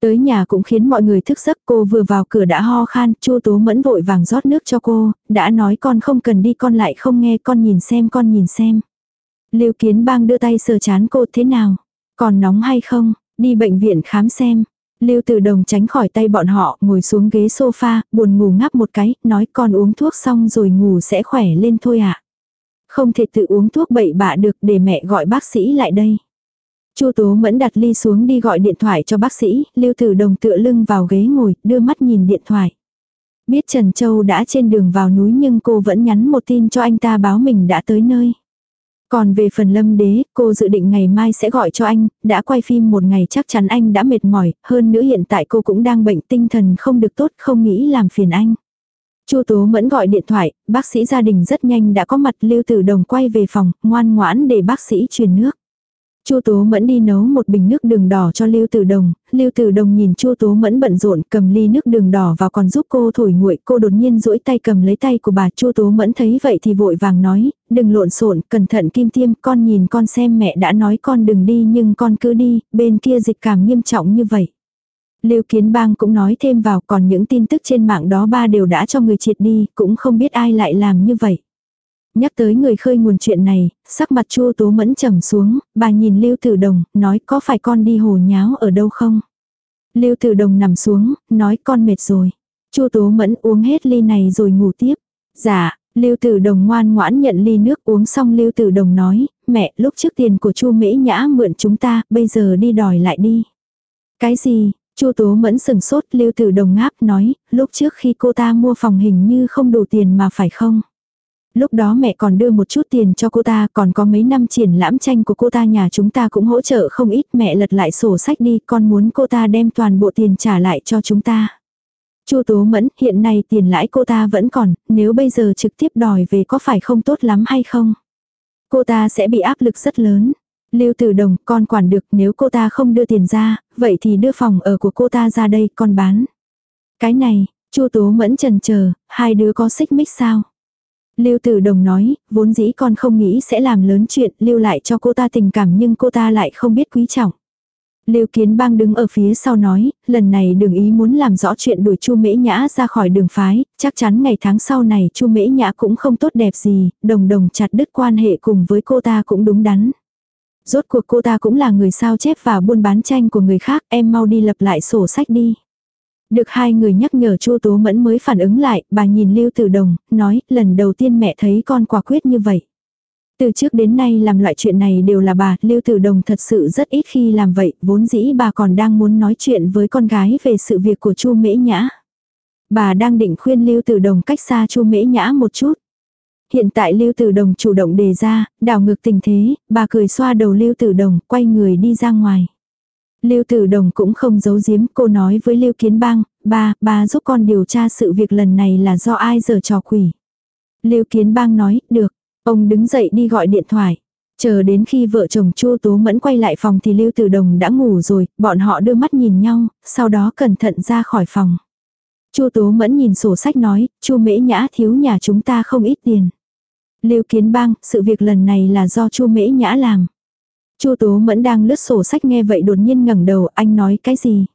Tới nhà cũng khiến mọi người thức giấc cô vừa vào cửa đã ho khan, chua tố mẫn vội vàng rót nước cho cô, đã nói con không cần đi con lại không nghe con nhìn xem con nhìn xem. Lưu Kiến Bang đưa tay sờ chán cô thế nào, còn nóng hay không, Đi bệnh viện khám xem. Lưu Tử Đồng tránh khỏi tay bọn họ, ngồi xuống ghế sofa, buồn ngủ ngáp một cái, nói con uống thuốc xong rồi ngủ sẽ khỏe lên thôi ạ. À. Không thể tự uống thuốc bậy bạ được để mẹ gọi bác sĩ lại đây. Chu Tố Mẫn đặt ly xuống đi gọi điện thoại cho bác sĩ, Lưu Tử Đồng tựa lưng vào ghế ngồi, đưa mắt nhìn điện thoại. Biết Trần Châu đã trên đường vào núi nhưng cô vẫn nhắn một tin cho anh ta báo mình đã tới nơi. Còn về phần lâm đế, cô dự định ngày mai sẽ gọi cho anh, đã quay phim một ngày chắc chắn anh đã mệt mỏi, hơn nữa hiện tại cô cũng đang bệnh tinh thần không được tốt, không nghĩ làm phiền anh. Chu Tố Mẫn gọi điện thoại, bác sĩ gia đình rất nhanh đã có mặt Lưu Tử Đồng quay về phòng, ngoan ngoãn để bác sĩ truyền nước. Chu Tố Mẫn đi nấu một bình nước đường đỏ cho Lưu Tử Đồng, Lưu Tử Đồng nhìn Chu Tố Mẫn bận rộn, cầm ly nước đường đỏ vào còn giúp cô thổi nguội, cô đột nhiên duỗi tay cầm lấy tay của bà, Chu Tố Mẫn thấy vậy thì vội vàng nói, đừng lộn xộn, cẩn thận kim tiêm, con nhìn con xem mẹ đã nói con đừng đi nhưng con cứ đi, bên kia dịch cảm nghiêm trọng như vậy. Lưu Kiến Bang cũng nói thêm vào còn những tin tức trên mạng đó ba đều đã cho người triệt đi, cũng không biết ai lại làm như vậy. Nhắc tới người khơi nguồn chuyện này, sắc mặt chua tố mẫn trầm xuống, bà nhìn Lưu Tử Đồng, nói có phải con đi hồ nháo ở đâu không? Lưu Tử Đồng nằm xuống, nói con mệt rồi. Chu Tố Mẫn uống hết ly này rồi ngủ tiếp. Dạ, Lưu Tử Đồng ngoan ngoãn nhận ly nước uống xong Lưu Tử Đồng nói, mẹ lúc trước tiền của Chu Mễ Nhã mượn chúng ta, bây giờ đi đòi lại đi. Cái gì? Chu Tố Mẫn sừng sốt Lưu Tử Đồng ngáp nói, lúc trước khi cô ta mua phòng hình như không đủ tiền mà phải không? Lúc đó mẹ còn đưa một chút tiền cho cô ta, còn có mấy năm triển lãm tranh của cô ta nhà chúng ta cũng hỗ trợ không ít. Mẹ lật lại sổ sách đi, con muốn cô ta đem toàn bộ tiền trả lại cho chúng ta. Chu Tố Mẫn, hiện nay tiền lãi cô ta vẫn còn, nếu bây giờ trực tiếp đòi về có phải không tốt lắm hay không? Cô ta sẽ bị áp lực rất lớn. Lưu Tử Đồng, con quản được, nếu cô ta không đưa tiền ra, vậy thì đưa phòng ở của cô ta ra đây, con bán. Cái này, Chu Tố Mẫn trần chờ, hai đứa có xích mích sao? Lưu Tử Đồng nói, vốn dĩ con không nghĩ sẽ làm lớn chuyện, lưu lại cho cô ta tình cảm nhưng cô ta lại không biết quý trọng. Lưu Kiến Bang đứng ở phía sau nói, lần này đường ý muốn làm rõ chuyện đuổi Chu Mễ Nhã ra khỏi đường phái, chắc chắn ngày tháng sau này Chu Mễ Nhã cũng không tốt đẹp gì, đồng đồng chặt đứt quan hệ cùng với cô ta cũng đúng đắn. Rốt cuộc cô ta cũng là người sao chép và buôn bán tranh của người khác, em mau đi lập lại sổ sách đi. Được hai người nhắc nhở Chu Tố Mẫn mới phản ứng lại, bà nhìn Lưu Tử Đồng, nói, lần đầu tiên mẹ thấy con quả quyết như vậy. Từ trước đến nay làm loại chuyện này đều là bà, Lưu Tử Đồng thật sự rất ít khi làm vậy, vốn dĩ bà còn đang muốn nói chuyện với con gái về sự việc của Chu Mễ Nhã. Bà đang định khuyên Lưu Tử Đồng cách xa Chu Mễ Nhã một chút. Hiện tại Lưu Tử Đồng chủ động đề ra, đảo ngược tình thế, bà cười xoa đầu Lưu Tử Đồng, quay người đi ra ngoài. Lưu Tử Đồng cũng không giấu giếm, cô nói với Lưu Kiến Bang, ba, ba giúp con điều tra sự việc lần này là do ai giở trò quỷ. Lưu Kiến Bang nói, được, ông đứng dậy đi gọi điện thoại. Chờ đến khi vợ chồng Chu Tố Mẫn quay lại phòng thì Lưu Tử Đồng đã ngủ rồi, bọn họ đưa mắt nhìn nhau, sau đó cẩn thận ra khỏi phòng. Chu Tố Mẫn nhìn sổ sách nói, Chu Mễ Nhã thiếu nhà chúng ta không ít tiền. Lưu Kiến Bang, sự việc lần này là do Chu Mễ Nhã làm. Chu Tố Mẫn đang lướt sổ sách nghe vậy đột nhiên ngẩng đầu, anh nói cái gì?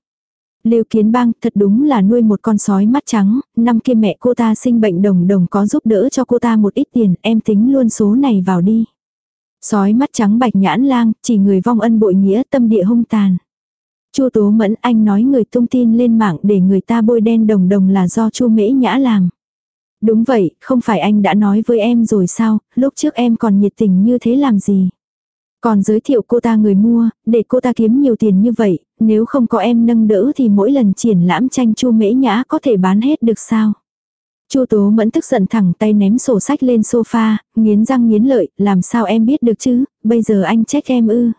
Lưu Kiến Bang thật đúng là nuôi một con sói mắt trắng, năm kia mẹ cô ta sinh bệnh đồng đồng có giúp đỡ cho cô ta một ít tiền, em tính luôn số này vào đi. Sói mắt trắng bạch nhãn lang, chỉ người vong ân bội nghĩa tâm địa hung tàn. Chu Tố Mẫn anh nói người tung tin lên mạng để người ta bôi đen đồng đồng là do Chu Mễ Nhã làm. Đúng vậy, không phải anh đã nói với em rồi sao, lúc trước em còn nhiệt tình như thế làm gì. Còn giới thiệu cô ta người mua, để cô ta kiếm nhiều tiền như vậy, nếu không có em nâng đỡ thì mỗi lần triển lãm tranh chu mễ nhã có thể bán hết được sao. Chu Tố Mẫn tức giận thẳng tay ném sổ sách lên sofa, nghiến răng nghiến lợi, làm sao em biết được chứ, bây giờ anh trách em ư.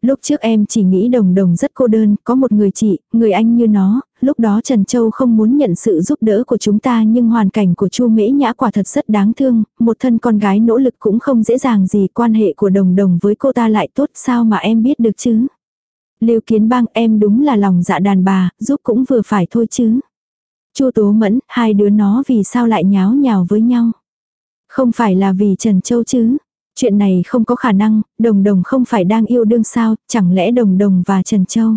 Lúc trước em chỉ nghĩ đồng đồng rất cô đơn, có một người chị, người anh như nó, lúc đó Trần Châu không muốn nhận sự giúp đỡ của chúng ta nhưng hoàn cảnh của Chu Mễ Nhã quả thật rất đáng thương, một thân con gái nỗ lực cũng không dễ dàng gì, quan hệ của đồng đồng với cô ta lại tốt sao mà em biết được chứ. Lưu Kiến Bang em đúng là lòng dạ đàn bà, giúp cũng vừa phải thôi chứ. Chu Tố Mẫn, hai đứa nó vì sao lại nháo nhào với nhau? Không phải là vì Trần Châu chứ? Chuyện này không có khả năng, đồng đồng không phải đang yêu đương sao, chẳng lẽ đồng đồng và Trần Châu.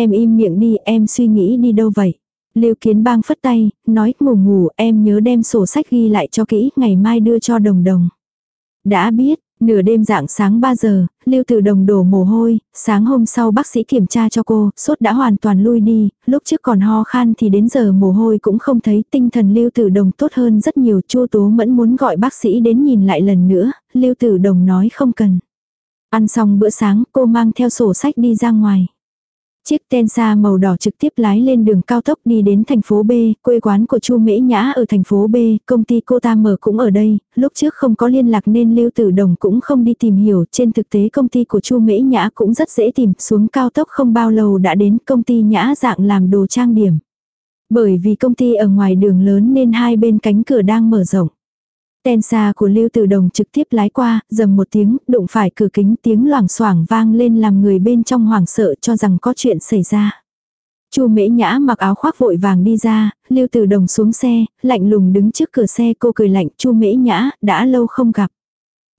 Em im miệng đi, em suy nghĩ đi đâu vậy? Lưu Kiến Bang phất tay, nói ngủ ngủ, em nhớ đem sổ sách ghi lại cho kỹ, ngày mai đưa cho đồng đồng. Đã biết, Nửa đêm dạng sáng 3 giờ, Lưu Tử Đồng đổ mồ hôi, sáng hôm sau bác sĩ kiểm tra cho cô, sốt đã hoàn toàn lui đi, lúc trước còn ho khan thì đến giờ mồ hôi cũng không thấy, tinh thần Lưu Tử Đồng tốt hơn rất nhiều, Chu Tố Mẫn muốn gọi bác sĩ đến nhìn lại lần nữa, Lưu Tử Đồng nói không cần. Ăn xong bữa sáng, cô mang theo sổ sách đi ra ngoài. Chiếc Tensa màu đỏ trực tiếp lái lên đường cao tốc đi đến thành phố B, quê quán của Chu Mễ Nhã ở thành phố B, công ty cô ta mở cũng ở đây, lúc trước không có liên lạc nên Lưu Tử Đồng cũng không đi tìm hiểu, trên thực tế công ty của Chu Mễ Nhã cũng rất dễ tìm, xuống cao tốc không bao lâu đã đến công ty Nhã dạng làm đồ trang điểm. Bởi vì công ty ở ngoài đường lớn nên hai bên cánh cửa đang mở rộng ten xa của Lưu Tử Đồng trực tiếp lái qua, dầm một tiếng, đụng phải cửa kính tiếng loảng xoảng vang lên làm người bên trong hoảng sợ cho rằng có chuyện xảy ra. Chu Mễ Nhã mặc áo khoác vội vàng đi ra, Lưu Tử Đồng xuống xe, lạnh lùng đứng trước cửa xe cô cười lạnh, "Chu Mễ Nhã, đã lâu không gặp."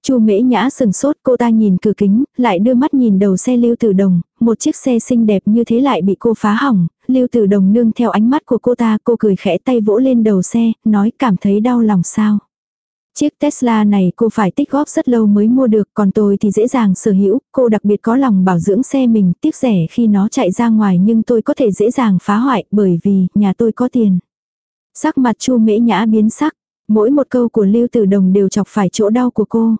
Chu Mễ Nhã sừng sốt, cô ta nhìn cửa kính, lại đưa mắt nhìn đầu xe Lưu Tử Đồng, một chiếc xe xinh đẹp như thế lại bị cô phá hỏng, Lưu Tử Đồng nương theo ánh mắt của cô ta, cô cười khẽ tay vỗ lên đầu xe, nói cảm thấy đau lòng sao. Chiếc Tesla này cô phải tích góp rất lâu mới mua được, còn tôi thì dễ dàng sở hữu, cô đặc biệt có lòng bảo dưỡng xe mình, tiếc rẻ khi nó chạy ra ngoài nhưng tôi có thể dễ dàng phá hoại bởi vì nhà tôi có tiền. Sắc mặt Chu Mễ Nhã biến sắc, mỗi một câu của Lưu Tử Đồng đều chọc phải chỗ đau của cô.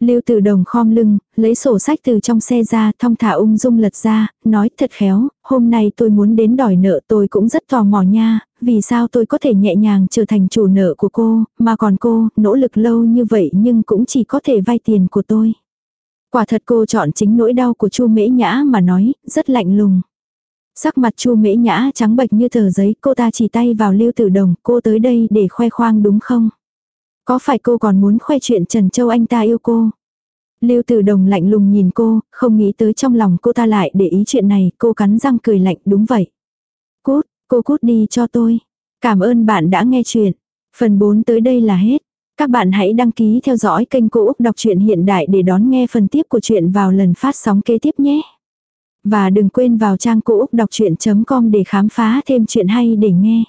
Lưu Tử Đồng khom lưng, lấy sổ sách từ trong xe ra, thong thả ung dung lật ra, nói thật khéo, hôm nay tôi muốn đến đòi nợ tôi cũng rất tò mò nha, vì sao tôi có thể nhẹ nhàng trở thành chủ nợ của cô, mà còn cô, nỗ lực lâu như vậy nhưng cũng chỉ có thể vay tiền của tôi. Quả thật cô chọn chính nỗi đau của Chu Mễ Nhã mà nói, rất lạnh lùng. Sắc mặt Chu Mễ Nhã trắng bệch như tờ giấy, cô ta chỉ tay vào Lưu Tử Đồng, cô tới đây để khoe khoang đúng không? Có phải cô còn muốn khoe chuyện Trần Châu anh ta yêu cô? Lưu Tử Đồng lạnh lùng nhìn cô, không nghĩ tới trong lòng cô ta lại để ý chuyện này, cô cắn răng cười lạnh, đúng vậy. Cút, cô cút đi cho tôi. Cảm ơn bạn đã nghe chuyện. Phần 4 tới đây là hết. Các bạn hãy đăng ký theo dõi kênh Cô Úc Đọc truyện Hiện Đại để đón nghe phần tiếp của chuyện vào lần phát sóng kế tiếp nhé. Và đừng quên vào trang Cô Úc Đọc Chuyện.com để khám phá thêm chuyện hay để nghe.